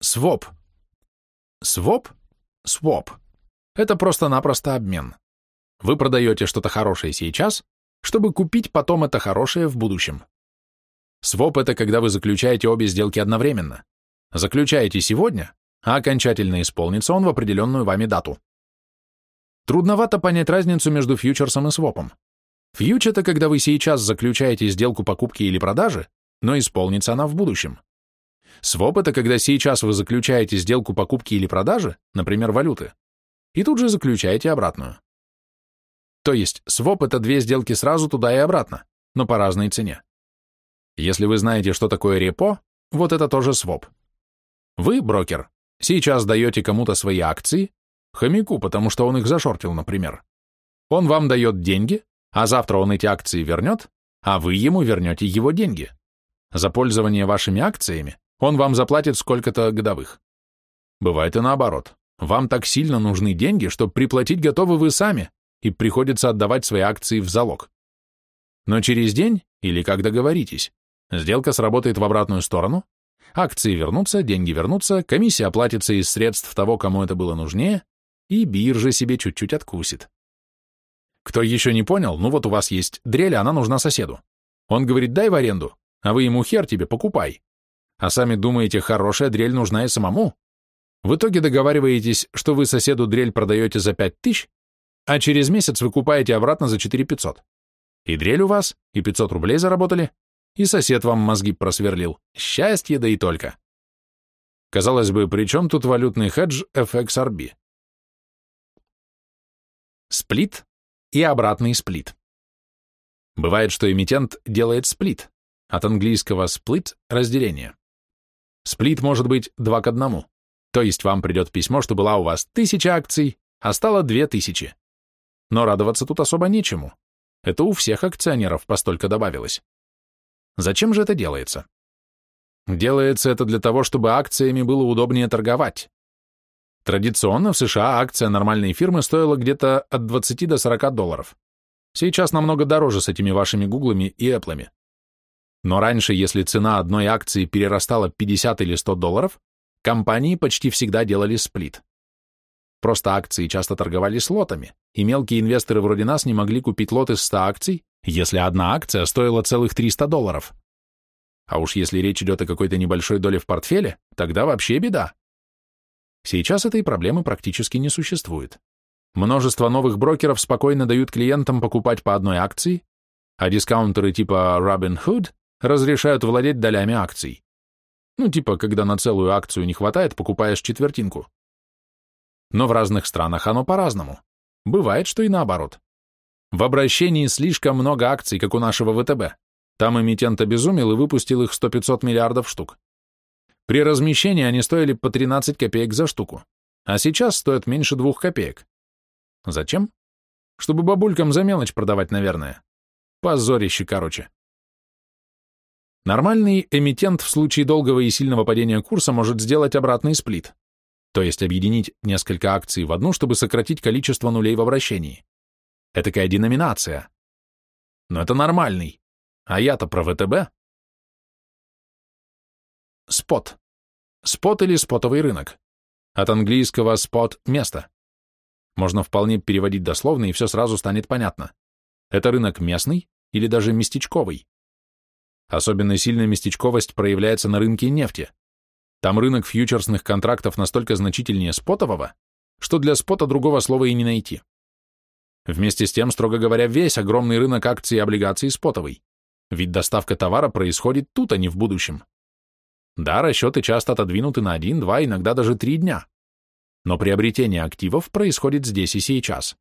Своп. Своп? Своп. Это просто-напросто обмен. Вы продаете что-то хорошее сейчас, чтобы купить потом это хорошее в будущем. Своп – это когда вы заключаете обе сделки одновременно. Заключаете сегодня, а окончательно исполнится он в определенную вами дату. Трудновато понять разницу между фьючерсом и свопом. Фьюч – это когда вы сейчас заключаете сделку покупки или продажи, но исполнится она в будущем. Своп – это когда сейчас вы заключаете сделку покупки или продажи, например, валюты, и тут же заключаете обратную. То есть своп – это две сделки сразу туда и обратно, но по разной цене. Если вы знаете, что такое репо, вот это тоже своп. Вы, брокер, сейчас даете кому-то свои акции, хомяку, потому что он их зашортил, например. Он вам дает деньги, а завтра он эти акции вернет, а вы ему вернете его деньги. За пользование вашими акциями он вам заплатит сколько-то годовых. Бывает и наоборот. Вам так сильно нужны деньги, что приплатить готовы вы сами, и приходится отдавать свои акции в залог. Но через день, или как договоритесь, сделка сработает в обратную сторону, акции вернутся, деньги вернутся, комиссия оплатится из средств того, кому это было нужнее, и биржа себе чуть-чуть откусит. Кто еще не понял, ну вот у вас есть дрель, она нужна соседу. Он говорит, дай в аренду, а вы ему хер тебе, покупай. А сами думаете, хорошая дрель нужна и самому. В итоге договариваетесь, что вы соседу дрель продаете за 5 тысяч, а через месяц вы купаете обратно за 4 500. И дрель у вас, и 500 рублей заработали, и сосед вам мозги просверлил. Счастье, да и только. Казалось бы, при чем тут валютный хедж FXRB? Сплит и обратный сплит. Бывает, что эмитент делает сплит, от английского split – разделение. Сплит может быть два к одному, то есть вам придет письмо, что была у вас тысяча акций, а стало две тысячи. Но радоваться тут особо нечему. Это у всех акционеров постолько добавилось. Зачем же это делается? Делается это для того, чтобы акциями было удобнее торговать. Традиционно в США акция нормальной фирмы стоила где-то от 20 до 40 долларов. Сейчас намного дороже с этими вашими гуглами и эплами. Но раньше, если цена одной акции перерастала 50 или 100 долларов, компании почти всегда делали сплит. Просто акции часто торговали с лотами, и мелкие инвесторы вроде нас не могли купить лот из 100 акций, если одна акция стоила целых 300 долларов. А уж если речь идет о какой-то небольшой доле в портфеле, тогда вообще беда. Сейчас этой проблемы практически не существует. Множество новых брокеров спокойно дают клиентам покупать по одной акции, а дискаунтеры типа Robinhood разрешают владеть долями акций. Ну, типа, когда на целую акцию не хватает, покупаешь четвертинку. Но в разных странах оно по-разному. Бывает, что и наоборот. В обращении слишком много акций, как у нашего ВТБ. Там эмитент обезумел и выпустил их 100-500 миллиардов штук. При размещении они стоили по 13 копеек за штуку, а сейчас стоят меньше двух копеек. Зачем? Чтобы бабулькам за мелочь продавать, наверное. Позорище, короче. Нормальный эмитент в случае долгого и сильного падения курса может сделать обратный сплит, то есть объединить несколько акций в одну, чтобы сократить количество нулей в обращении. Этакая деноминация. Но это нормальный. А я-то про ВТБ. Спот. Спот или спотовый рынок. От английского спот – место. Можно вполне переводить дословно, и все сразу станет понятно. Это рынок местный или даже местечковый. Особенно сильная местечковость проявляется на рынке нефти. Там рынок фьючерсных контрактов настолько значительнее спотового, что для спота другого слова и не найти. Вместе с тем, строго говоря, весь огромный рынок акций и облигаций спотовый. Ведь доставка товара происходит тут, а не в будущем. Да, расчеты часто отодвинуты на один, два, иногда даже три дня. Но приобретение активов происходит здесь и сейчас.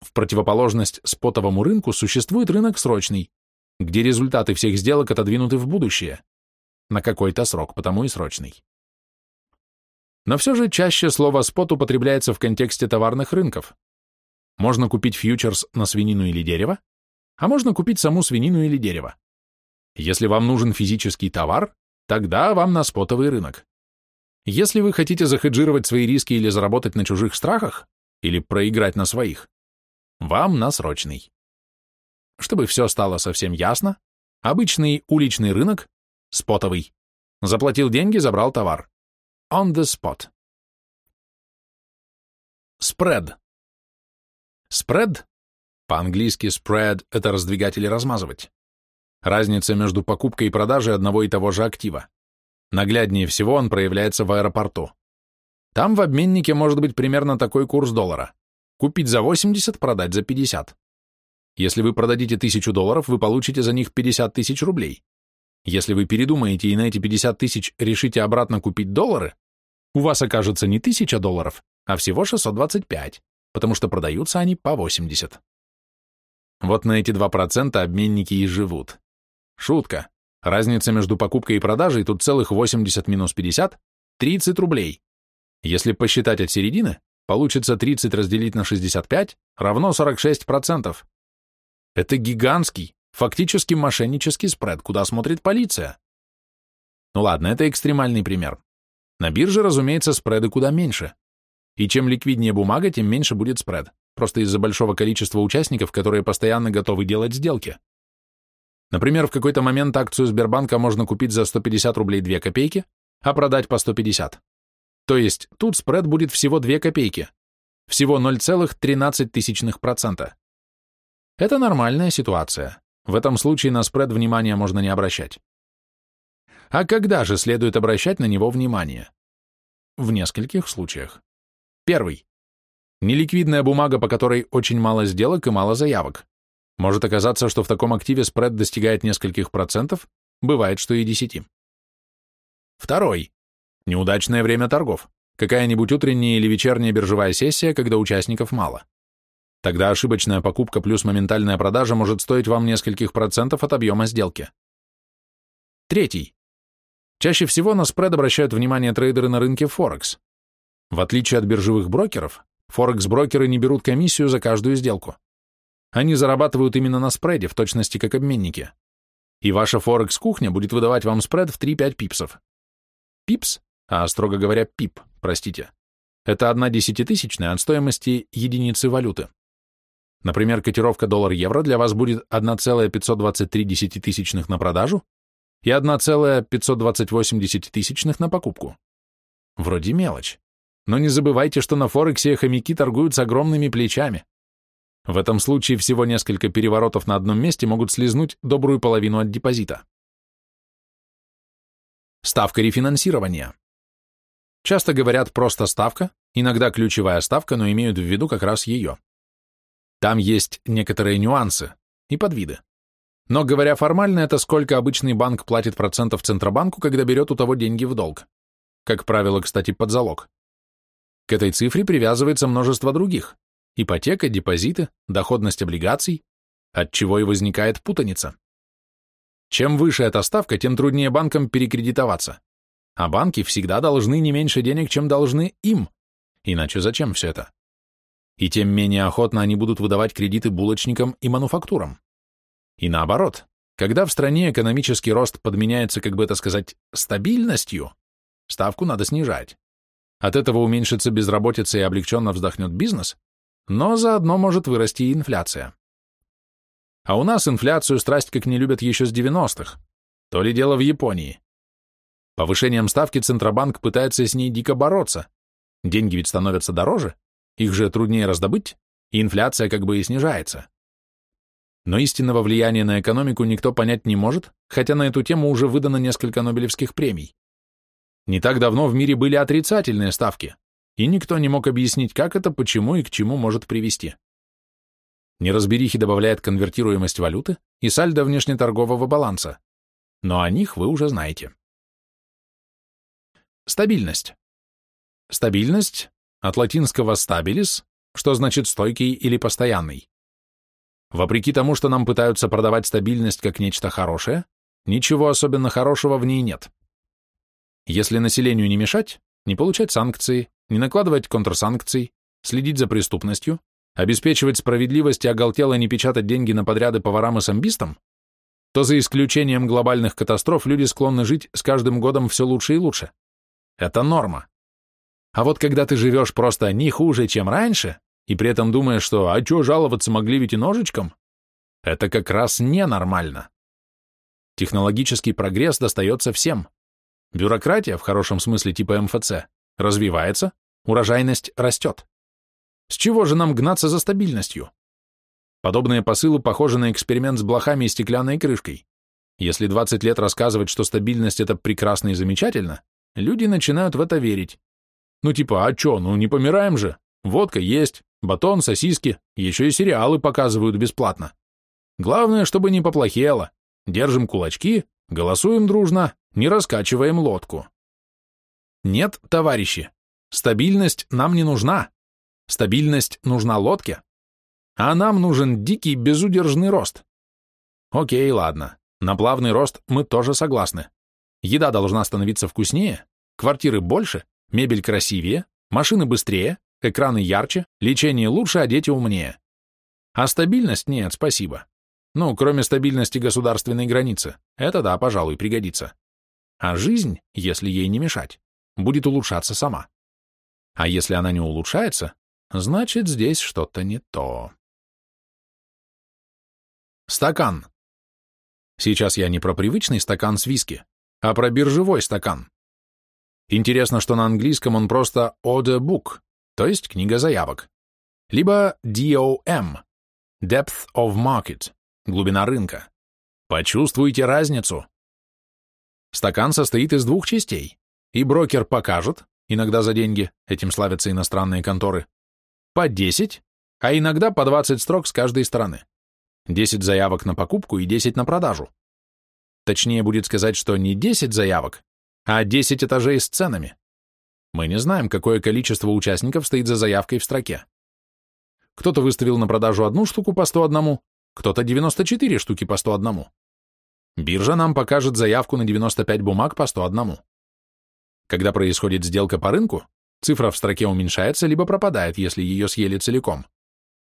В противоположность спотовому рынку существует рынок срочный, где результаты всех сделок отодвинуты в будущее. На какой-то срок, потому и срочный. Но все же чаще слово «спот» употребляется в контексте товарных рынков. Можно купить фьючерс на свинину или дерево, а можно купить саму свинину или дерево. Если вам нужен физический товар, тогда вам на спотовый рынок. Если вы хотите захеджировать свои риски или заработать на чужих страхах, или проиграть на своих, вам на срочный. Чтобы все стало совсем ясно, обычный уличный рынок, спотовый. Заплатил деньги, забрал товар. On the spot. Спред. Спред по-английски spread – это раздвигать или размазывать. Разница между покупкой и продажей одного и того же актива. Нагляднее всего он проявляется в аэропорту. Там в обменнике может быть примерно такой курс доллара. Купить за 80, продать за 50. Если вы продадите 1000 долларов, вы получите за них 50 тысяч рублей. Если вы передумаете и на эти 50 тысяч решите обратно купить доллары, у вас окажется не 1000 долларов, а всего 625, потому что продаются они по 80. Вот на эти 2% обменники и живут. Шутка. Разница между покупкой и продажей тут целых 80 минус 50 – 30 рублей. Если посчитать от середины, получится 30 разделить на 65 равно 46%. Это гигантский, фактически мошеннический спред, куда смотрит полиция. Ну ладно, это экстремальный пример. На бирже, разумеется, спреды куда меньше. И чем ликвиднее бумага, тем меньше будет спред просто из-за большого количества участников, которые постоянно готовы делать сделки. Например, в какой-то момент акцию Сбербанка можно купить за 150 рублей 2 копейки, а продать по 150. То есть тут спред будет всего 2 копейки, всего 0,13%. Это нормальная ситуация. В этом случае на спред внимания можно не обращать. А когда же следует обращать на него внимание? В нескольких случаях. Первый. Неликвидная бумага, по которой очень мало сделок и мало заявок. Может оказаться, что в таком активе спред достигает нескольких процентов, бывает, что и десяти. Второй. Неудачное время торгов. Какая-нибудь утренняя или вечерняя биржевая сессия, когда участников мало. Тогда ошибочная покупка плюс моментальная продажа может стоить вам нескольких процентов от объема сделки. Третий. Чаще всего на спред обращают внимание трейдеры на рынке Форекс. В отличие от биржевых брокеров, Форекс-брокеры не берут комиссию за каждую сделку. Они зарабатывают именно на спреде, в точности как обменники. И ваша Форекс-кухня будет выдавать вам спред в 3-5 пипсов. Пипс, а строго говоря, пип, простите, это одна десятитысячная от стоимости единицы валюты. Например, котировка доллар-евро для вас будет 1,523 десятитысячных на продажу и 1,528 десятитысячных на покупку. Вроде мелочь. Но не забывайте, что на Форексе хомяки торгуют с огромными плечами. В этом случае всего несколько переворотов на одном месте могут слизнуть добрую половину от депозита. Ставка рефинансирования. Часто говорят просто ставка, иногда ключевая ставка, но имеют в виду как раз ее. Там есть некоторые нюансы и подвиды. Но говоря формально, это сколько обычный банк платит процентов Центробанку, когда берет у того деньги в долг. Как правило, кстати, под залог. К этой цифре привязывается множество других, ипотека, депозиты, доходность облигаций, от чего и возникает путаница. Чем выше эта ставка, тем труднее банкам перекредитоваться. А банки всегда должны не меньше денег, чем должны им. Иначе зачем все это? И тем менее охотно они будут выдавать кредиты булочникам и мануфактурам. И наоборот, когда в стране экономический рост подменяется, как бы это сказать, стабильностью, ставку надо снижать. От этого уменьшится безработица и облегченно вздохнет бизнес, но заодно может вырасти и инфляция. А у нас инфляцию страсть как не любят еще с 90-х. То ли дело в Японии. Повышением ставки Центробанк пытается с ней дико бороться. Деньги ведь становятся дороже, их же труднее раздобыть, и инфляция как бы и снижается. Но истинного влияния на экономику никто понять не может, хотя на эту тему уже выдано несколько Нобелевских премий. Не так давно в мире были отрицательные ставки, и никто не мог объяснить, как это, почему и к чему может привести. Неразберихи добавляет конвертируемость валюты и сальдо внешнеторгового баланса, но о них вы уже знаете. Стабильность. Стабильность от латинского stabilis, что значит стойкий или постоянный. Вопреки тому, что нам пытаются продавать стабильность как нечто хорошее, ничего особенно хорошего в ней нет. Если населению не мешать, не получать санкции, не накладывать контрсанкций, следить за преступностью, обеспечивать справедливость и оголтело не печатать деньги на подряды поварам и самбистам, то за исключением глобальных катастроф люди склонны жить с каждым годом все лучше и лучше. Это норма. А вот когда ты живешь просто не хуже, чем раньше, и при этом думаешь, что «а чё, жаловаться могли ведь и ножичком?» Это как раз ненормально. Технологический прогресс достается всем. Бюрократия, в хорошем смысле типа МФЦ, развивается, урожайность растет. С чего же нам гнаться за стабильностью? Подобные посылы похожи на эксперимент с блохами и стеклянной крышкой. Если 20 лет рассказывать, что стабильность – это прекрасно и замечательно, люди начинают в это верить. Ну типа, а чё, ну не помираем же? Водка есть, батон, сосиски, еще и сериалы показывают бесплатно. Главное, чтобы не поплохело. Держим кулачки, голосуем дружно, не раскачиваем лодку. Нет, товарищи, стабильность нам не нужна. Стабильность нужна лодке, а нам нужен дикий безудержный рост. Окей, ладно, на плавный рост мы тоже согласны. Еда должна становиться вкуснее, квартиры больше, мебель красивее, машины быстрее, экраны ярче, лечение лучше, а дети умнее. А стабильность нет, спасибо. Ну, кроме стабильности государственной границы. Это да, пожалуй, пригодится. А жизнь, если ей не мешать, будет улучшаться сама. А если она не улучшается, Значит, здесь что-то не то. Стакан. Сейчас я не про привычный стакан с виски, а про биржевой стакан. Интересно, что на английском он просто order book, то есть книга заявок, либо DOM, depth of market, глубина рынка. Почувствуйте разницу. Стакан состоит из двух частей, и брокер покажет, иногда за деньги, этим славятся иностранные конторы, по 10, а иногда по 20 строк с каждой стороны. 10 заявок на покупку и 10 на продажу. Точнее будет сказать, что не 10 заявок, а 10 этажей с ценами. Мы не знаем, какое количество участников стоит за заявкой в строке. Кто-то выставил на продажу одну штуку по 101, кто-то 94 штуки по 101. Биржа нам покажет заявку на 95 бумаг по 101. Когда происходит сделка по рынку, Цифра в строке уменьшается, либо пропадает, если ее съели целиком.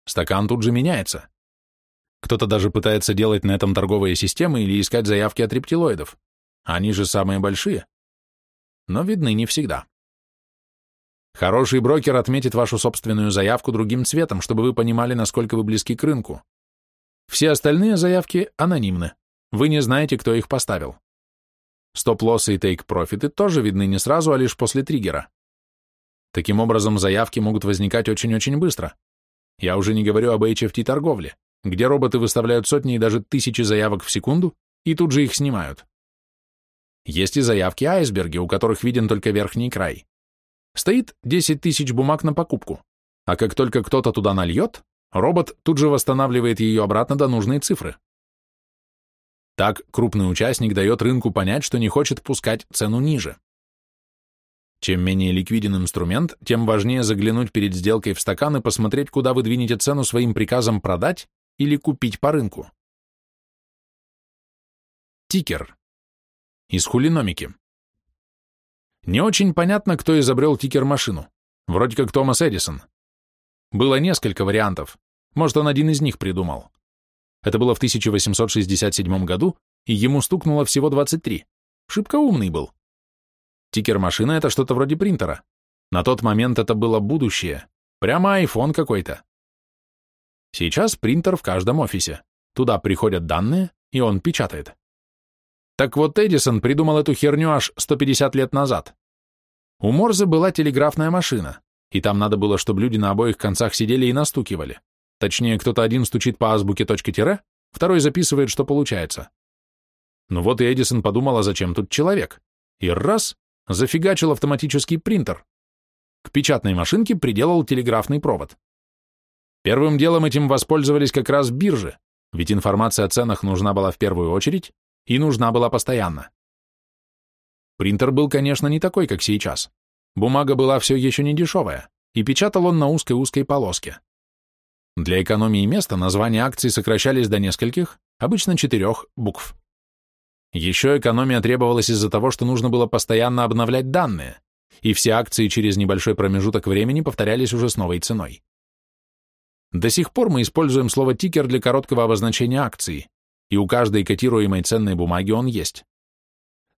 Стакан тут же меняется. Кто-то даже пытается делать на этом торговые системы или искать заявки от рептилоидов. Они же самые большие. Но видны не всегда. Хороший брокер отметит вашу собственную заявку другим цветом, чтобы вы понимали, насколько вы близки к рынку. Все остальные заявки анонимны. Вы не знаете, кто их поставил. Стоп-лоссы и тейк-профиты тоже видны не сразу, а лишь после триггера. Таким образом, заявки могут возникать очень-очень быстро. Я уже не говорю об HFT-торговле, где роботы выставляют сотни и даже тысячи заявок в секунду и тут же их снимают. Есть и заявки-айсберги, у которых виден только верхний край. Стоит 10 тысяч бумаг на покупку, а как только кто-то туда нальет, робот тут же восстанавливает ее обратно до нужной цифры. Так крупный участник дает рынку понять, что не хочет пускать цену ниже. Чем менее ликвиден инструмент, тем важнее заглянуть перед сделкой в стакан и посмотреть, куда вы двинете цену своим приказом продать или купить по рынку. Тикер. Из хулиномики. Не очень понятно, кто изобрел тикер-машину. Вроде как Томас Эдисон. Было несколько вариантов. Может, он один из них придумал. Это было в 1867 году, и ему стукнуло всего 23. Шибко умный был. Тикер-машина — это что-то вроде принтера. На тот момент это было будущее. Прямо айфон какой-то. Сейчас принтер в каждом офисе. Туда приходят данные, и он печатает. Так вот, Эдисон придумал эту херню аж 150 лет назад. У Морзе была телеграфная машина, и там надо было, чтобы люди на обоих концах сидели и настукивали. Точнее, кто-то один стучит по азбуке точка-тире, второй записывает, что получается. Ну вот и Эдисон подумал, а зачем тут человек? И раз, зафигачил автоматический принтер. К печатной машинке приделал телеграфный провод. Первым делом этим воспользовались как раз биржи, ведь информация о ценах нужна была в первую очередь и нужна была постоянно. Принтер был, конечно, не такой, как сейчас. Бумага была все еще не дешевая, и печатал он на узкой-узкой полоске. Для экономии места названия акций сокращались до нескольких, обычно четырех, букв. Еще экономия требовалась из-за того, что нужно было постоянно обновлять данные, и все акции через небольшой промежуток времени повторялись уже с новой ценой. До сих пор мы используем слово «тикер» для короткого обозначения акции, и у каждой котируемой ценной бумаги он есть.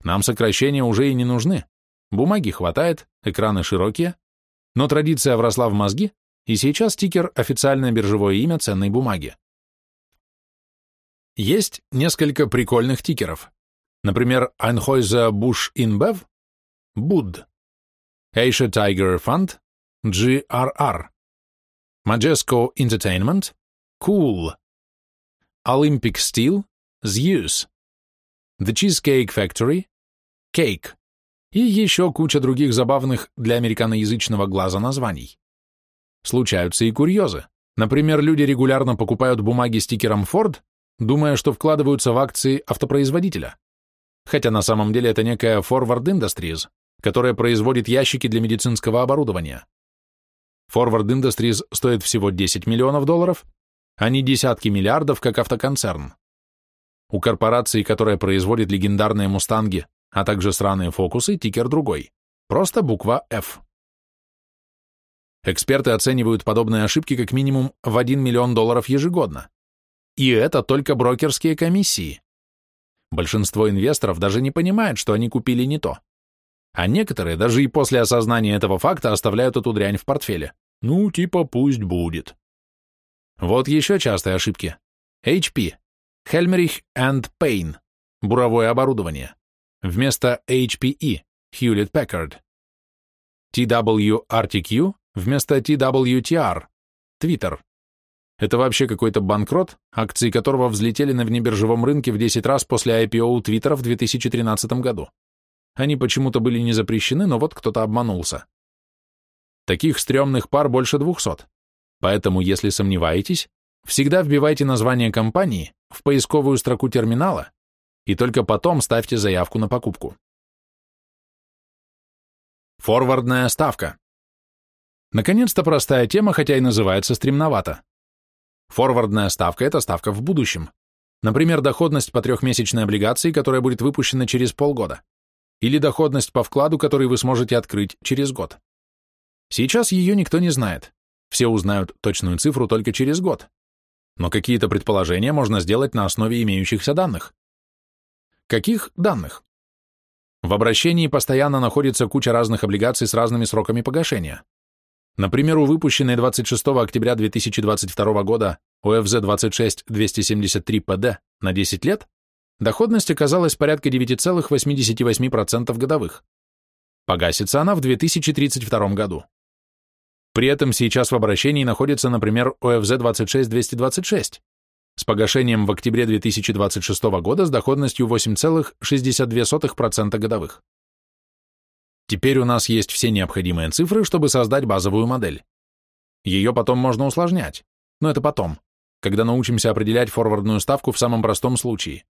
Нам сокращения уже и не нужны. Бумаги хватает, экраны широкие, но традиция вросла в мозги, и сейчас тикер – официальное биржевое имя ценной бумаги. Есть несколько прикольных тикеров. Например, Anheuser-Busch InBev, BUD, Asia Tiger Fund, GRR, Majesco Entertainment, Cool, Olympic Steel, Zeus, The Cheesecake Factory, Cake и еще куча других забавных для американоязычного глаза названий. Случаются и курьезы. Например, люди регулярно покупают бумаги с тикером Ford, думая, что вкладываются в акции автопроизводителя. Хотя на самом деле это некая Forward Industries, которая производит ящики для медицинского оборудования. Forward Industries стоит всего 10 миллионов долларов, а не десятки миллиардов, как автоконцерн. У корпорации, которая производит легендарные «Мустанги», а также сраные «Фокусы», тикер другой. Просто буква F. Эксперты оценивают подобные ошибки как минимум в 1 миллион долларов ежегодно. И это только брокерские комиссии. Большинство инвесторов даже не понимает, что они купили не то. А некоторые даже и после осознания этого факта оставляют эту дрянь в портфеле. Ну, типа пусть будет. Вот еще частые ошибки. HP. Helmerich and Payne. Буровое оборудование. Вместо HPE. Hewlett Packard. TWRTQ вместо TWTR. Twitter. Это вообще какой-то банкрот, акции которого взлетели на внебиржевом рынке в 10 раз после IPO Твиттера в 2013 году. Они почему-то были не запрещены, но вот кто-то обманулся. Таких стрёмных пар больше 200. Поэтому, если сомневаетесь, всегда вбивайте название компании в поисковую строку терминала и только потом ставьте заявку на покупку. Форвардная ставка. Наконец-то простая тема, хотя и называется стремновато. Форвардная ставка – это ставка в будущем. Например, доходность по трехмесячной облигации, которая будет выпущена через полгода. Или доходность по вкладу, который вы сможете открыть через год. Сейчас ее никто не знает. Все узнают точную цифру только через год. Но какие-то предположения можно сделать на основе имеющихся данных. Каких данных? В обращении постоянно находится куча разных облигаций с разными сроками погашения. Например, у выпущенной 26 октября 2022 года ОФЗ-26-273 ПД на 10 лет доходность оказалась порядка 9,88% годовых. Погасится она в 2032 году. При этом сейчас в обращении находится, например, ОФЗ-26-226 с погашением в октябре 2026 года с доходностью 8,62% годовых. Теперь у нас есть все необходимые цифры, чтобы создать базовую модель. Ее потом можно усложнять, но это потом, когда научимся определять форвардную ставку в самом простом случае.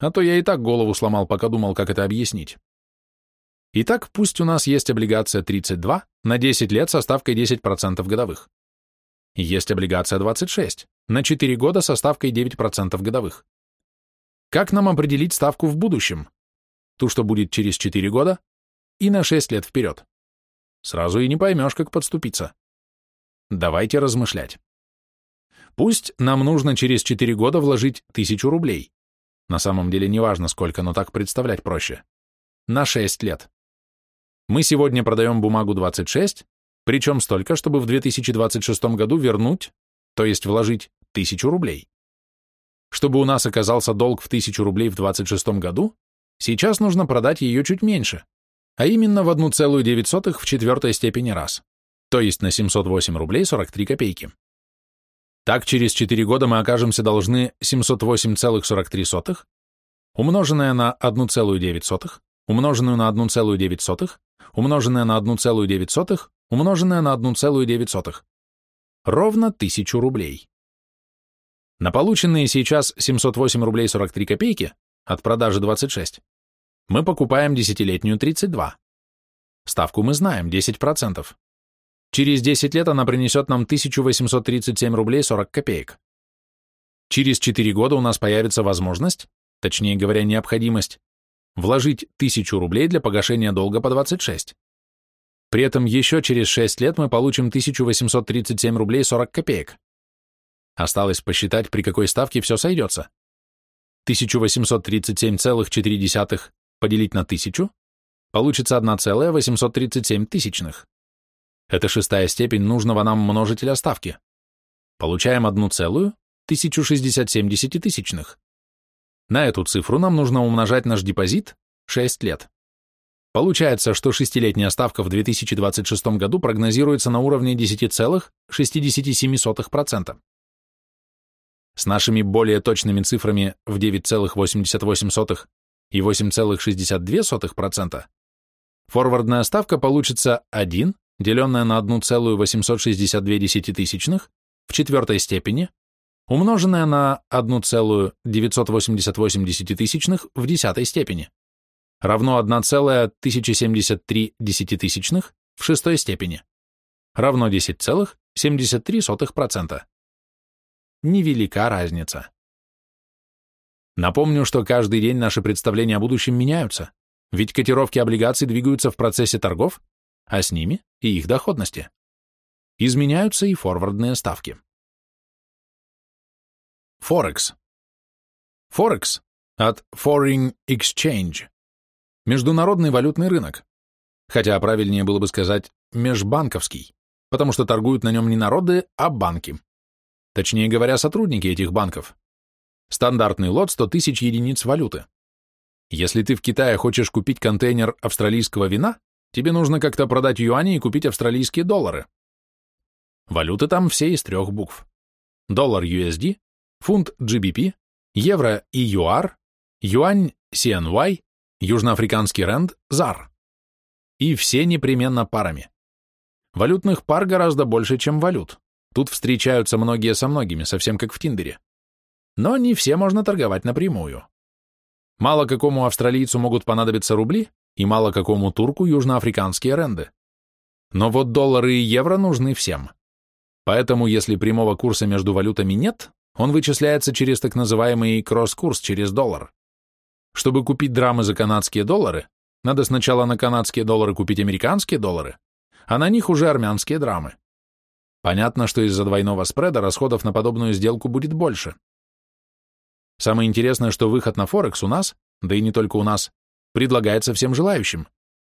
А то я и так голову сломал, пока думал, как это объяснить. Итак, пусть у нас есть облигация 32 на 10 лет со ставкой 10% годовых. Есть облигация 26 на 4 года со ставкой 9% годовых. Как нам определить ставку в будущем? Ту, что будет через 4 года, и на 6 лет вперед. Сразу и не поймешь, как подступиться. Давайте размышлять. Пусть нам нужно через 4 года вложить 1000 рублей. На самом деле неважно сколько, но так представлять проще. На 6 лет. Мы сегодня продаем бумагу 26, причем столько, чтобы в 2026 году вернуть, то есть вложить, 1000 рублей. Чтобы у нас оказался долг в 1000 рублей в 2026 году, сейчас нужно продать ее чуть меньше, а именно в 1,9 в четвертой степени раз, то есть на 708 рублей 43 копейки. Так через 4 года мы окажемся должны 708,43, умноженное на 1,9, умноженную на 1,9, умноженное на 1,9, умноженное на 1,9. Ровно 1000 рублей. На полученные сейчас 708 рублей 43 копейки от продажи 26 мы покупаем десятилетнюю 32. Ставку мы знаем, 10%. Через 10 лет она принесет нам 1837 рублей 40 копеек. Через 4 года у нас появится возможность, точнее говоря, необходимость, вложить 1000 рублей для погашения долга по 26. При этом еще через 6 лет мы получим 1837 рублей 40 копеек. Осталось посчитать, при какой ставке все сойдется. 1837,4 поделить на 1000 получится 1,837 тысячных. Это шестая степень нужного нам множителя ставки. Получаем 1,1067 десятитысячных. На эту цифру нам нужно умножать наш депозит 6 лет. Получается, что шестилетняя ставка в 2026 году прогнозируется на уровне 10,67%. С нашими более точными цифрами в 9,88 и 8,62%, форвардная ставка получится 1, деленная на 1,862 в четвертой степени, умноженная на 1,988 в десятой степени, равно 1,1073 в шестой степени, равно 10,73%. Невелика разница. Напомню, что каждый день наши представления о будущем меняются, ведь котировки облигаций двигаются в процессе торгов, а с ними и их доходности. Изменяются и форвардные ставки. Форекс. Форекс от Foreign Exchange. Международный валютный рынок. Хотя правильнее было бы сказать межбанковский, потому что торгуют на нем не народы, а банки. Точнее говоря, сотрудники этих банков. Стандартный лот 100 тысяч единиц валюты. Если ты в Китае хочешь купить контейнер австралийского вина, тебе нужно как-то продать юани и купить австралийские доллары. Валюты там все из трех букв. Доллар USD, фунт GBP, евро EUR, юань CNY, южноафриканский рэнд ZAR. И все непременно парами. Валютных пар гораздо больше, чем валют. Тут встречаются многие со многими, совсем как в Тиндере. Но не все можно торговать напрямую. Мало какому австралийцу могут понадобиться рубли, и мало какому турку южноафриканские ренды. Но вот доллары и евро нужны всем. Поэтому, если прямого курса между валютами нет, он вычисляется через так называемый кросс-курс, через доллар. Чтобы купить драмы за канадские доллары, надо сначала на канадские доллары купить американские доллары, а на них уже армянские драмы. Понятно, что из-за двойного спреда расходов на подобную сделку будет больше. Самое интересное, что выход на Форекс у нас, да и не только у нас, предлагается всем желающим,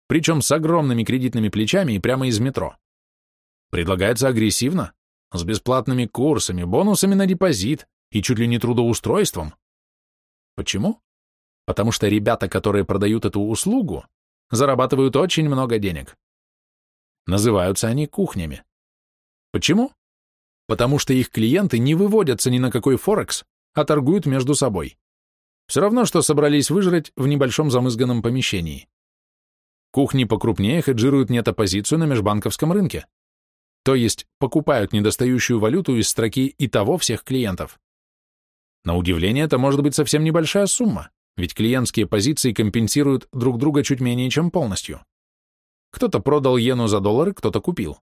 причем с огромными кредитными плечами и прямо из метро. Предлагается агрессивно, с бесплатными курсами, бонусами на депозит и чуть ли не трудоустройством. Почему? Потому что ребята, которые продают эту услугу, зарабатывают очень много денег. Называются они кухнями. Почему? Потому что их клиенты не выводятся ни на какой Форекс, а торгуют между собой. Все равно, что собрались выжрать в небольшом замызганном помещении. Кухни покрупнее хеджируют нетопозицию на межбанковском рынке, то есть покупают недостающую валюту из строки и того всех клиентов. На удивление, это может быть совсем небольшая сумма, ведь клиентские позиции компенсируют друг друга чуть менее чем полностью. Кто-то продал иену за доллары, кто-то купил.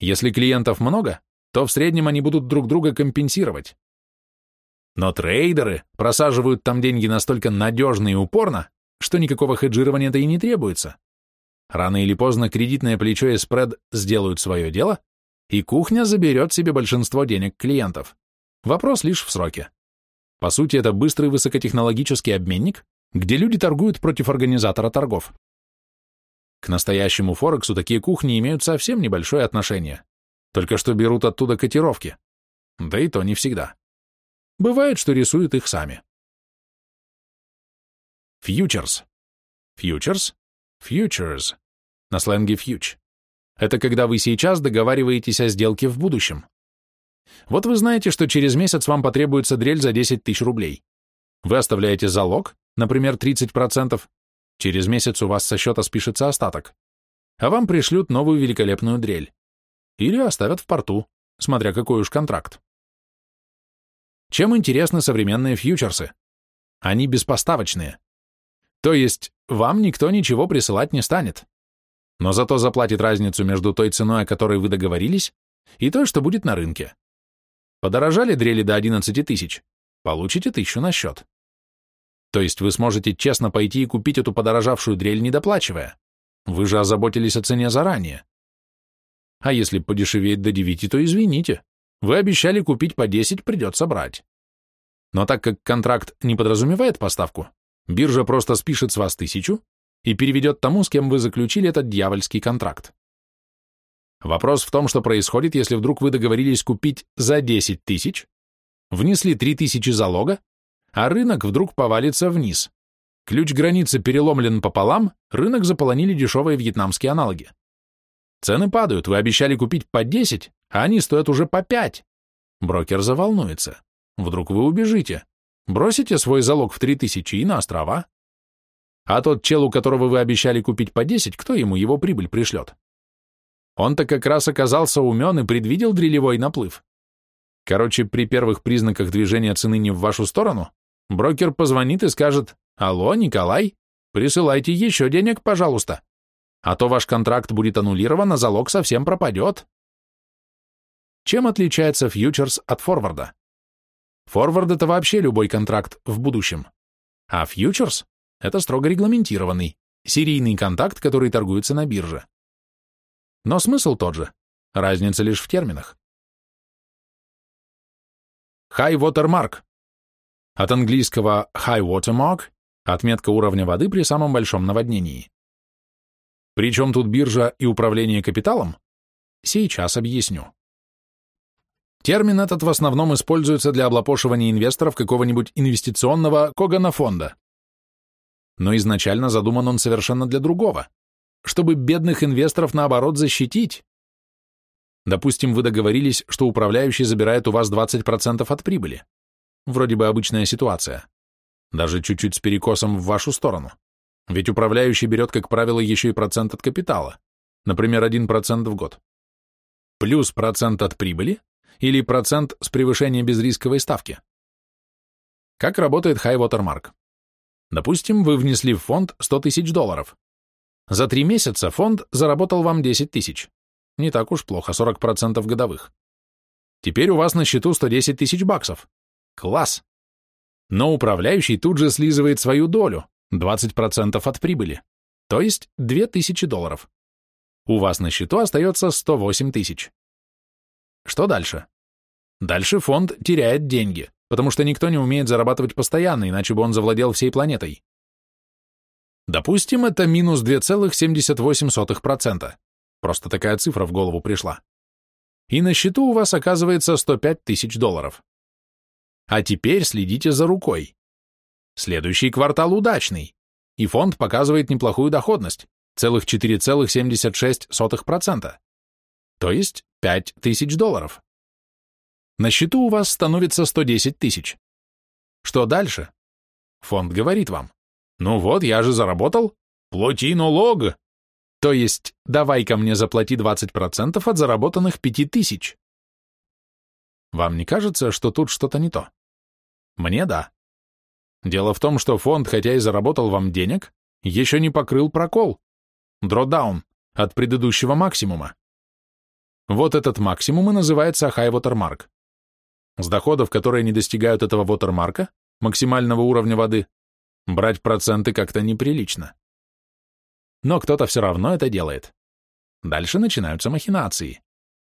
Если клиентов много, то в среднем они будут друг друга компенсировать. Но трейдеры просаживают там деньги настолько надежно и упорно, что никакого хеджирования-то и не требуется. Рано или поздно кредитное плечо и спред сделают свое дело, и кухня заберет себе большинство денег клиентов. Вопрос лишь в сроке. По сути, это быстрый высокотехнологический обменник, где люди торгуют против организатора торгов. К настоящему Форексу такие кухни имеют совсем небольшое отношение, только что берут оттуда котировки. Да и то не всегда. Бывает, что рисуют их сами. Фьючерс. Фьючерс? Фьючерс. На сленге фьюч. Это когда вы сейчас договариваетесь о сделке в будущем. Вот вы знаете, что через месяц вам потребуется дрель за 10 тысяч рублей. Вы оставляете залог, например, 30%, через месяц у вас со счета спишется остаток, а вам пришлют новую великолепную дрель. Или оставят в порту, смотря какой уж контракт. Чем интересны современные фьючерсы? Они беспоставочные. То есть вам никто ничего присылать не станет, но зато заплатит разницу между той ценой, о которой вы договорились, и той, что будет на рынке. Подорожали дрели до 11 тысяч, получите тысячу на счет. То есть вы сможете честно пойти и купить эту подорожавшую дрель, не доплачивая. Вы же озаботились о цене заранее. А если подешевеет до 9, то извините. Вы обещали купить по 10, придется брать. Но так как контракт не подразумевает поставку, биржа просто спишет с вас тысячу и переведет тому, с кем вы заключили этот дьявольский контракт. Вопрос в том, что происходит, если вдруг вы договорились купить за 10 тысяч, внесли 3 тысячи залога, а рынок вдруг повалится вниз. Ключ границы переломлен пополам, рынок заполонили дешевые вьетнамские аналоги. Цены падают, вы обещали купить по 10, а они стоят уже по 5. Брокер заволнуется. Вдруг вы убежите. Бросите свой залог в 3000 и на острова. А тот чел, у которого вы обещали купить по 10, кто ему его прибыль пришлет? Он-то как раз оказался умен и предвидел дрелевой наплыв. Короче, при первых признаках движения цены не в вашу сторону, брокер позвонит и скажет «Алло, Николай, присылайте еще денег, пожалуйста, а то ваш контракт будет аннулирован, а залог совсем пропадет». Чем отличается фьючерс от форварда? Форвард – это вообще любой контракт в будущем, а фьючерс – это строго регламентированный, серийный контакт, который торгуется на бирже. Но смысл тот же, разница лишь в терминах. High Water Mark. От английского High Water Mark – отметка уровня воды при самом большом наводнении. Причем тут биржа и управление капиталом? Сейчас объясню. Термин этот в основном используется для облапошивания инвесторов какого-нибудь инвестиционного когана-фонда. Но изначально задуман он совершенно для другого, чтобы бедных инвесторов, наоборот, защитить. Допустим, вы договорились, что управляющий забирает у вас 20% от прибыли. Вроде бы обычная ситуация. Даже чуть-чуть с перекосом в вашу сторону. Ведь управляющий берет, как правило, еще и процент от капитала. Например, 1% в год. Плюс процент от прибыли или процент с превышения безрисковой ставки. Как работает High Watermark? Допустим, вы внесли в фонд 100 тысяч долларов. За три месяца фонд заработал вам 10 тысяч. Не так уж плохо, 40% годовых. Теперь у вас на счету 110 тысяч баксов. Класс! Но управляющий тут же слизывает свою долю, 20% от прибыли, то есть 2000 долларов. У вас на счету остается 108 тысяч. Что дальше? Дальше фонд теряет деньги, потому что никто не умеет зарабатывать постоянно, иначе бы он завладел всей планетой. Допустим, это минус 2,78%. Просто такая цифра в голову пришла. И на счету у вас оказывается 105 тысяч долларов. А теперь следите за рукой. Следующий квартал удачный, и фонд показывает неплохую доходность, целых 4,76%. То есть 5 тысяч долларов. На счету у вас становится 110 тысяч. Что дальше? Фонд говорит вам, ну вот, я же заработал, плати налог. То есть, давай-ка мне заплати 20% от заработанных 5 тысяч. Вам не кажется, что тут что-то не то? Мне да. Дело в том, что фонд, хотя и заработал вам денег, еще не покрыл прокол. Дродаун, от предыдущего максимума. Вот этот максимум и называется high watermark. С доходов, которые не достигают этого watermark, максимального уровня воды, брать проценты как-то неприлично. Но кто-то все равно это делает. Дальше начинаются махинации.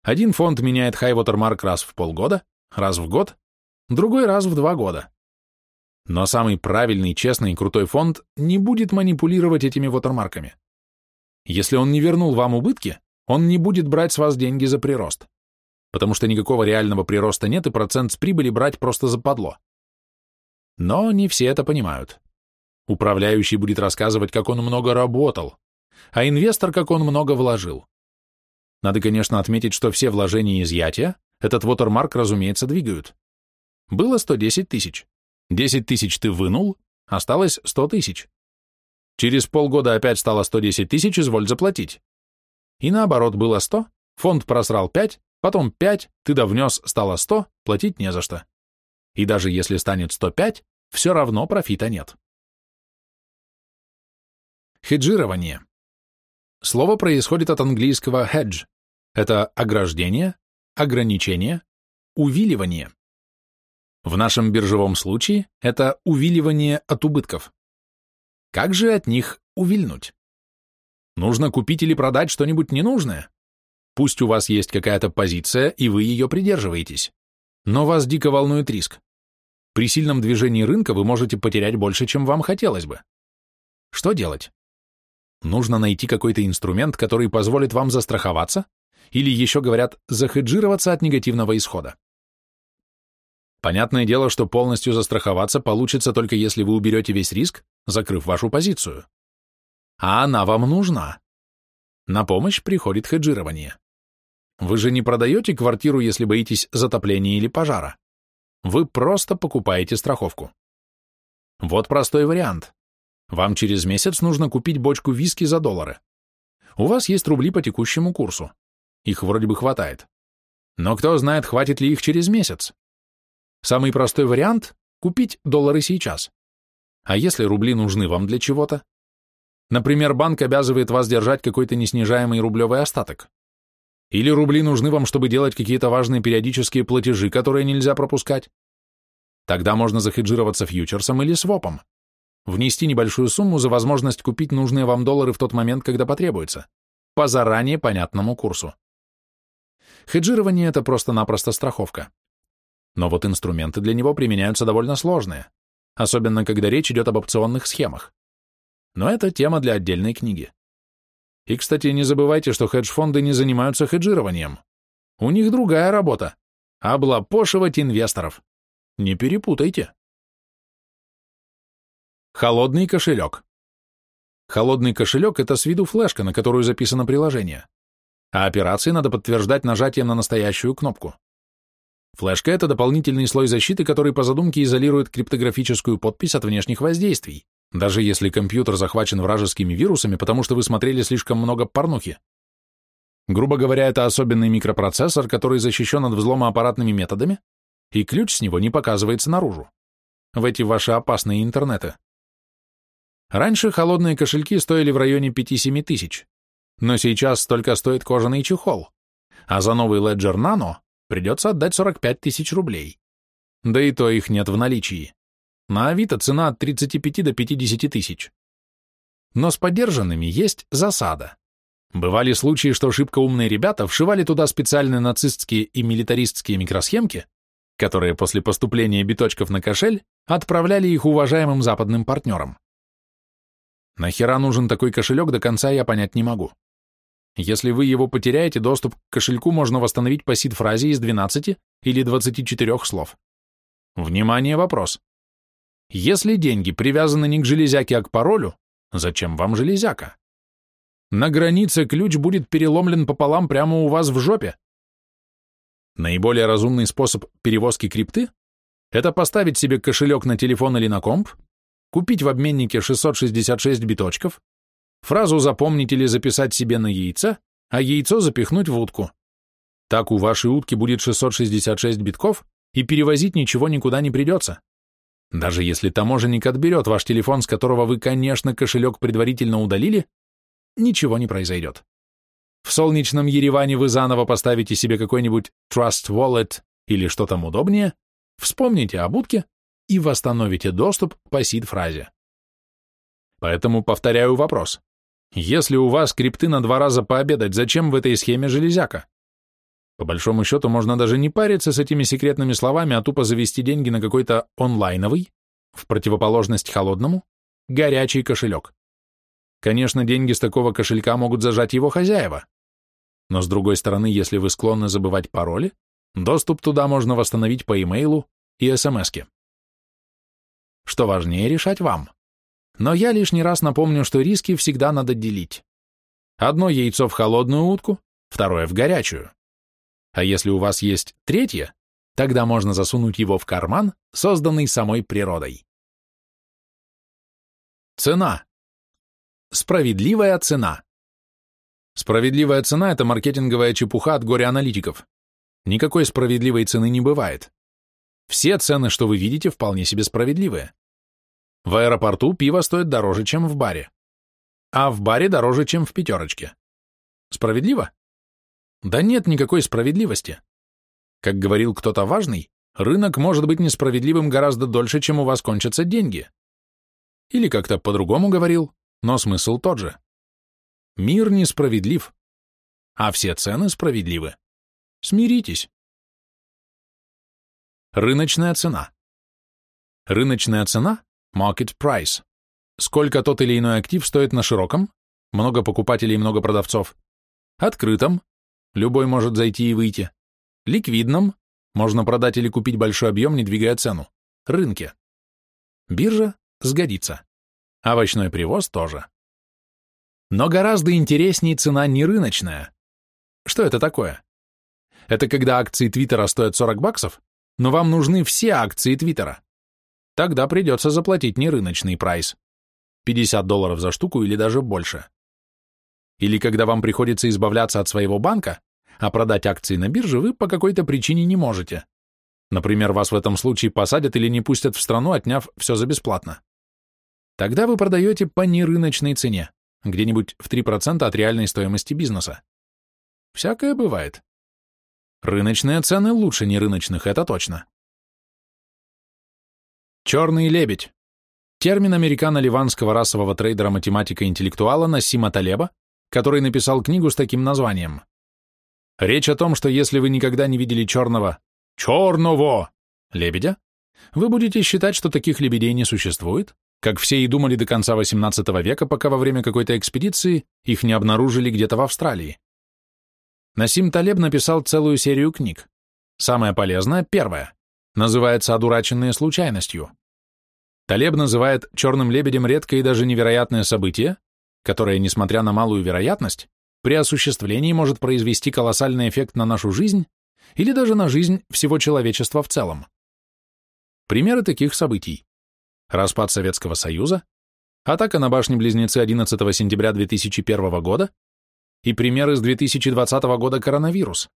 Один фонд меняет high watermark раз в полгода, раз в год, другой раз в два года. Но самый правильный, честный и крутой фонд не будет манипулировать этими watermarkами. Если он не вернул вам убытки, он не будет брать с вас деньги за прирост, потому что никакого реального прироста нет и процент с прибыли брать просто западло. Но не все это понимают. Управляющий будет рассказывать, как он много работал, а инвестор, как он много вложил. Надо, конечно, отметить, что все вложения и изъятия этот watermark, разумеется, двигают. Было 110 тысяч. 10 тысяч ты вынул, осталось 100 тысяч. Через полгода опять стало 110 тысяч, изволь заплатить. И наоборот, было 100, фонд просрал 5, потом 5, ты довнес, стало 100, платить не за что. И даже если станет 105, все равно профита нет. Хеджирование. Слово происходит от английского hedge. Это ограждение, ограничение, увиливание. В нашем биржевом случае это увиливание от убытков. Как же от них увильнуть? Нужно купить или продать что-нибудь ненужное? Пусть у вас есть какая-то позиция, и вы ее придерживаетесь. Но вас дико волнует риск. При сильном движении рынка вы можете потерять больше, чем вам хотелось бы. Что делать? Нужно найти какой-то инструмент, который позволит вам застраховаться, или еще говорят, захеджироваться от негативного исхода. Понятное дело, что полностью застраховаться получится только если вы уберете весь риск, закрыв вашу позицию. А она вам нужна. На помощь приходит хеджирование. Вы же не продаете квартиру, если боитесь затопления или пожара. Вы просто покупаете страховку. Вот простой вариант. Вам через месяц нужно купить бочку виски за доллары. У вас есть рубли по текущему курсу. Их вроде бы хватает. Но кто знает, хватит ли их через месяц. Самый простой вариант – купить доллары сейчас. А если рубли нужны вам для чего-то? Например, банк обязывает вас держать какой-то неснижаемый рублевый остаток. Или рубли нужны вам, чтобы делать какие-то важные периодические платежи, которые нельзя пропускать. Тогда можно захеджироваться фьючерсом или свопом. Внести небольшую сумму за возможность купить нужные вам доллары в тот момент, когда потребуется, по заранее понятному курсу. Хеджирование – это просто-напросто страховка. Но вот инструменты для него применяются довольно сложные, особенно когда речь идет об опционных схемах. Но это тема для отдельной книги. И, кстати, не забывайте, что хедж-фонды не занимаются хеджированием. У них другая работа – облапошивать инвесторов. Не перепутайте. Холодный кошелек. Холодный кошелек – это с виду флешка, на которую записано приложение. А операции надо подтверждать нажатием на настоящую кнопку. Флешка — это дополнительный слой защиты, который по задумке изолирует криптографическую подпись от внешних воздействий, даже если компьютер захвачен вражескими вирусами, потому что вы смотрели слишком много порнухи. Грубо говоря, это особенный микропроцессор, который защищен от взлома аппаратными методами, и ключ с него не показывается наружу, в эти ваши опасные интернеты. Раньше холодные кошельки стоили в районе 5-7 тысяч, но сейчас столько стоит кожаный чехол, а за новый Ledger Nano придется отдать 45 тысяч рублей. Да и то их нет в наличии. На Авито цена от 35 до 50 тысяч. Но с подержанными есть засада. Бывали случаи, что шибко умные ребята вшивали туда специальные нацистские и милитаристские микросхемки, которые после поступления биточков на кошель отправляли их уважаемым западным партнерам. Нахера нужен такой кошелек, до конца я понять не могу. Если вы его потеряете, доступ к кошельку можно восстановить по сид-фразе из 12 или 24 слов. Внимание, вопрос. Если деньги привязаны не к железяке, а к паролю, зачем вам железяка? На границе ключ будет переломлен пополам прямо у вас в жопе. Наиболее разумный способ перевозки крипты – это поставить себе кошелек на телефон или на комп, купить в обменнике 666 биточков, Фразу запомнить или записать себе на яйце, а яйцо запихнуть в утку. Так у вашей утки будет 666 битков, и перевозить ничего никуда не придется. Даже если таможенник отберет ваш телефон, с которого вы, конечно, кошелек предварительно удалили, ничего не произойдет. В солнечном Ереване вы заново поставите себе какой-нибудь Trust Wallet или что там удобнее, вспомните о будке и восстановите доступ по сид-фразе. Поэтому повторяю вопрос. Если у вас скрипты на два раза пообедать, зачем в этой схеме железяка? По большому счету можно даже не париться с этими секретными словами, а тупо завести деньги на какой-то онлайновый, в противоположность холодному, горячий кошелек. Конечно, деньги с такого кошелька могут зажать его хозяева. Но с другой стороны, если вы склонны забывать пароли, доступ туда можно восстановить по имейлу и смс-ке. Что важнее, решать вам. Но я лишний раз напомню, что риски всегда надо делить. Одно яйцо в холодную утку, второе в горячую. А если у вас есть третье, тогда можно засунуть его в карман, созданный самой природой. Цена. Справедливая цена. Справедливая цена – это маркетинговая чепуха от горя-аналитиков. Никакой справедливой цены не бывает. Все цены, что вы видите, вполне себе справедливые. В аэропорту пиво стоит дороже, чем в баре. А в баре дороже, чем в пятерочке. Справедливо? Да нет никакой справедливости. Как говорил кто-то важный, рынок может быть несправедливым гораздо дольше, чем у вас кончатся деньги. Или как-то по-другому говорил, но смысл тот же. Мир несправедлив, а все цены справедливы. Смиритесь. Рыночная цена. Рыночная цена Market price. Сколько тот или иной актив стоит на широком, много покупателей и много продавцов, открытом, любой может зайти и выйти, ликвидном, можно продать или купить большой объем, не двигая цену, рынке. Биржа сгодится. Овощной привоз тоже. Но гораздо интереснее цена не рыночная. Что это такое? Это когда акции Твиттера стоят 40 баксов, но вам нужны все акции Твиттера. Тогда придется заплатить не рыночный прайс. 50 долларов за штуку или даже больше. Или когда вам приходится избавляться от своего банка, а продать акции на бирже вы по какой-то причине не можете. Например, вас в этом случае посадят или не пустят в страну, отняв все за бесплатно. Тогда вы продаете по нерыночной цене, где-нибудь в 3% от реальной стоимости бизнеса. Всякое бывает. Рыночные цены лучше нерыночных, это точно. Черный лебедь. Термин американо-ливанского расового трейдера-математика-интеллектуала Насима Талеба, который написал книгу с таким названием. Речь о том, что если вы никогда не видели черного «черного» лебедя, вы будете считать, что таких лебедей не существует, как все и думали до конца XVIII века, пока во время какой-то экспедиции их не обнаружили где-то в Австралии. Насим Талеб написал целую серию книг. Самая полезная — первая, называется «Одураченные случайностью». Талеб называет черным лебедем редкое и даже невероятное событие, которое, несмотря на малую вероятность, при осуществлении может произвести колоссальный эффект на нашу жизнь или даже на жизнь всего человечества в целом. Примеры таких событий. Распад Советского Союза, атака на башни-близнецы 11 сентября 2001 года и примеры с 2020 года коронавирус,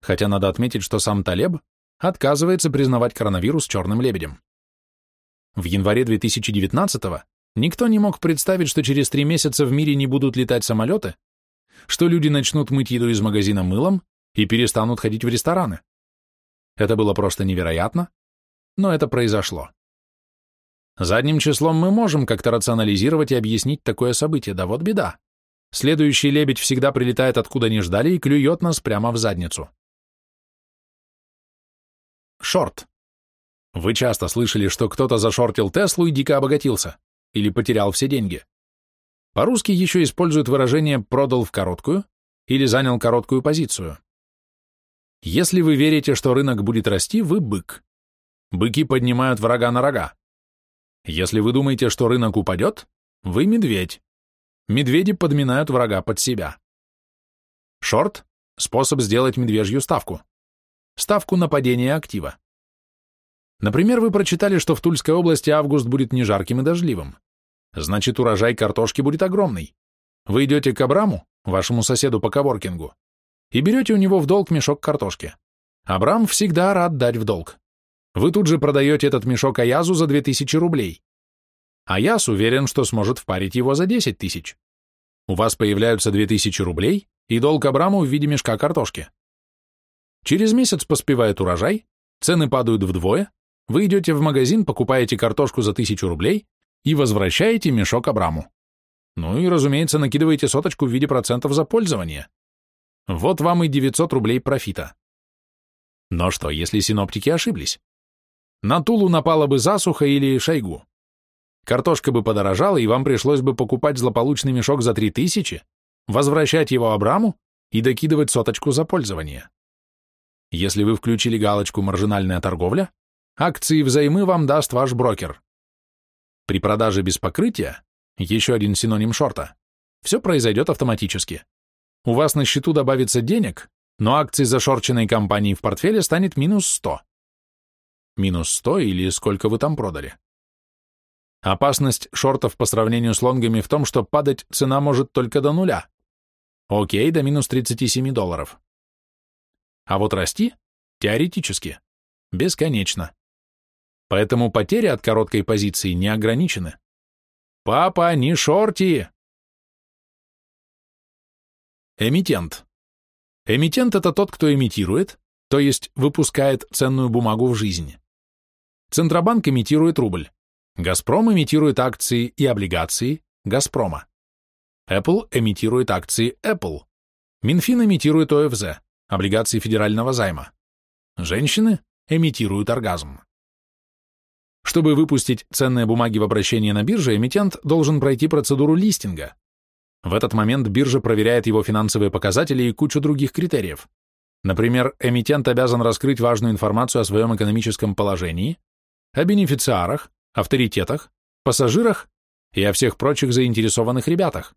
хотя надо отметить, что сам Талеб отказывается признавать коронавирус черным лебедем. В январе 2019-го никто не мог представить, что через три месяца в мире не будут летать самолеты, что люди начнут мыть еду из магазина мылом и перестанут ходить в рестораны. Это было просто невероятно, но это произошло. Задним числом мы можем как-то рационализировать и объяснить такое событие, да вот беда. Следующий лебедь всегда прилетает откуда не ждали и клюет нас прямо в задницу. Шорт. Вы часто слышали, что кто-то зашортил Теслу и дико обогатился, или потерял все деньги. По-русски еще используют выражение «продал в короткую» или «занял короткую позицию». Если вы верите, что рынок будет расти, вы бык. Быки поднимают врага на рога. Если вы думаете, что рынок упадет, вы медведь. Медведи подминают врага под себя. Шорт – способ сделать медвежью ставку ставку на падение актива. Например, вы прочитали, что в Тульской области август будет не жарким и дождливым. Значит, урожай картошки будет огромный. Вы идете к Абраму, вашему соседу по коворкингу, и берете у него в долг мешок картошки. Абрам всегда рад дать в долг. Вы тут же продаете этот мешок Аязу за 2000 рублей. Аяз уверен, что сможет впарить его за 10 тысяч. У вас появляются 2000 рублей и долг Абраму в виде мешка картошки. Через месяц поспевает урожай, цены падают вдвое, вы идете в магазин, покупаете картошку за 1000 рублей и возвращаете мешок Абраму. Ну и, разумеется, накидываете соточку в виде процентов за пользование. Вот вам и 900 рублей профита. Но что, если синоптики ошиблись? На Тулу напала бы засуха или шайгу. Картошка бы подорожала, и вам пришлось бы покупать злополучный мешок за 3000, возвращать его Абраму и докидывать соточку за пользование. Если вы включили галочку «Маржинальная торговля», акции взаймы вам даст ваш брокер. При продаже без покрытия, еще один синоним шорта, все произойдет автоматически. У вас на счету добавится денег, но акций зашорченной компании в портфеле станет минус 100. Минус 100 или сколько вы там продали. Опасность шортов по сравнению с лонгами в том, что падать цена может только до нуля. Окей, до минус 37 долларов. А вот расти, теоретически, бесконечно. Поэтому потери от короткой позиции не ограничены. Папа, не шорти! Эмитент. Эмитент – это тот, кто эмитирует, то есть выпускает ценную бумагу в жизнь. Центробанк эмитирует рубль. Газпром эмитирует акции и облигации Газпрома. Apple эмитирует акции Apple. Минфин эмитирует ОФЗ облигации федерального займа. Женщины эмитируют оргазм. Чтобы выпустить ценные бумаги в обращение на бирже, эмитент должен пройти процедуру листинга. В этот момент биржа проверяет его финансовые показатели и кучу других критериев. Например, эмитент обязан раскрыть важную информацию о своем экономическом положении, о бенефициарах, авторитетах, пассажирах и о всех прочих заинтересованных ребятах.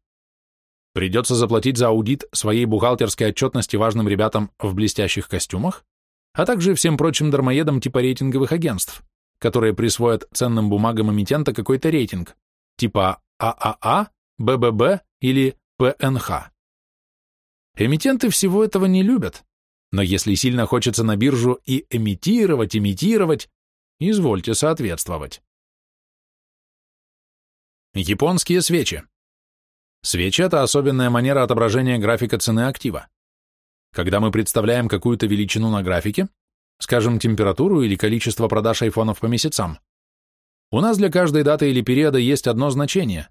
Придется заплатить за аудит своей бухгалтерской отчетности важным ребятам в блестящих костюмах, а также всем прочим дармоедам типа рейтинговых агентств, которые присвоят ценным бумагам эмитента какой-то рейтинг, типа ААА, БББ или ПНХ. Эмитенты всего этого не любят, но если сильно хочется на биржу и эмитировать, имитировать, извольте соответствовать. Японские свечи. Свечи – это особенная манера отображения графика цены актива. Когда мы представляем какую-то величину на графике, скажем, температуру или количество продаж айфонов по месяцам, у нас для каждой даты или периода есть одно значение.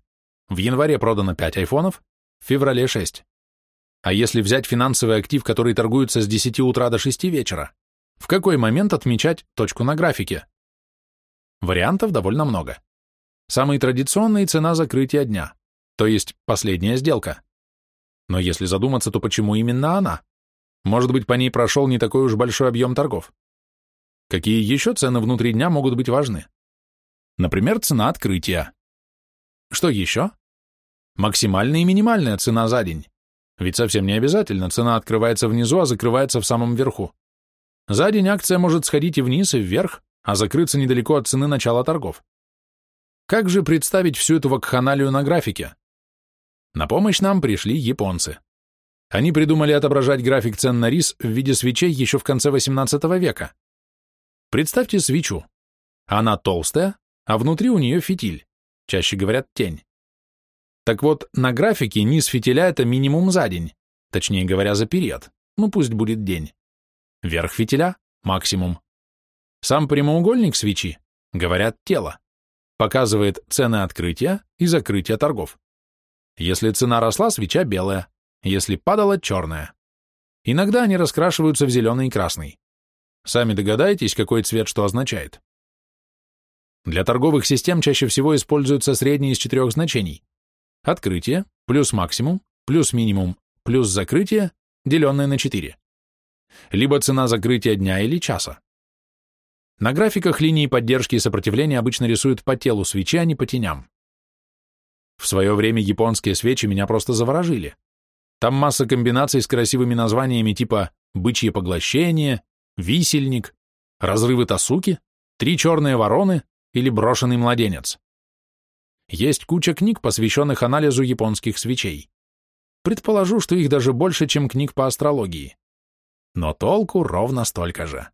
В январе продано 5 айфонов, в феврале 6. А если взять финансовый актив, который торгуется с 10 утра до 6 вечера, в какой момент отмечать точку на графике? Вариантов довольно много. Самый традиционный – цена закрытия дня то есть последняя сделка. Но если задуматься, то почему именно она? Может быть, по ней прошел не такой уж большой объем торгов? Какие еще цены внутри дня могут быть важны? Например, цена открытия. Что еще? Максимальная и минимальная цена за день. Ведь совсем не обязательно, цена открывается внизу, а закрывается в самом верху. За день акция может сходить и вниз, и вверх, а закрыться недалеко от цены начала торгов. Как же представить всю эту вакханалию на графике? На помощь нам пришли японцы. Они придумали отображать график цен на рис в виде свечей еще в конце XVIII века. Представьте свечу. Она толстая, а внутри у нее фитиль, чаще говорят тень. Так вот, на графике низ фитиля – это минимум за день, точнее говоря, за период, ну пусть будет день. Верх фитиля – максимум. Сам прямоугольник свечи, говорят, тело, показывает цены открытия и закрытия торгов. Если цена росла, свеча белая, если падала, черная. Иногда они раскрашиваются в зеленый и красный. Сами догадаетесь, какой цвет что означает. Для торговых систем чаще всего используются средние из четырех значений. Открытие, плюс максимум, плюс минимум, плюс закрытие, деленное на 4. Либо цена закрытия дня или часа. На графиках линии поддержки и сопротивления обычно рисуют по телу свечи, а не по теням. В свое время японские свечи меня просто заворожили. Там масса комбинаций с красивыми названиями типа «бычье поглощение», «висельник», «разрывы тасуки», «три черные вороны» или «брошенный младенец». Есть куча книг, посвященных анализу японских свечей. Предположу, что их даже больше, чем книг по астрологии. Но толку ровно столько же.